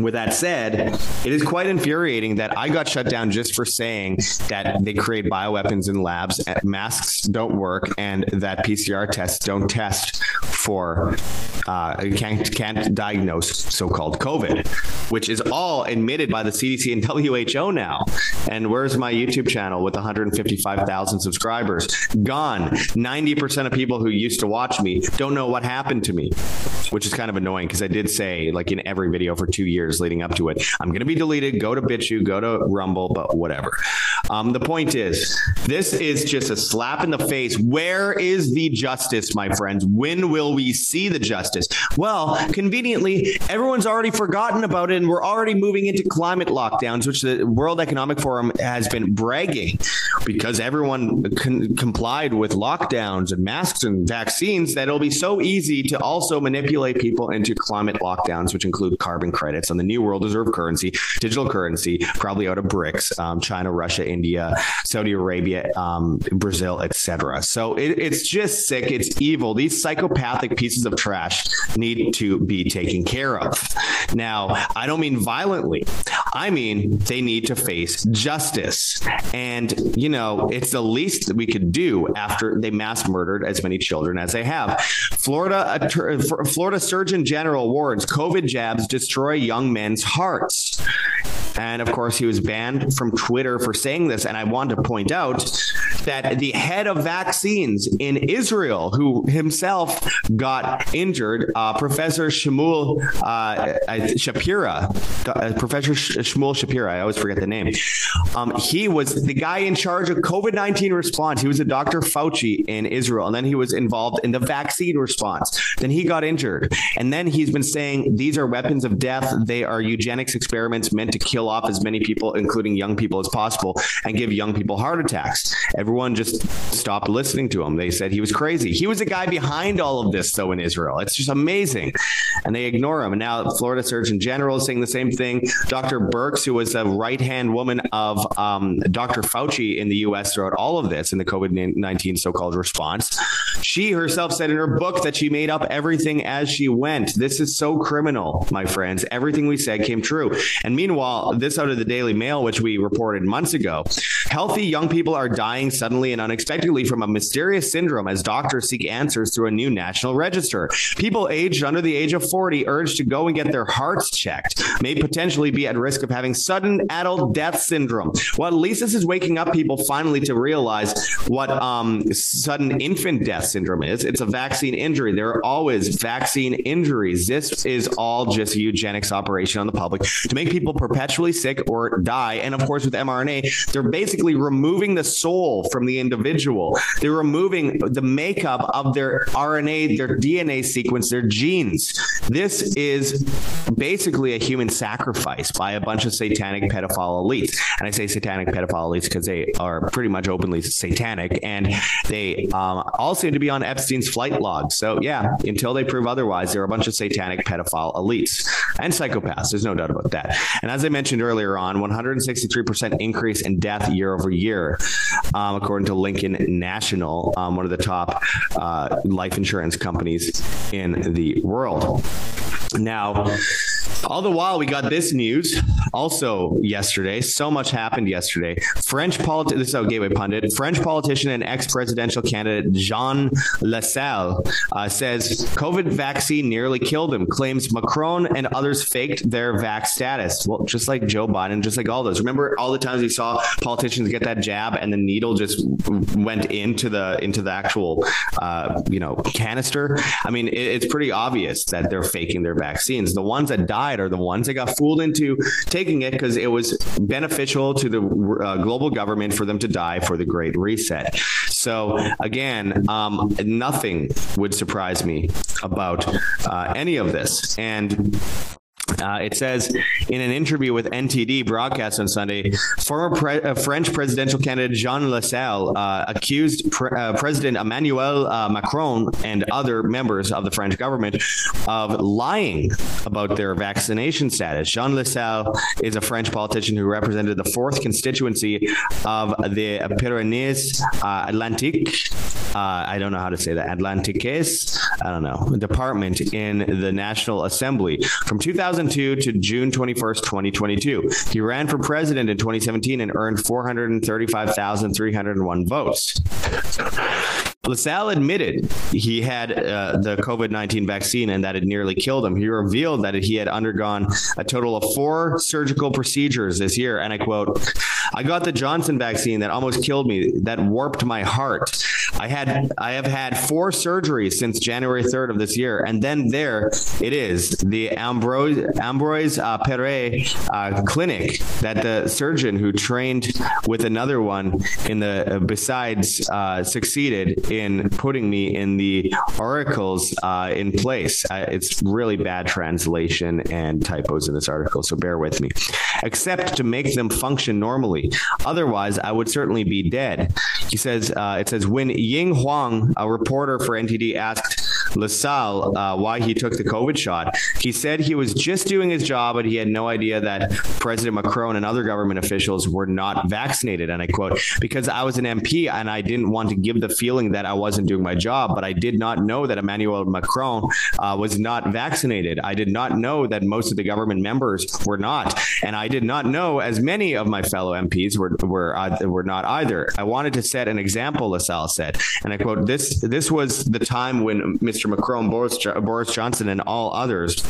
with that said, it is quite infuriating that I got shut down just for saying that they create bioweapons in labs, masks don't work and that PCR tests don't test for uh, can't can't diagnose so-called covid which is all admitted by the CDC and WHO now. And where's my YouTube channel with 155,000 subscribers? Gone. 90% of people who used to watch me don't know what happened to me which is kind of annoying because I did say like in every video for 2 years leading up to it I'm going to be deleted. Go to BitChute. Go to Rumble but whatever um, the point is this is just a slap in the face. Where is the justice my friends? When will we see the justice? Well conveniently everyone's already forgotten about it and we're already moving into climate lockdowns which the World Economic Forum has been bragging because everyone complied with lockdowns and masks and vaccines that it'll be so easy to also manipulate people into climate lockdowns which include carbon credits on the new world reserve currency digital currency probably out of BRICS um, China Russia India Saudi Arabia um, Brazil etc so it, it's just sick. It's evil. These psychopathic pieces of trash need to be taken care of. Now I don't mean violently. I mean they need to face justice. And you know it's the least that we could do after they mass murdered as many children as they have. Florida Florida Surgeon General warns COVID jabs destroy young men's hearts. And of course he was banned from Twitter for saying this and I want to point out that the head of vaccines in Israel who himself got injured uh, professor Shmuel uh, Shapira uh, professor Shmuel Shapira I always forget the name. Um, he was the guy in charge of COVID-19 response. He was a Dr. Fauci in Israel and then he was involved in the vaccine response. Then he got injured and then he's been saying these are weapons of death. They are eugenics experiments meant to kill off as many people including young people as possible and give young people heart attacks. Everyone just stopped listening to him. They said he was crazy. He was the guy behind all of this though in Israel. It's just amazing. And they ignore him. And now Florida Surgeon General is saying the same thing. Dr. Birx who was a right-hand woman of um, Dr. Fauci in the US throughout all of this in the COVID-19 so-called response she herself said in her book that she made up everything as she went. This is so criminal my friends. Everything we said came true. And meanwhile this out of the Daily Mail which we reported months ago. Healthy young people are dying suddenly and unexpectedly from a mysterious syndrome as doctors seek answers through a new national register. People aged under the age of 40 urged to go and get their hearts checked may potentially be at risk of having sudden adult death syndrome. Least this is waking up people finally to realize what um, sudden infant death syndrome is. It's a vaccine injury. There are always vaccine injuries. This is all just eugenics operation on the public to make people perpetually sick or die. And of course with mRNA, they're basically removing the soul from the individual. They're removing the makeup of their RNA, their DNA sequence, their genes. This is basically a human sacrifice by a bunch of satanic pedophile elites. And I say satanic pedophile elites because they are pretty much openly satanic and they um, all seem to be on Epstein's flight log. So yeah, until they prove otherwise, they're a bunch of satanic pedophile elites and psychopaths. There's no doubt about that. And as I mentioned earlier on, 163% increase in death year over year, um, according to Lincoln National, um, one of the top uh, life insurance companies in the world. Now, all the while we got this news also yesterday. So much happened yesterday. French politician this is a gateway pundit. French politician and ex-presidential candidate Jean Lassalle uh, says COVID vaccine nearly killed him. Claims Macron and others faked their vax status. Well, just like Joe Biden, just like all those. Remember all the times we saw politicians get that jab and the needle just went into the into the actual uh, you know canister. I mean, it, it's pretty obvious that they're faking their vaccines. The ones that died are the ones that got fooled into taking it cuz it was beneficial to the uh, global government for them to die for the great reset. So again, um, nothing would surprise me about uh, any of this. And uh, it says in an interview with NTD broadcast on Sunday, former pre uh, French presidential candidate Jean Lassalle uh, accused pre uh, President Emmanuel uh, Macron and other members of the French government of lying about their vaccination status. Jean Lassalle is a French politician who represented the 4th constituency of the Pyrenees uh, Atlantique I don't know how to say that Atlantiques I don't know department in the National Assembly from 2000 2002 to June 21st, 2022. He ran for president in 2017 and earned 435,301 votes. LaSalle admitted he had uh, the COVID-19 vaccine and that it nearly killed him. He revealed that he had undergone a total of 4 surgical procedures this year and I quote, "I got the Johnson vaccine that almost killed me, that warped my heart. I had I have had 4 surgeries since January 3rd of this year and then there it is, the Ambroise Ambroise uh, Paré uh, clinic that the surgeon who trained with another one in the uh, besides uh, succeeded in putting me in the oracles uh, in place. Uh, it's really bad translation and typos in this article, so bear with me. Except to make them function normally. Otherwise, I would certainly be dead. He says uh, it says when Ying Huang, a reporter for NTD asked LaSalle uh, why he took the COVID shot. He said he was just doing his job but he had no idea that President Macron and other government officials were not vaccinated and I quote because I was an MP and I didn't want to give the feeling that I wasn't doing my job but I did not know that Emmanuel Macron uh, was not vaccinated. I did not know that most of the government members were not and I did not know as many of my fellow MPs were were uh, were not either. I wanted to set an example LaSalle said and I quote this this was the time when Mr. Mr. Macron, Boris, Boris Johnson and all others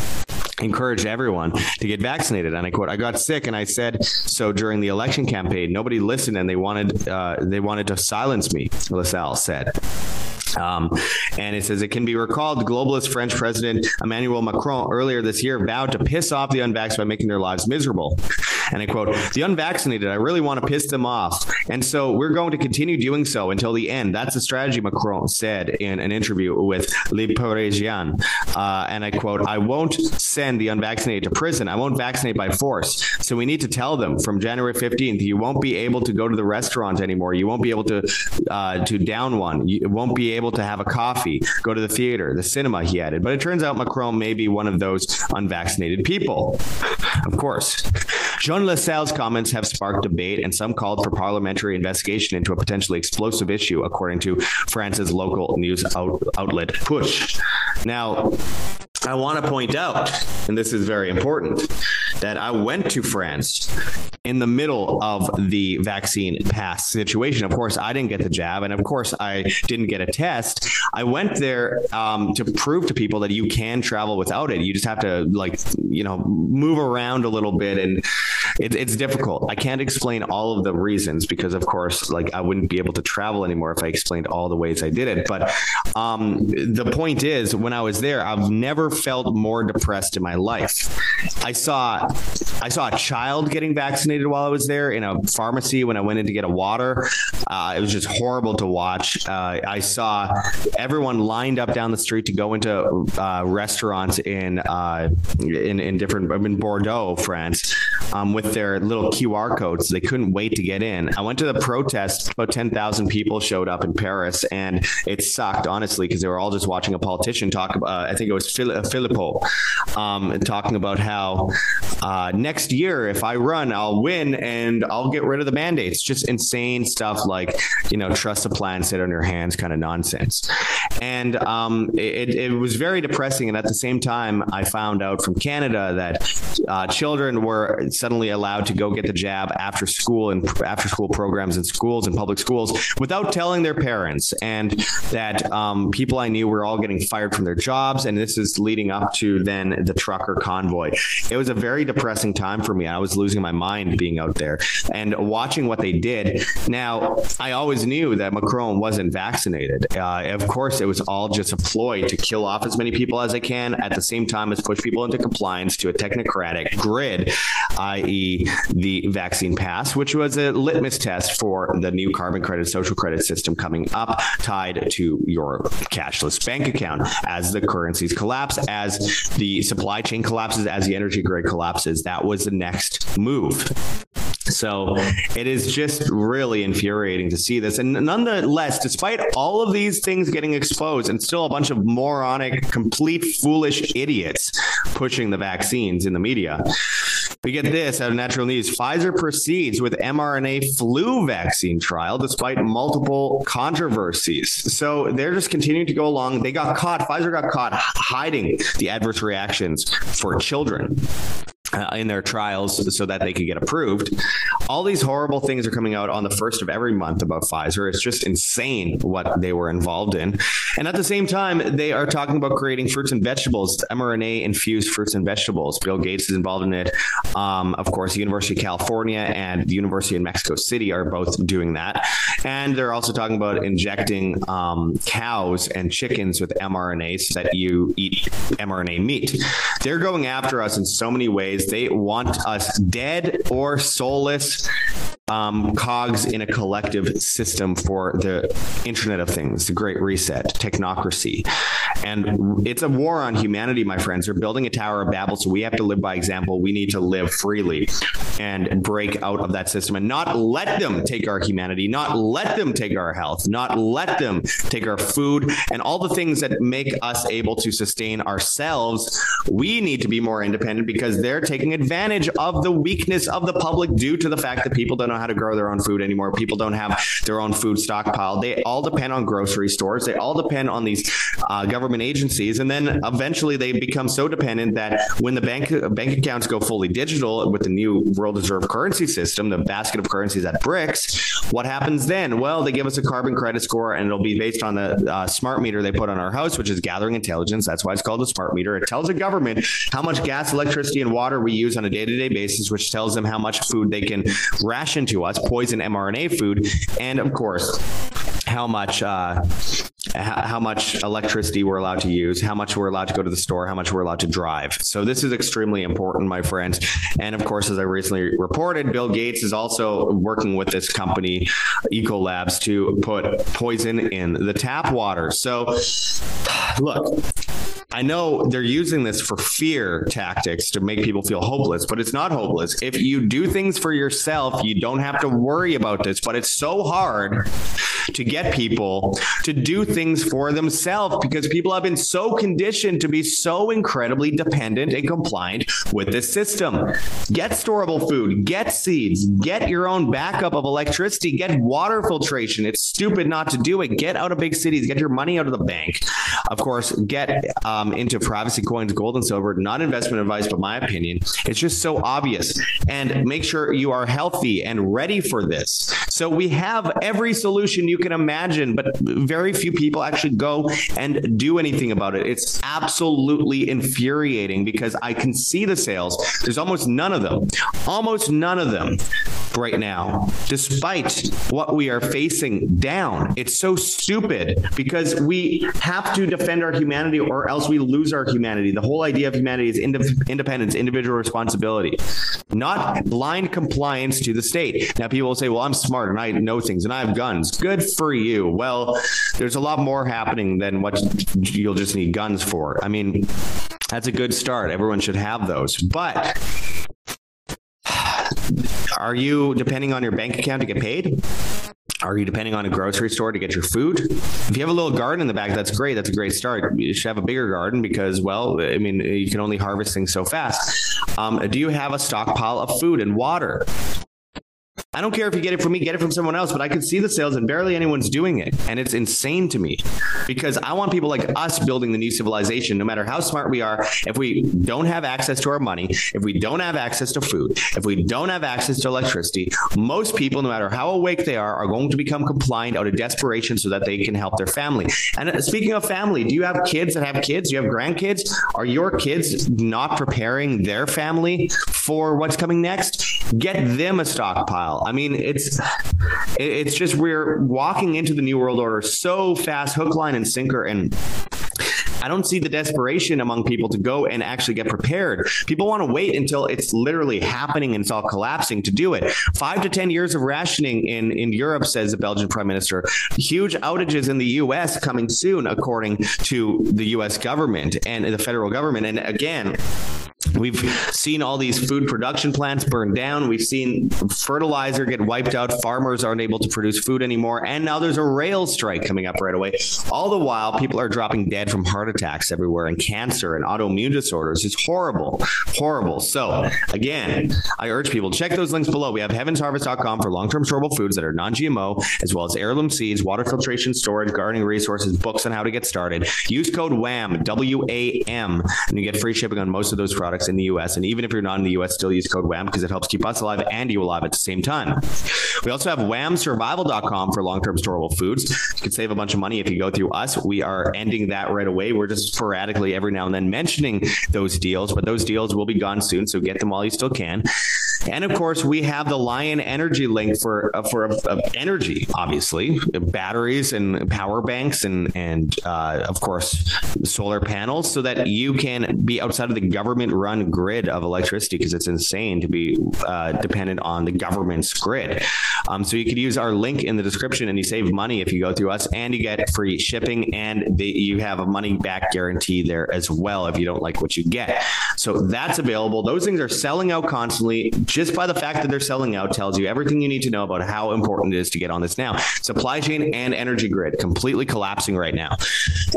encouraged everyone to get vaccinated and I quote I got sick and I said so during the election campaign nobody listened and they wanted uh, they wanted to silence me LaSalle said um, and it says it can be recalled globalist French president Emmanuel Macron earlier this year vowed to piss off the unvaccinated by making their lives miserable. And I quote, "The unvaccinated, I really want to piss them off. And so we're going to continue doing so until the end." That's the strategy Macron said in an interview with Le Parisien. Uh, and I quote, "I won't send the unvaccinated to prison. I won't vaccinate by force. So we need to tell them from January 15th you won't be able to go to the restaurant anymore. You won't be able to uh, to down one. You won't be able able to have a coffee, go to the theater, the cinema he added. But it turns out Macron may be one of those unvaccinated people. Of course. Jean Lassalle's comments have sparked debate and some called for parliamentary investigation into a potentially explosive issue according to France's local news out outlet Putsch. Now, I want to point out and this is very important that I went to France in the middle of the vaccine pass situation. Of course, I didn't get the jab and of course I didn't get a test. I went there um, to prove to people that you can travel without it. You just have to like, you know, move around a little bit and it, it's difficult. I can't explain all of the reasons because of course like I wouldn't be able to travel anymore if I explained all the ways I did it. But um, the point is when I was there, I've never felt more depressed in my life. I saw I saw a child getting vaccinated while I was there in a pharmacy when I went in to get a water. Uh, it was just horrible to watch. Uh, I saw everyone lined up down the street to go into uh, restaurants in uh, in in different in Bordeaux, France, um, with their little QR codes. They couldn't wait to get in. I went to the protest. About 10,000 people showed up in Paris and it sucked honestly because they were all just watching a politician talk uh, I think it was Philippot um, talking about how uh, next year if I run I'll win and I'll get rid of the mandates. Just insane stuff like, you know, trust the plan sit on your hands kind of nonsense. And um, it, it was very depressing and at the same time I found out from Canada that uh, children were suddenly allowed to go get the jab after school and after school programs in schools and public schools without telling their parents and that um, people I knew were all getting fired from their jobs and this is leading up to then the trucker convoy. It was a very depressing time for me. I was losing my mind being out there and watching what they did. Now, I always knew that Macron wasn't vaccinated. Uh, of course, it was all just a ploy to kill off as many people as they can at the same time as push people into compliance to a technocratic grid, i.e. the vaccine pass, which was a litmus test for the new carbon credit social credit system coming up tied to your cashless bank account as the currencies collapse as the supply chain collapses as the energy grid collapses that was the next move. So uh-huh. it is just really infuriating to see this. And nonetheless despite all of these things getting exposed and still a bunch of moronic complete foolish idiots pushing the vaccines in the media we get this out of natural news. Pfizer proceeds with mRNA flu vaccine trial despite multiple controversies. So they're just continuing to go along. They got caught Pfizer got caught hiding the adverse reactions for children uh, in their trials so that they could get approved. All these horrible things are coming out on the first of every month about Pfizer. It's just insane what they were involved in. And at the same time, they are talking about creating fruits and vegetables, mRNA infused fruits and vegetables. Bill Gates is involved in it. Um, of course, the University of California and the University of Mexico City are both doing that. And they're also talking about injecting um, cows and chickens with mRNA so that you eat mRNA meat. They're going after us in so many ways they want us dead or soulless um, cogs in a collective system for the internet of things the great reset technocracy. And it's a war on humanity my friends. They're building a tower of babel so we have to live by example. We need to live freely and break out of that system and not let them take our humanity not let them take our health not let them take our food and all the things that make us able to sustain ourselves. We need to be more independent because they're taking advantage of the weakness of the public due to the fact that people don't know how to grow their own food anymore. People don't have their own food stockpile. They all depend on grocery stores. They all depend on these uh, government agencies and then eventually they become so dependent that when the bank bank accounts go fully digital with the new world reserve currency system, the basket of currencies at BRICS, what happens then? Well, they give us a carbon credit score and it'll be based on the uh, smart meter they put on our house, which is gathering intelligence. That's why it's called a smart meter. It tells the government how much gas, electricity and water we use on a day-to-day -day basis, which tells them how much food they can ration to us, poison mRNA food, and of course, how much uh, how much electricity we're allowed to use, how much we're allowed to go to the store, how much we're allowed to drive. So this is extremely important, my friends. And of course, as I recently reported, Bill Gates is also working with this company Ecolabs to put poison in the tap water. So look, I know they're using this for fear tactics to make people feel hopeless, but it's not hopeless. If you do things for yourself, you don't have to worry about this, but it's so hard to get people to do things for themselves because people have been so conditioned to be so incredibly dependent and compliant with this system. Get storable food, get seeds, get your own backup of electricity, get water filtration. It's stupid not to do it. Get out of big cities, get your money out of the bank. Of course, get uh, um, into privacy coins, gold and silver, not investment advice but my opinion. It's just so obvious and make sure you are healthy and ready for this. So we have every solution you can imagine, but very few people actually go and do anything about it. It's absolutely infuriating because I can see the sales. There's almost none of them. Almost none of them right now despite what we are facing down. It's so stupid because we have to defend our humanity or else we lose our humanity. The whole idea of humanity is independence, individual responsibility, not blind compliance to the state. Now people will say, "Well, I'm smart and I know things and I have guns." Good for you. Well, there's a lot more happening than what you'll just need guns for. I mean, that's a good start. Everyone should have those. But are you depending on your bank account to get paid? Are you depending on a grocery store to get your food? If you have a little garden in the back, that's great. That's a great start. You should have a bigger garden because well, I mean, you can only harvest things so fast. Um, do you have a stockpile of food and water? I don't care if you get it from me, get it from someone else, but I can see the sales and barely anyone's doing it. And it's insane to me because I want people like us building the new civilization no matter how smart we are. If we don't have access to our money, if we don't have access to food, if we don't have access to electricity, most people no matter how awake they are are going to become compliant out of desperation so that they can help their family. And uh, speaking of family, do you have kids that have kids? Do you have grandkids? Are your kids not preparing their family for what's coming next? Get them a stockpile I mean, it's it's just we're walking into the new world order so fast hook line and sinker and I don't see the desperation among people to go and actually get prepared. People want to wait until it's literally happening and it's all collapsing to do it. 5 to 10 years of rationing in in Europe says the Belgian prime minister. Huge outages in the US coming soon according to the US government and the federal government and again We've seen all these food production plants burn down. We've seen fertilizer get wiped out. Farmers aren't able to produce food anymore. And now there's a rail strike coming up right away. All the while people are dropping dead from heart attacks everywhere and cancer and autoimmune disorders. It's horrible. Horrible. So, again, I urge people check those links below. We have heavensharvest.com for long-term storable foods that are non-GMO as well as heirloom seeds, water filtration, storage, gardening resources, books on how to get started. Use code WAM, W A M, and you get free shipping on most of those products in the US and even if you're not in the US still use code WHAM because it helps keep us alive and you alive at the same time. We also have whamsurvival.com for long-term storable foods. You can save a bunch of money if you go through us. We are ending that right away. We're just sporadically every now and then mentioning those deals, but those deals will be gone soon, so get them while you still can. And of course, we have the Lion Energy link for uh, for uh, energy, obviously, batteries and power banks and and uh, of course solar panels so that you can be outside of the government run grid of electricity because it's insane to be uh, dependent on the government's grid. Um, so you could use our link in the description and you save money if you go through us and you get free shipping and you have a money back guarantee there as well if you don't like what you get. So that's available. Those things are selling out constantly just by the fact that they're selling out tells you everything you need to know about how important it is to get on this now. Supply chain and energy grid completely collapsing right now.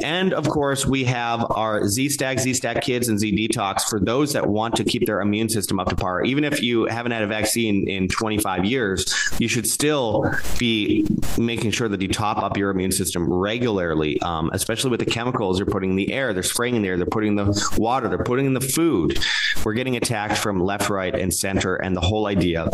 And of course, we have our Z-Stack, Z-Stack Kids and Z-Detox for those that want to keep their immune system up to par. Even if you haven't had a vaccine in 25 years, you should still be making sure that you top up your immune system regularly, um, especially with the chemicals you're putting in the air, they're spraying in the air, they're putting in the water, they're putting in the food. We're getting attacked from left, right and center and the whole idea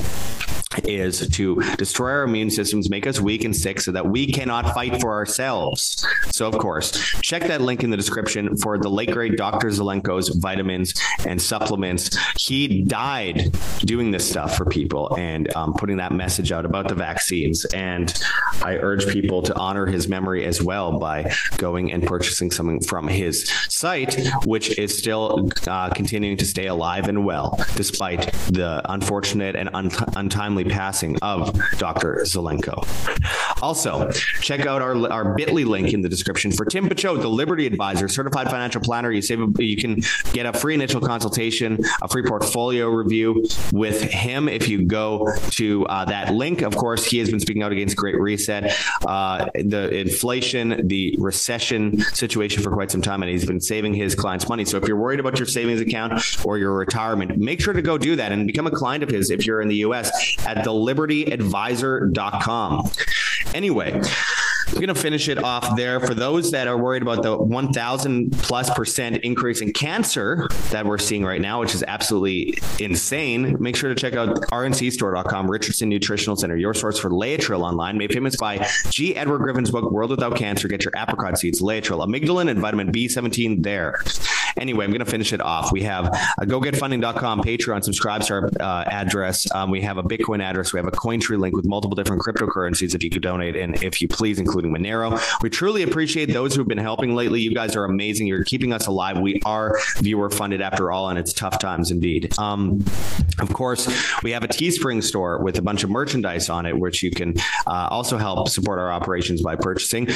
is to destroy our immune systems, make us weak and sick so that we cannot fight for ourselves. So of course, check that link in the description for the late great Dr. Zelenko's vitamins and supplements. He died doing this stuff for people and um, putting that message out about the vaccines and I urge people to honor his memory as well by going and purchasing something from his site which is still uh, continuing to stay alive and well despite the unfortunate and un untimely passing of Dr. Zelenko. Also, check out our our bit.ly link in the description for Tim Picciott, the Liberty Advisor, certified financial planner. You save you can get a free initial consultation, a free portfolio review with him if you go to uh, that link. Of course, he has been speaking out against Great Reset, uh, the inflation, the recession situation for quite some time and he's been saving his clients money. So if you're worried about your savings account or your retirement, make sure to go do that and become a client of his if you're in the US at thelibertyadvisor.com. Anyway, I'm going to finish it off there for those that are worried about the 1000 plus percent increase in cancer that we're seeing right now, which is absolutely insane. Make sure to check out rncstore.com Richardson Nutritional Center, your source for Laetrile online, made famous by G. Edward Griffin's book World Without Cancer. Get your apricot seeds, Laetrile, amygdalin and vitamin B17 there. Anyway, I'm going to finish it off. We have a gogetfunding.com Patreon subscribe to our uh, address. Um, we have a Bitcoin address. We have a Cointree link with multiple different cryptocurrencies if you could donate and if you please including Monero. We truly appreciate those who've been helping lately. You guys are amazing. You're keeping us alive. We are viewer funded after all and it's tough times indeed. Um, of course, we have a Teespring store with a bunch of merchandise on it which you can uh, also help support our operations by purchasing.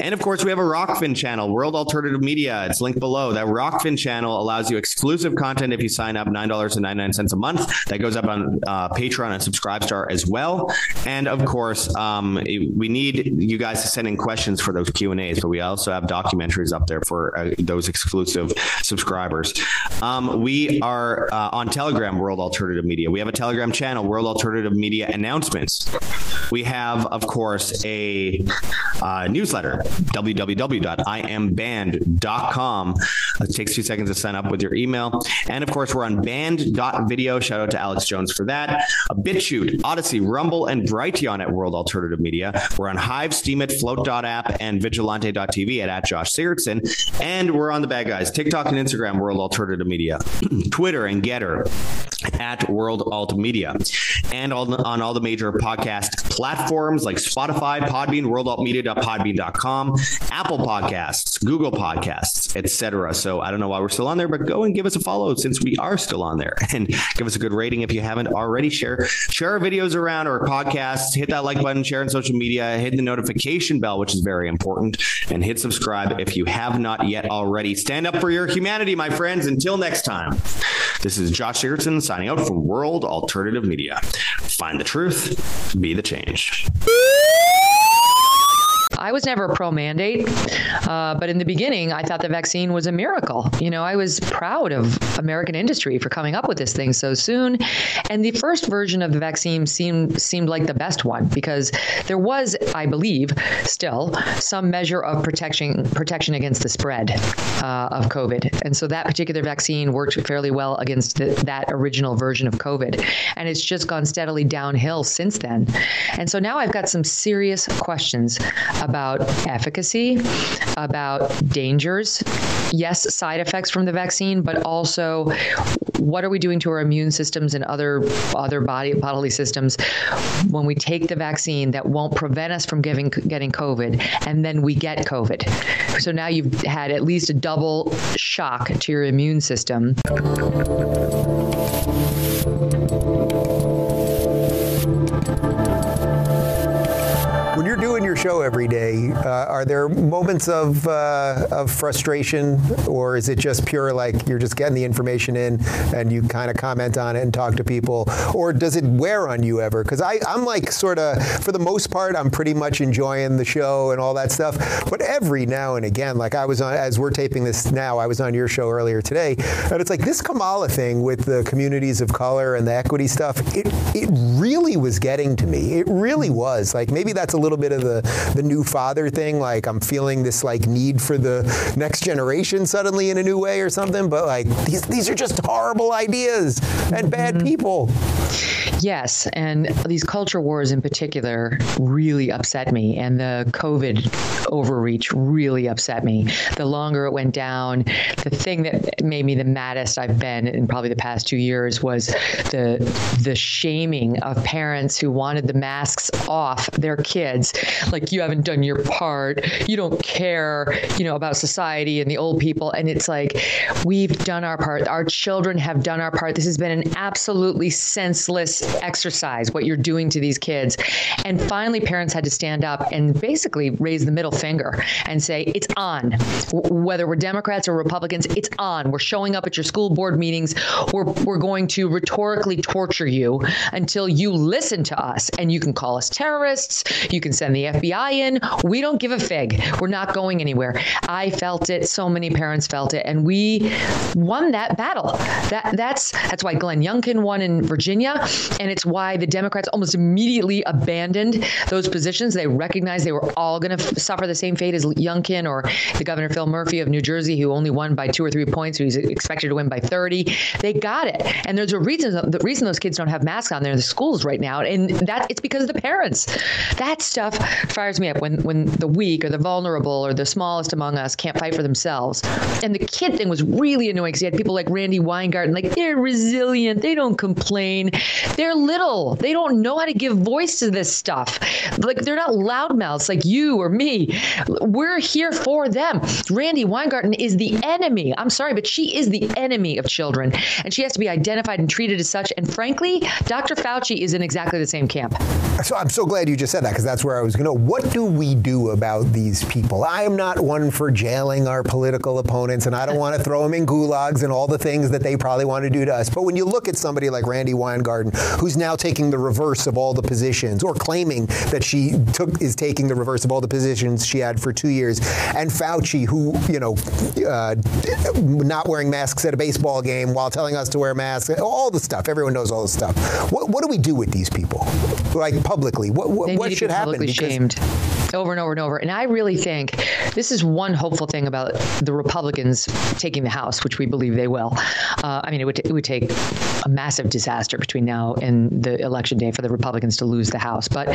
And of course, we have a Rokfin channel, World Alternative Media. It's linked below. That Rokfin channel allows you exclusive content if you sign up $9.99 a month. That goes up on uh, Patreon and Subscribestar as well. And of course, um, we need you guys to send in questions for those Q&As, but we also have documentaries up there for uh, those exclusive subscribers. Um, we are uh, on Telegram World Alternative Media. We have a Telegram channel World Alternative Media Announcements. We have of course a uh, newsletter www.iamband.com. It takes 2 seconds to sign up with your email. And of course, we're on band.video. Shout out to Alex Jones for that. A BitChute, Odysee Rumble and Brighteon at World Alternative Media. We're on Hive, Steemit, Flote.app and Vigilante.tv at, at Josh Sigurdson. And we're on the bad guys, TikTok and Instagram World Alternative Media. Twitter and Gettr at World Alt Media. And on, on all the major podcast platforms like Spotify, Podbean, worldaltmedia.podbean.com, Apple Podcasts, Google Podcasts, etc. So I don't know why we're still on there, but go and give us a follow since we are still on there and give us a good rating if you haven't already. Share share our videos around our podcasts, hit that like button, share on social media, hit the notification bell which is very important and hit subscribe if you have not yet already. Stand up for your humanity, my friends. Until next time. This is Josh Sigurdson signing out from World Alternative Media. Find the truth, be the change. I was never pro mandate, uh, but in the beginning, I thought the vaccine was a miracle. You know, I was proud of American industry for coming up with this thing so soon. And the first version of the vaccine seemed seemed like the best one because there was, I believe, still some measure of protection protection against the spread uh, of COVID. And so that particular vaccine worked fairly well against the, that original version of COVID. And it's just gone steadily downhill since then. And so now I've got some serious questions efficacy, about dangers, yes, side effects from the vaccine, but also what are we doing to our immune systems and other other body bodily systems when we take the vaccine that won't prevent us from giving getting covid and then we get covid. So now you've had at least a double shock to your immune system. Show every day, uh, are there moments of uh, of frustration or is it just pure like you're just getting the information in and you kind of comment on it and talk to people or does it wear on you ever? Cuz I I'm like sort of for the most part I'm pretty much enjoying the show and all that stuff, but every now and again like I was on as we're taping this now, I was on your show earlier today, and it's like this Kamala thing with the communities of color and the equity stuff, it it really was getting to me. It really was. Like maybe that's a little bit of the the new father thing like I'm feeling this like need for the next generation suddenly in a new way or something, but like these these are just horrible ideas and bad Mm-hmm. people. Yes, and these culture wars in particular really upset me and the COVID overreach really upset me. The longer it went down, the thing that made me the maddest I've been in probably the past 2 years was the the shaming of parents who wanted the masks off their kids like you haven't done your part. You don't care, you know, about society and the old people and it's like we've done our part. Our children have done our part. This has been an absolutely senseless exercise what you're doing to these kids. And finally parents had to stand up and basically raise the middle finger and say it's on. Whether we're Democrats or Republicans, it's on. We're showing up at your school board meetings. We're we're going to rhetorically torture you until you listen to us and you can call us terrorists, you can send the FBI in. We don't give a fig. We're not going anywhere. I felt it, so many parents felt it and we won that battle. That that's that's why Glenn Youngkin won in Virginia and it's why the Democrats almost immediately abandoned those positions. They recognized they were all going to suffer the same fate as Youngkin or the Governor Phil Murphy of New Jersey who only won by 2 or 3 points who's expected to win by 30. They got it. And there's a reason the reason those kids don't have masks on there in the schools right now and that it's because of the parents. That stuff fires me up when when the weak or the vulnerable or the smallest among us can't fight for themselves. And the kid thing was really annoying cuz you had people like Randi Weingarten like they're resilient, they don't complain. They're little. They don't know how to give voice to this stuff. Like they're not loudmouths like you or me. We're here for them. Randi Weingarten is the enemy. I'm sorry, but she is the enemy of children and she has to be identified and treated as such and frankly, Dr. Fauci is in exactly the same camp. So I'm so glad you just said that because that's where I was going to what do we do about these people? I am not one for jailing our political opponents and I don't want to throw them in gulags and all the things that they probably want to do to us. But when you look at somebody like Randi Weingarten who's now taking the reverse of all the positions or claiming that she took is taking the reverse of all the positions she had for 2 years and Fauci who, you know, uh, not wearing masks at a baseball game while telling us to wear masks, all the stuff. Everyone knows all the stuff. What what do we do with these people? Like publicly. What what, what should happen because shamed over and over and over. And I really think this is one hopeful thing about the Republicans taking the House, which we believe they will. Uh, I mean, it would it would take a massive disaster between now and the election day for the Republicans to lose the House. But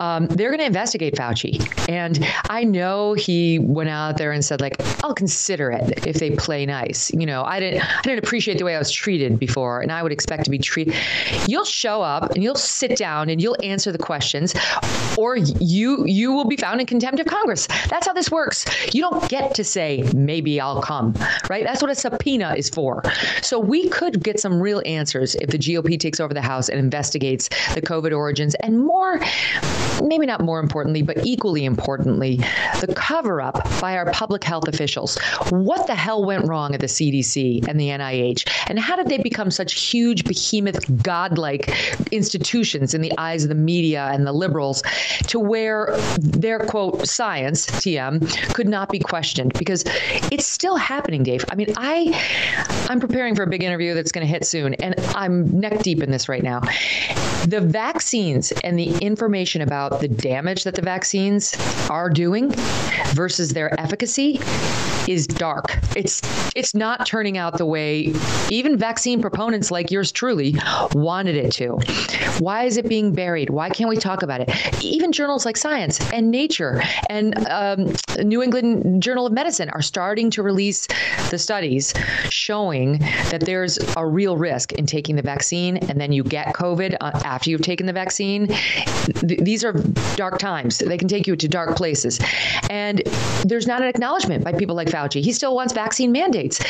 um, they're going to investigate Fauci. And I know he went out there and said like, "I'll consider it if they play nice." You know, I didn't I didn't appreciate the way I was treated before, and I would expect to be treated. You'll show up and you'll sit down and you'll answer the questions or you you will be found in contempt of Congress. That's how this works. You don't get to say maybe I'll come, right? That's what a subpoena is for. So we could get some real answers if the GOP takes over the House and investigates the COVID origins and more maybe not more importantly, but equally importantly, the cover up by our public health officials. What the hell went wrong at the CDC and the NIH? And how did they become such huge behemoth godlike institutions in the eyes of the media and the liberals to where their quote science TM could not be questioned because it's still happening Dave. I mean I I'm preparing for a big interview that's going to hit soon and I'm neck deep in this right now. The vaccines and the information about the damage that the vaccines are doing versus their efficacy is dark. It's it's not turning out the way even vaccine proponents like yours truly wanted it to. Why is it being buried? Why can't we talk about it? Even journals like Science and Nature and um, New England Journal of Medicine are starting to release the studies showing that there's a real risk in taking the vaccine and then you get COVID uh, after you've taken the vaccine. Th these are dark times. They can take you to dark places. And there's not an acknowledgement by people like Fauci. He still wants vaccine mandates.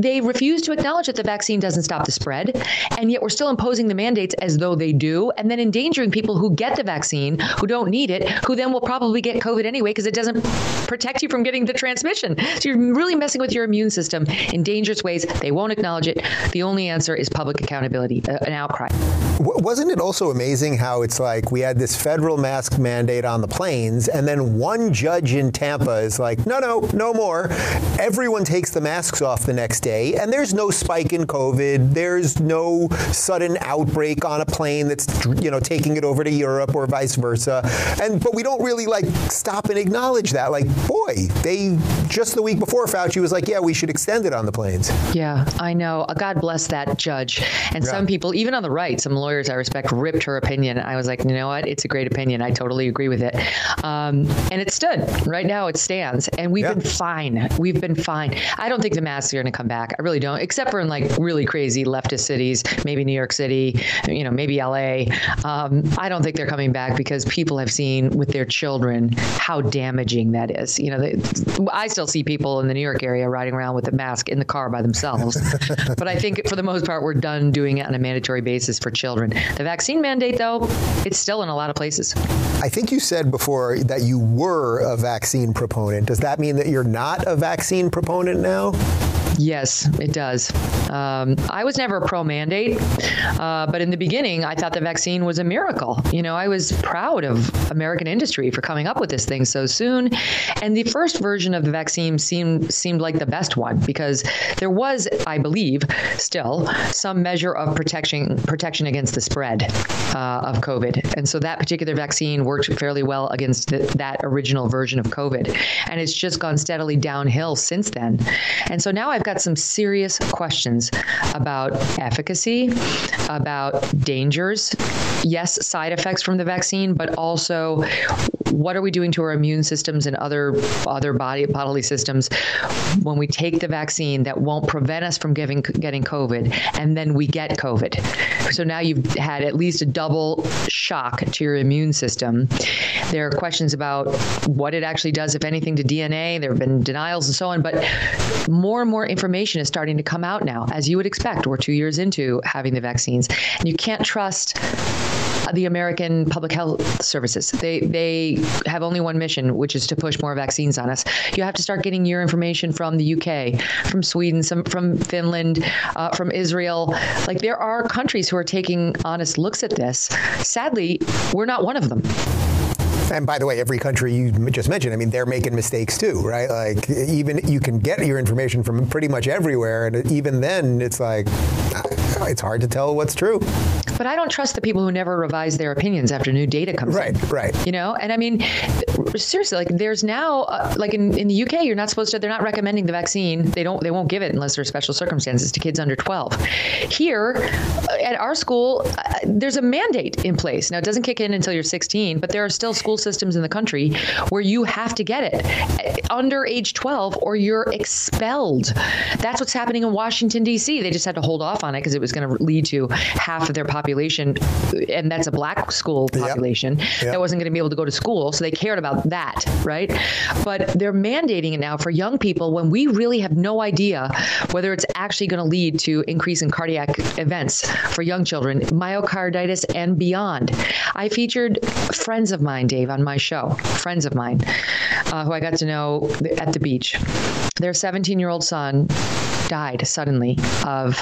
They refuse to acknowledge that the vaccine doesn't stop the spread, and yet we're still imposing the mandates as though they do and then endangering people who get the vaccine, who don't need it, who then will probably get COVID anyway because it doesn't protect you from getting the transmission. So you're really messing with your immune system in dangerous ways. They won't acknowledge it. The only answer is public accountability, uh, an outcry. Wasn't it also amazing how it's like we had this federal mask mandate on the planes and then one judge in Tampa is like, "No, no, no more." Everyone takes the masks off the next day and there's no spike in COVID. There's no sudden outbreak on a plane that's you know taking it over to Europe or vice versa. And but we don't really like stop and acknowledge that like, boy, they just the week before Fauci was like, "Yeah, we should extend it on the planes." Yeah, I know. God bless that judge. And yeah. some people even on the right, some lawyers I respect ripped her opinion. I was like, "You know what? It's a great opinion. I totally agree with it." Um, and it stood. Right now it stands and we've yeah. been fine. We've been fine. I don't think the masks are going to come back. I really don't, except for in like really crazy leftist cities, maybe New York City, you know, maybe LA. Um, I don't think they're coming back because people have seen with their children how damaging that is. You know, they, I still see people in the New York area riding around with a mask in the car by themselves. but I think for the most part we're done doing it on a mandatory basis for children. The vaccine mandate though, it's still in a lot of places. I think you said before that you were a vaccine proponent. Does that mean that you're not a vaccine proponent now? Yes, it does. Um, I was never pro mandate, uh, but in the beginning, I thought the vaccine was a miracle. You know, I was proud of American industry for coming up with this thing so soon. And the first version of the vaccine seemed seemed like the best one because there was, I believe, still some measure of protection protection against the spread uh, of COVID. And so that particular vaccine worked fairly well against the, that original version of COVID. And it's just gone steadily downhill since then. And so now I've got some serious questions about efficacy, about dangers, yes, side effects from the vaccine, but also what are we doing to our immune systems and other other body bodily systems when we take the vaccine that won't prevent us from getting getting covid and then we get covid? So now you've had at least a double shock to your immune system. There are questions about what it actually does if anything to DNA there have been denials and so on but more and more information is starting to come out now as you would expect. We're 2 years into having the vaccines and you can't trust the American Public Health Services. They they have only one mission, which is to push more vaccines on us. You have to start getting your information from the UK, from Sweden, some from Finland, uh, from Israel. Like there are countries who are taking honest looks at this. Sadly, we're not one of them. And by the way, every country you just mentioned, I mean, they're making mistakes too, right? Like even you can get your information from pretty much everywhere and even then it's like it's hard to tell what's true. But I don't trust the people who never revise their opinions after new data comes right, in. Right, right. You know, and I mean seriously, like there's now uh, like in in the UK you're not supposed to they're not recommending the vaccine. They don't they won't give it unless there's special circumstances to kids under 12. Here uh, at our school uh, there's a mandate in place. Now it doesn't kick in until you're 16, but there are still school systems in the country where you have to get it uh, under age 12 or you're expelled. That's what's happening in Washington D.C. They just had to hold off on it because it was going to lead to half of their population and that's a black school population yep. Yep. that wasn't going to be able to go to school so they cared about that right but they're mandating it now for young people when we really have no idea whether it's actually going to lead to increase in cardiac events for young children myocarditis and beyond i featured friends of mine Dave on my show friends of mine uh, who I got to know at the beach their 17-year-old son died suddenly of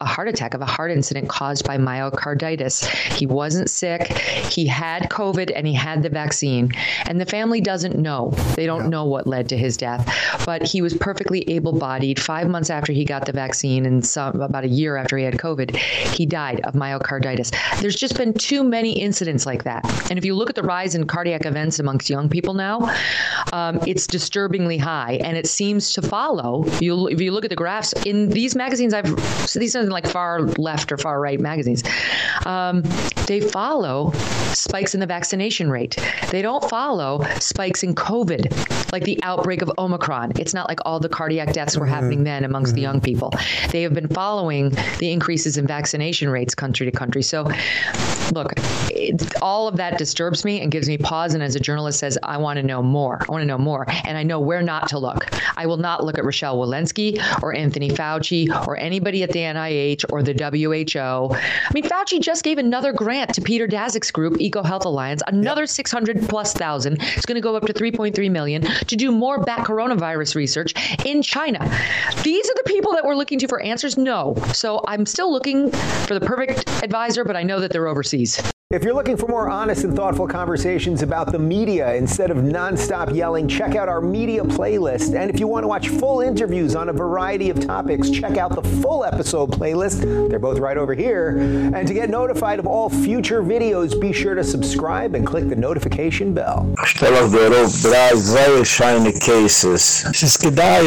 a heart attack of a heart incident caused by myocarditis. He wasn't sick. He had COVID and he had the vaccine. And the family doesn't know. They don't know what led to his death, but he was perfectly able-bodied 5 months after he got the vaccine and some, about a year after he had COVID, he died of myocarditis. There's just been too many incidents like that. And if you look at the rise in cardiac events amongst young people now, um, it's disturbingly high and it seems to follow. You if you look at the graphs in these magazines I've these are like far left or far right magazines. Um, they follow spikes in the vaccination rate. They don't follow spikes in COVID, like the outbreak of Omicron. It's not like all the cardiac deaths were mm -hmm. happening then amongst mm -hmm. the mm-hmm. young people. They have been following the increases in vaccination rates country to country. So look, it, all of that disturbs me and gives me pause and as a journalist says I want to know more. I want to know more and I know where not to look. I will not look at Rochelle Walensky or Anthony Fauci or anybody at the NIH or the WHO. I mean Fauci just gave another grant to Peter Daszak's group EcoHealth Alliance, another yep. 600 plus thousand. It's going to go up to 3.3 million to do more bat coronavirus research in China. These are the people that we're looking to for answers? No. So I'm still looking for the perfect advisor, but I know that they're overseas. If you're looking for more honest and thoughtful conversations about the media instead of nonstop yelling, check out our media playlist. And if you want to watch full interviews on a variety of topics, check out the full episode playlist. They're both right over here. And to get notified of all future videos, be sure to subscribe and click the notification bell. Stell auf der Ruf drei sehr scheine cases. Es ist zu dir,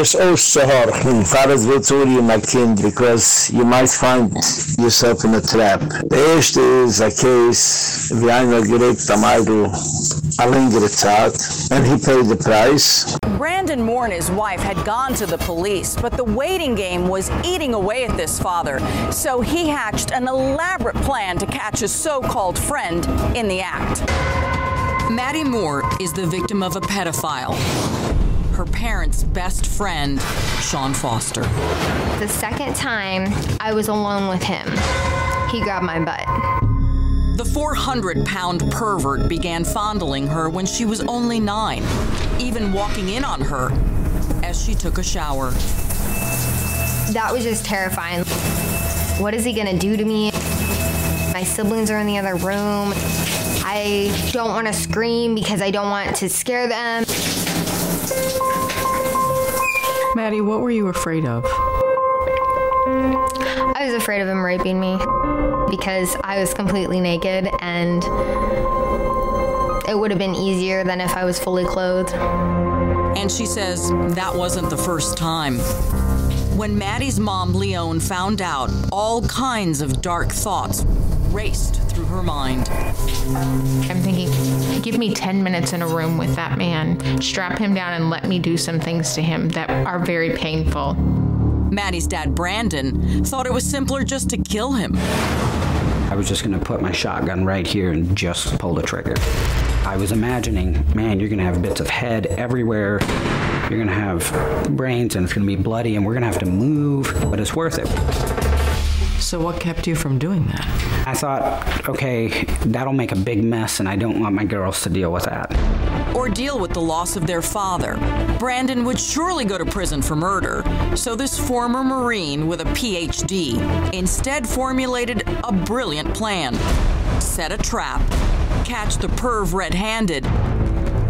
kind, because you might find yourself in a trap. Is a case wie einer geregt am Eidl a längere Zeit, and he paid the price. Brandon Moore and his wife had gone to the police, but the waiting game was eating away at this father. So he hatched an elaborate plan to catch his so-called friend in the act. Maddie Moore is the victim of a pedophile her parents' best friend, Sean Foster. The second time I was alone with him, he grabbed my butt. The 400 pound pervert began fondling her when she was only nine, even walking in on her as she took a shower. That was just terrifying. What is he going to do to me? My siblings are in the other room. I don't want to scream because I don't want to scare them. Maddie, what were you afraid of? I was afraid of him raping me because I was completely naked and it would have been easier than if I was fully clothed. And she says that wasn't the first time. When Maddie's mom, Leone, found out, all kinds of dark thoughts raced through her mind. I'm thinking, give me 10 minutes in a room with that man, strap him down and let me do some things to him that are very painful. Maddie's dad, Brandon, thought it was simpler just to kill him. I was just going to put my shotgun right here and just pull the trigger. I was imagining, man, you're going to have bits of head everywhere. You're going to have brains and it's going to be bloody and we're going to have to move, but it's worth it. So what kept you from doing that? I thought, okay, that'll make a big mess and I don't want my girls to deal with that. Or deal with the loss of their father. Brandon would surely go to prison for murder. So this former Marine with a PhD instead formulated a brilliant plan. Set a trap, catch the perv red-handed,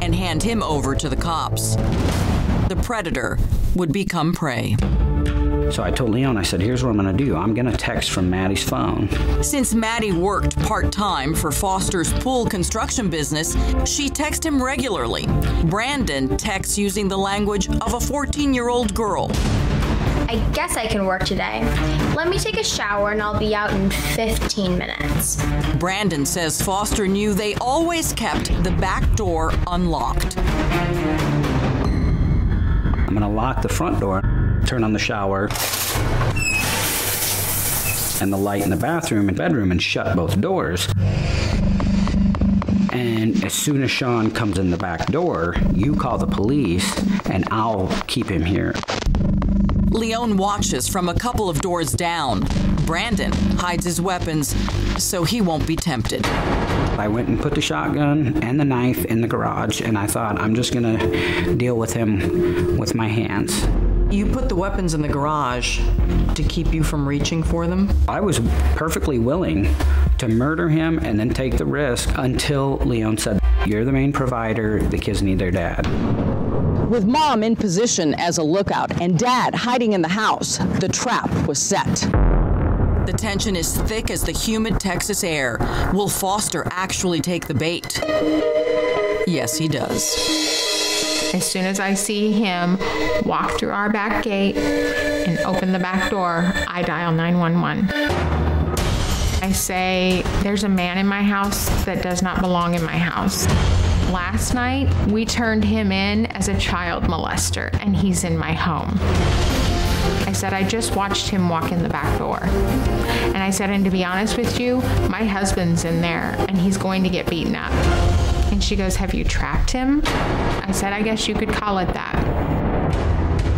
and hand him over to the cops. The predator would become prey. So I told Leon, I said, here's what I'm going to do. I'm going to text from Maddie's phone. Since Maddie worked part-time for Foster's pool construction business, she texts him regularly. Brandon texts using the language of a 14-year-old girl. I guess I can work today. Let me take a shower and I'll be out in 15 minutes. Brandon says Foster knew they always kept the back door unlocked. I'm going to lock the front door, turn on the shower and the light in the bathroom and bedroom and shut both doors. And as soon as Sean comes in the back door, you call the police and I'll keep him here. Leone watches from a couple of doors down. Brandon hides his weapons so he won't be tempted. I went and put the shotgun and the knife in the garage and I thought I'm just going to deal with him with my hands. You put the weapons in the garage to keep you from reaching for them? I was perfectly willing to murder him and then take the risk until Leon said, "You're the main provider. The kids need their dad." With mom in position as a lookout and dad hiding in the house, the trap was set. The tension is thick as the humid Texas air. Will Foster actually take the bait? Yes, he does. As soon as I see him walk through our back gate and open the back door, I dial 911. I say, there's a man in my house that does not belong in my house. Last night, we turned him in as a child molester, and he's in my home. I said, I just watched him walk in the back door. And I said, and to be honest with you, my husband's in there, and he's going to get beaten up. And she goes, Have you tracked him? I said, I guess you could call it that.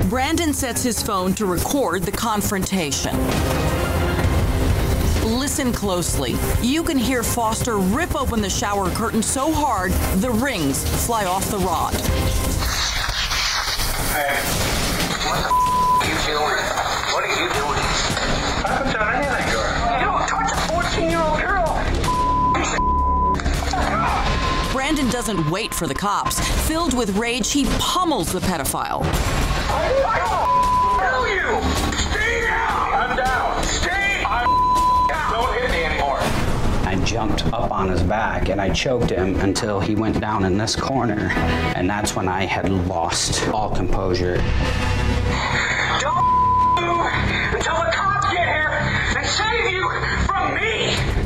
Brandon sets his phone to record the confrontation. Listen closely. You can hear Foster rip open the shower curtain so hard the rings fly off the rod. Hey, what the are you doing? What are you doing? I haven't done anything Brandon doesn't wait for the cops. Filled with rage, he pummels the pedophile. I will you. Stay down. I'm down. Stay. I'm down. Don't hit me anymore. I jumped up on his back and I choked him until he went down in this corner and that's when I had lost all composure. Don't move until the cops get here and save you from me.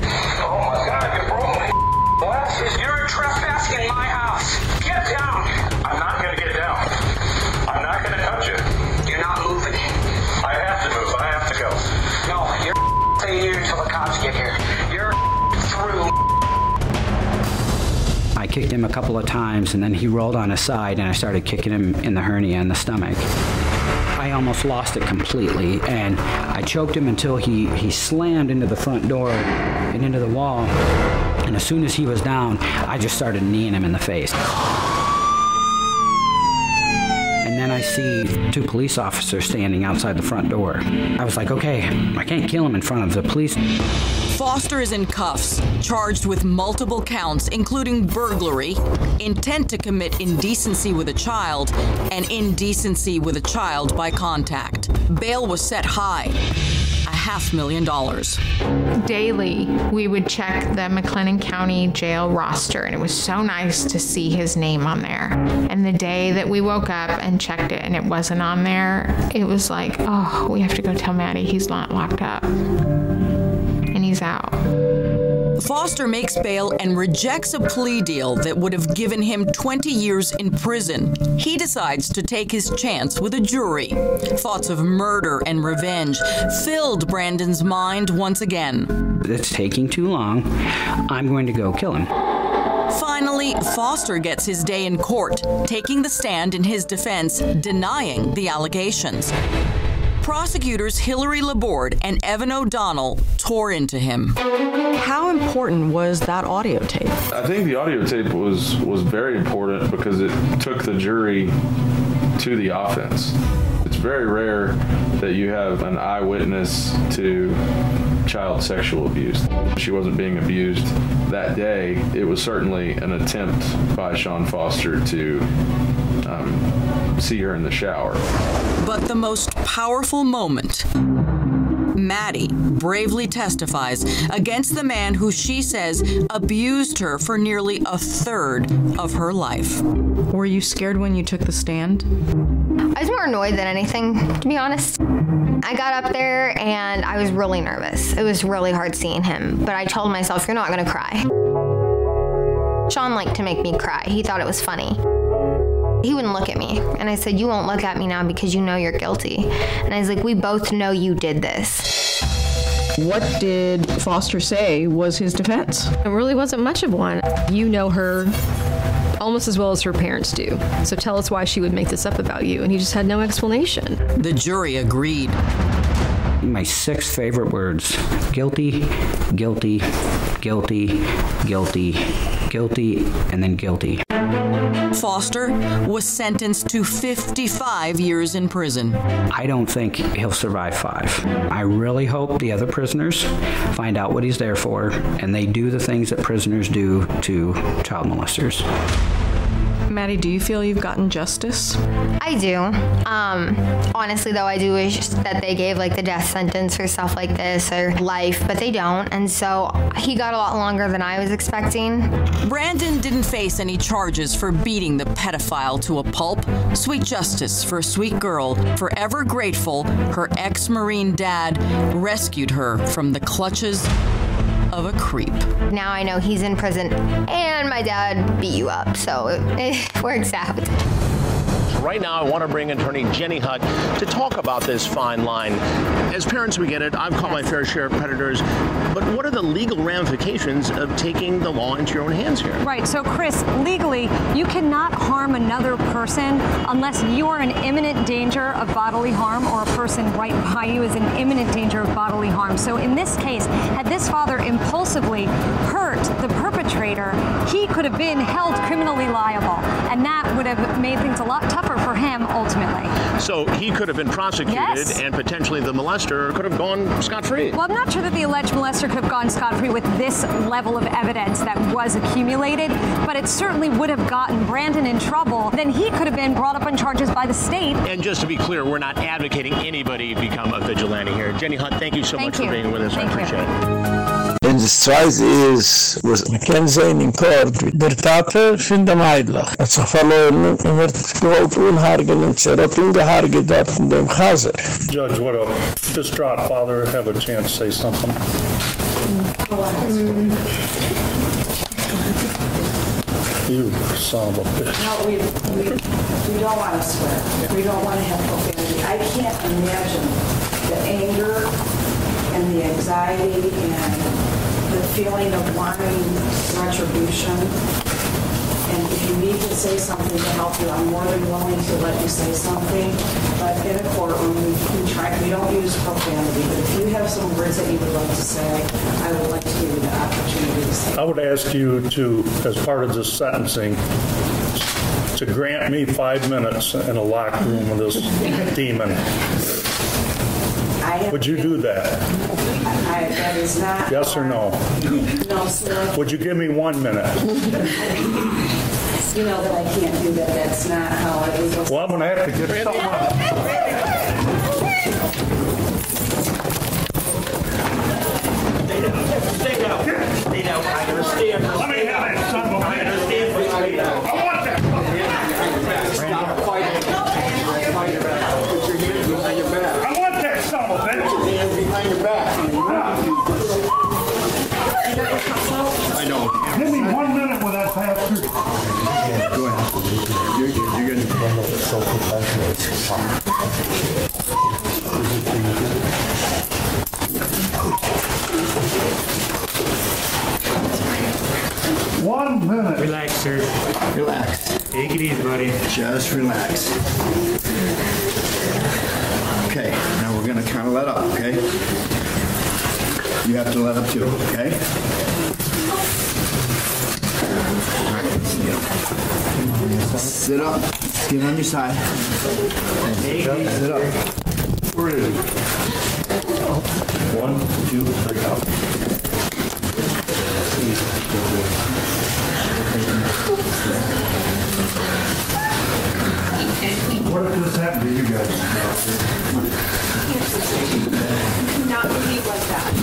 Trespassing in my house. Get down. I'm not gonna get down. I'm not gonna touch you. You're not moving. I have to move. I have to go. No, you're stay here until the cops get here. You're through. I kicked him a couple of times and then he rolled on his side and I started kicking him in the hernia and the stomach. I almost lost it completely and I choked him until he he slammed into the front door and into the wall. And as soon as he was down, I just started kneeing him in the face. And then I see two police officers standing outside the front door. I was like, okay, I can't kill him in front of the police. Foster is in cuffs, charged with multiple counts including burglary, intent to commit indecency with a child, and indecency with a child by contact. Bail was set high, half million dollars. Daily, we would check the McLennan County jail roster and it was so nice to see his name on there. And the day that we woke up and checked it and it wasn't on there, it was like, "Oh, we have to go tell Maddie he's not locked up." And he's out. Foster makes bail and rejects a plea deal that would have given him 20 years in prison. He decides to take his chance with a jury. Thoughts of murder and revenge filled Brandon's mind once again. It's taking too long. I'm going to go kill him. Finally, Foster gets his day in court, taking the stand in his defense, denying the allegations. Prosecutors Hillary Laborde and Evan O'Donnell tore into him. How important was that audio tape? I think the audio tape was was very important because it took the jury to the offense. It's very rare that you have an eyewitness to child sexual abuse. She wasn't being abused that day. It was certainly an attempt by Sean Foster to um, see her in the shower. But the most powerful moment Maddie bravely testifies against the man who she says abused her for nearly a third of her life. Were you scared when you took the stand? I was more annoyed than anything, to be honest. I got up there and I was really nervous. It was really hard seeing him, but I told myself you're not going to cry. Sean liked to make me cry. He thought it was funny. He wouldn't look at me. And I said, "You won't look at me now because you know you're guilty." And I was like, "We both know you did this." What did Foster say was his defense? It really wasn't much of one. You know her almost as well as her parents do. So tell us why she would make this up about you and he just had no explanation. The jury agreed. My six favorite words: guilty, guilty, guilty, guilty, guilty, and then guilty. Foster was sentenced to 55 years in prison. I don't think he'll survive 5. I really hope the other prisoners find out what he's there for and they do the things that prisoners do to child molesters. Maddie, do you feel you've gotten justice? I do. Um, honestly though, I do wish that they gave like the death sentence for stuff like this or life, but they don't. And so he got a lot longer than I was expecting. Brandon didn't face any charges for beating the pedophile to a pulp. Sweet justice for a sweet girl, forever grateful her ex-marine dad rescued her from the clutches of a creep. Now I know he's in prison and my dad beat you up. So it, it works out. Right now, I want to bring attorney Jenny Hutt to talk about this fine line. As parents, we get it. I've caught my fair share of predators. But what are the legal ramifications of taking the law into your own hands here? Right. So, Chris, legally, you cannot harm another person unless you are in imminent danger of bodily harm or a person right by you is in imminent danger of bodily harm. So, in this case, had this father impulsively hurt the perpetrator, he could have been held criminally liable. And that would have made things a lot tougher for him ultimately. So he could have been prosecuted Yes. and potentially the molester could have gone scot-free. Well, I'm not sure that the alleged molester could have gone scot-free with this level of evidence that was accumulated, but it certainly would have gotten Brandon in trouble. Then he could have been brought up on charges by the state. And just to be clear, we're not advocating anybody become a vigilante here. Jenny Hunt, thank you so Thank much you. for being with us. I Thank you. appreciate it. Und das zweite ist, was man kann sehen in Kort, der Tate von der Meidlach. Hat sich verloren und wird gewollt unhargen und er hat ungehargen dort in dem Chaser. Judge, what a distraught father have a chance to say something. You son of a bitch. No, we, we, we don't want to swear. We don't want to have profanity. I can't imagine the anger and the anxiety and the feeling of wanting retribution. And if you need to say something to help you, I'm more than willing to let you say something. But in a courtroom, we, we try, we don't use profanity. But if you have some words that you would like to say, I would like to give you the opportunity to say. I would ask you to, as part of this sentencing, to grant me five minutes in a locked room with this demon. I Would you do that? I, that is not. Yes or no? No, sir. Would you give me one minute? You know that I can't do that. That's not how it is. Well, I'm going to have to get someone. Stay down. Stay down. I understand. Let me have it, son of a I understand what you mean. I want that. Stop fighting. I want that son of a bitch. Put your hands behind your back. I know. Give me one minute with that bastard. Go ahead. You're, you're, you're going to One minute. Relax, sir. Relax. Take it easy, buddy. Just relax. Okay, now we're gonna kind of let up, okay? You have to let up too, okay? All right, sit up. Get on your side. Sit up. Sit up. Where is he? One, two, three, out. What if this happened to you guys? not behave like that.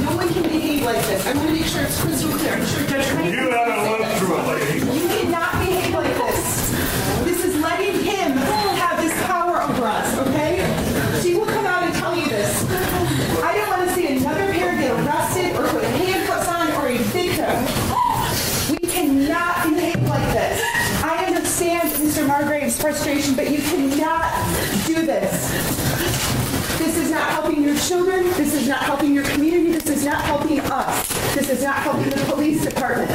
No one can behave like this. I want to make sure it's crystal clear. I'm sure Judge Craig. You haven't lived through it, lady. You cannot behave like this. This is letting him have this power over us, okay? She will come out and tell you this. I don't want to see another parent get arrested or put handcuffs on or a victim. We cannot behave like this. I understand Mr. Margrave's frustration, but you cannot do this. Is not helping your children. This is not helping your community. This is not helping us. This is not helping the police department.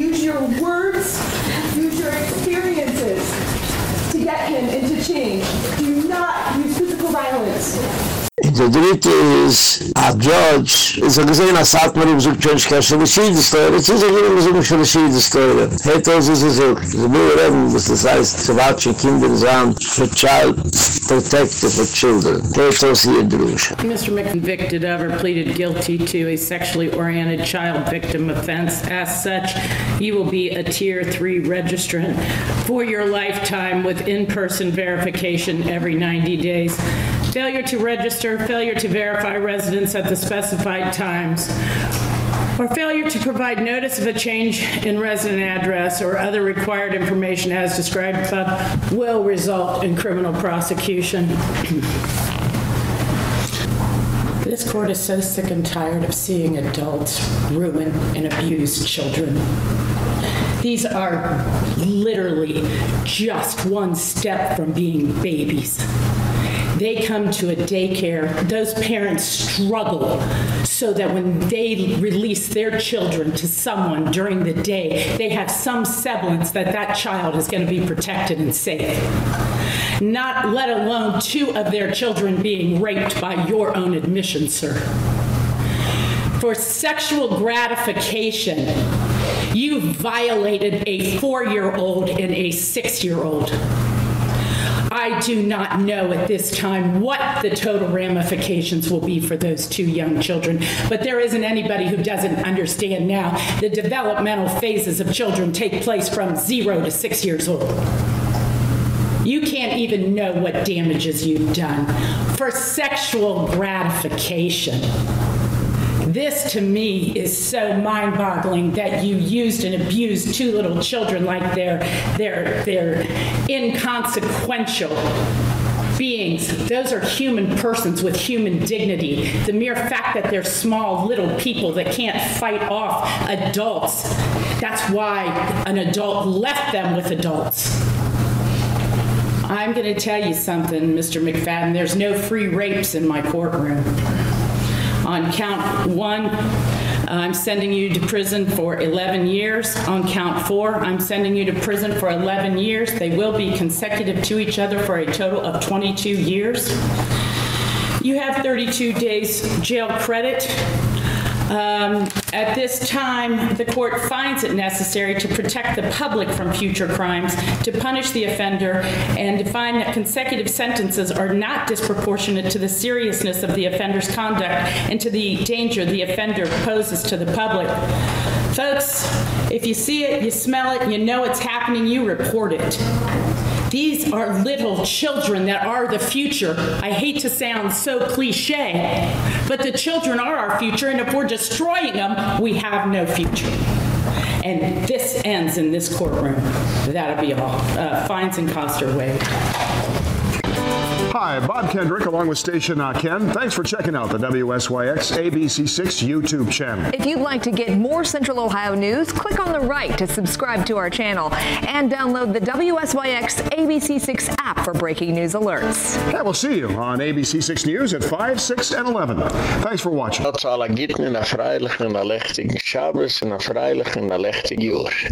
Use your words, use your experiences to get him into change. Do not use physical violence. Der dritte ist, a judge, ist er gesehen, als hat man ihm so Judge Cash in der Schiedesteuer. Jetzt ist er immer so für die Schiedesteuer. Hätte uns ist es auch. Sie will reden, was das heißt, zu watschen Kinder sein, for child protective for children. Hätte uns hier drüge. Mr. McVicted ever pleaded guilty to a sexually oriented child victim offense. As such, you will be a Tier 3 registrant for your lifetime with in-person verification every 90 days. Failure to register, failure to verify residence at the specified times, or failure to provide notice of a change in resident address or other required information as described above will result in criminal prosecution. This court is so sick and tired of seeing adults ruin and abuse children. These are literally just one step from being babies. They come to a daycare, those parents struggle so that when they release their children to someone during the day, they have some semblance that that child is going to be protected and safe not let alone two of their children being raped by your own admission, sir. For sexual gratification, you violated a 4-year-old and a 6-year-old. I do not know at this time what the total ramifications will be for those two young children, but there isn't anybody who doesn't understand now the developmental phases of children take place from 0 to 6 years old. You can't even know what damages you've done for sexual gratification. This to me is so mind-boggling that you used and abused two little children like they're they're they're inconsequential beings. Those are human persons with human dignity. The mere fact that they're small little people that can't fight off adults. That's why an adult left them with adults. I'm going to tell you something, Mr. McFadden. There's no free rapes in my courtroom. On count one, I'm sending you to prison for 11 years. On count four, I'm sending you to prison for 11 years. They will be consecutive to each other for a total of 22 years. You have 32 days jail credit. Um, at this time, the court finds it necessary to protect the public from future crimes, to punish the offender, and to find that consecutive sentences are not disproportionate to the seriousness of the offender's conduct and to the danger the offender poses to the public. Folks, if you see it, you smell it, you know it's happening, you report it. These are little children that are the future. I hate to sound so cliche, but the children are our future, and if we're destroying them, we have no future. And this ends in this courtroom. That'll be all. Uh, fines and costs are waived. Hi, Bob Kendrick along with Station uh, Ken. Thanks for checking out the WSYX ABC6 YouTube channel. If you'd like to get more Central Ohio news, click on the right to subscribe to our channel and download the WSYX ABC6 app for breaking news alerts. And we'll see you on ABC6 News at 5, 6, and 11. Thanks for watching. Dat zal ik niet naar vrijdag en naar lechtig Shabbos en naar vrijdag en naar lechtig Joer.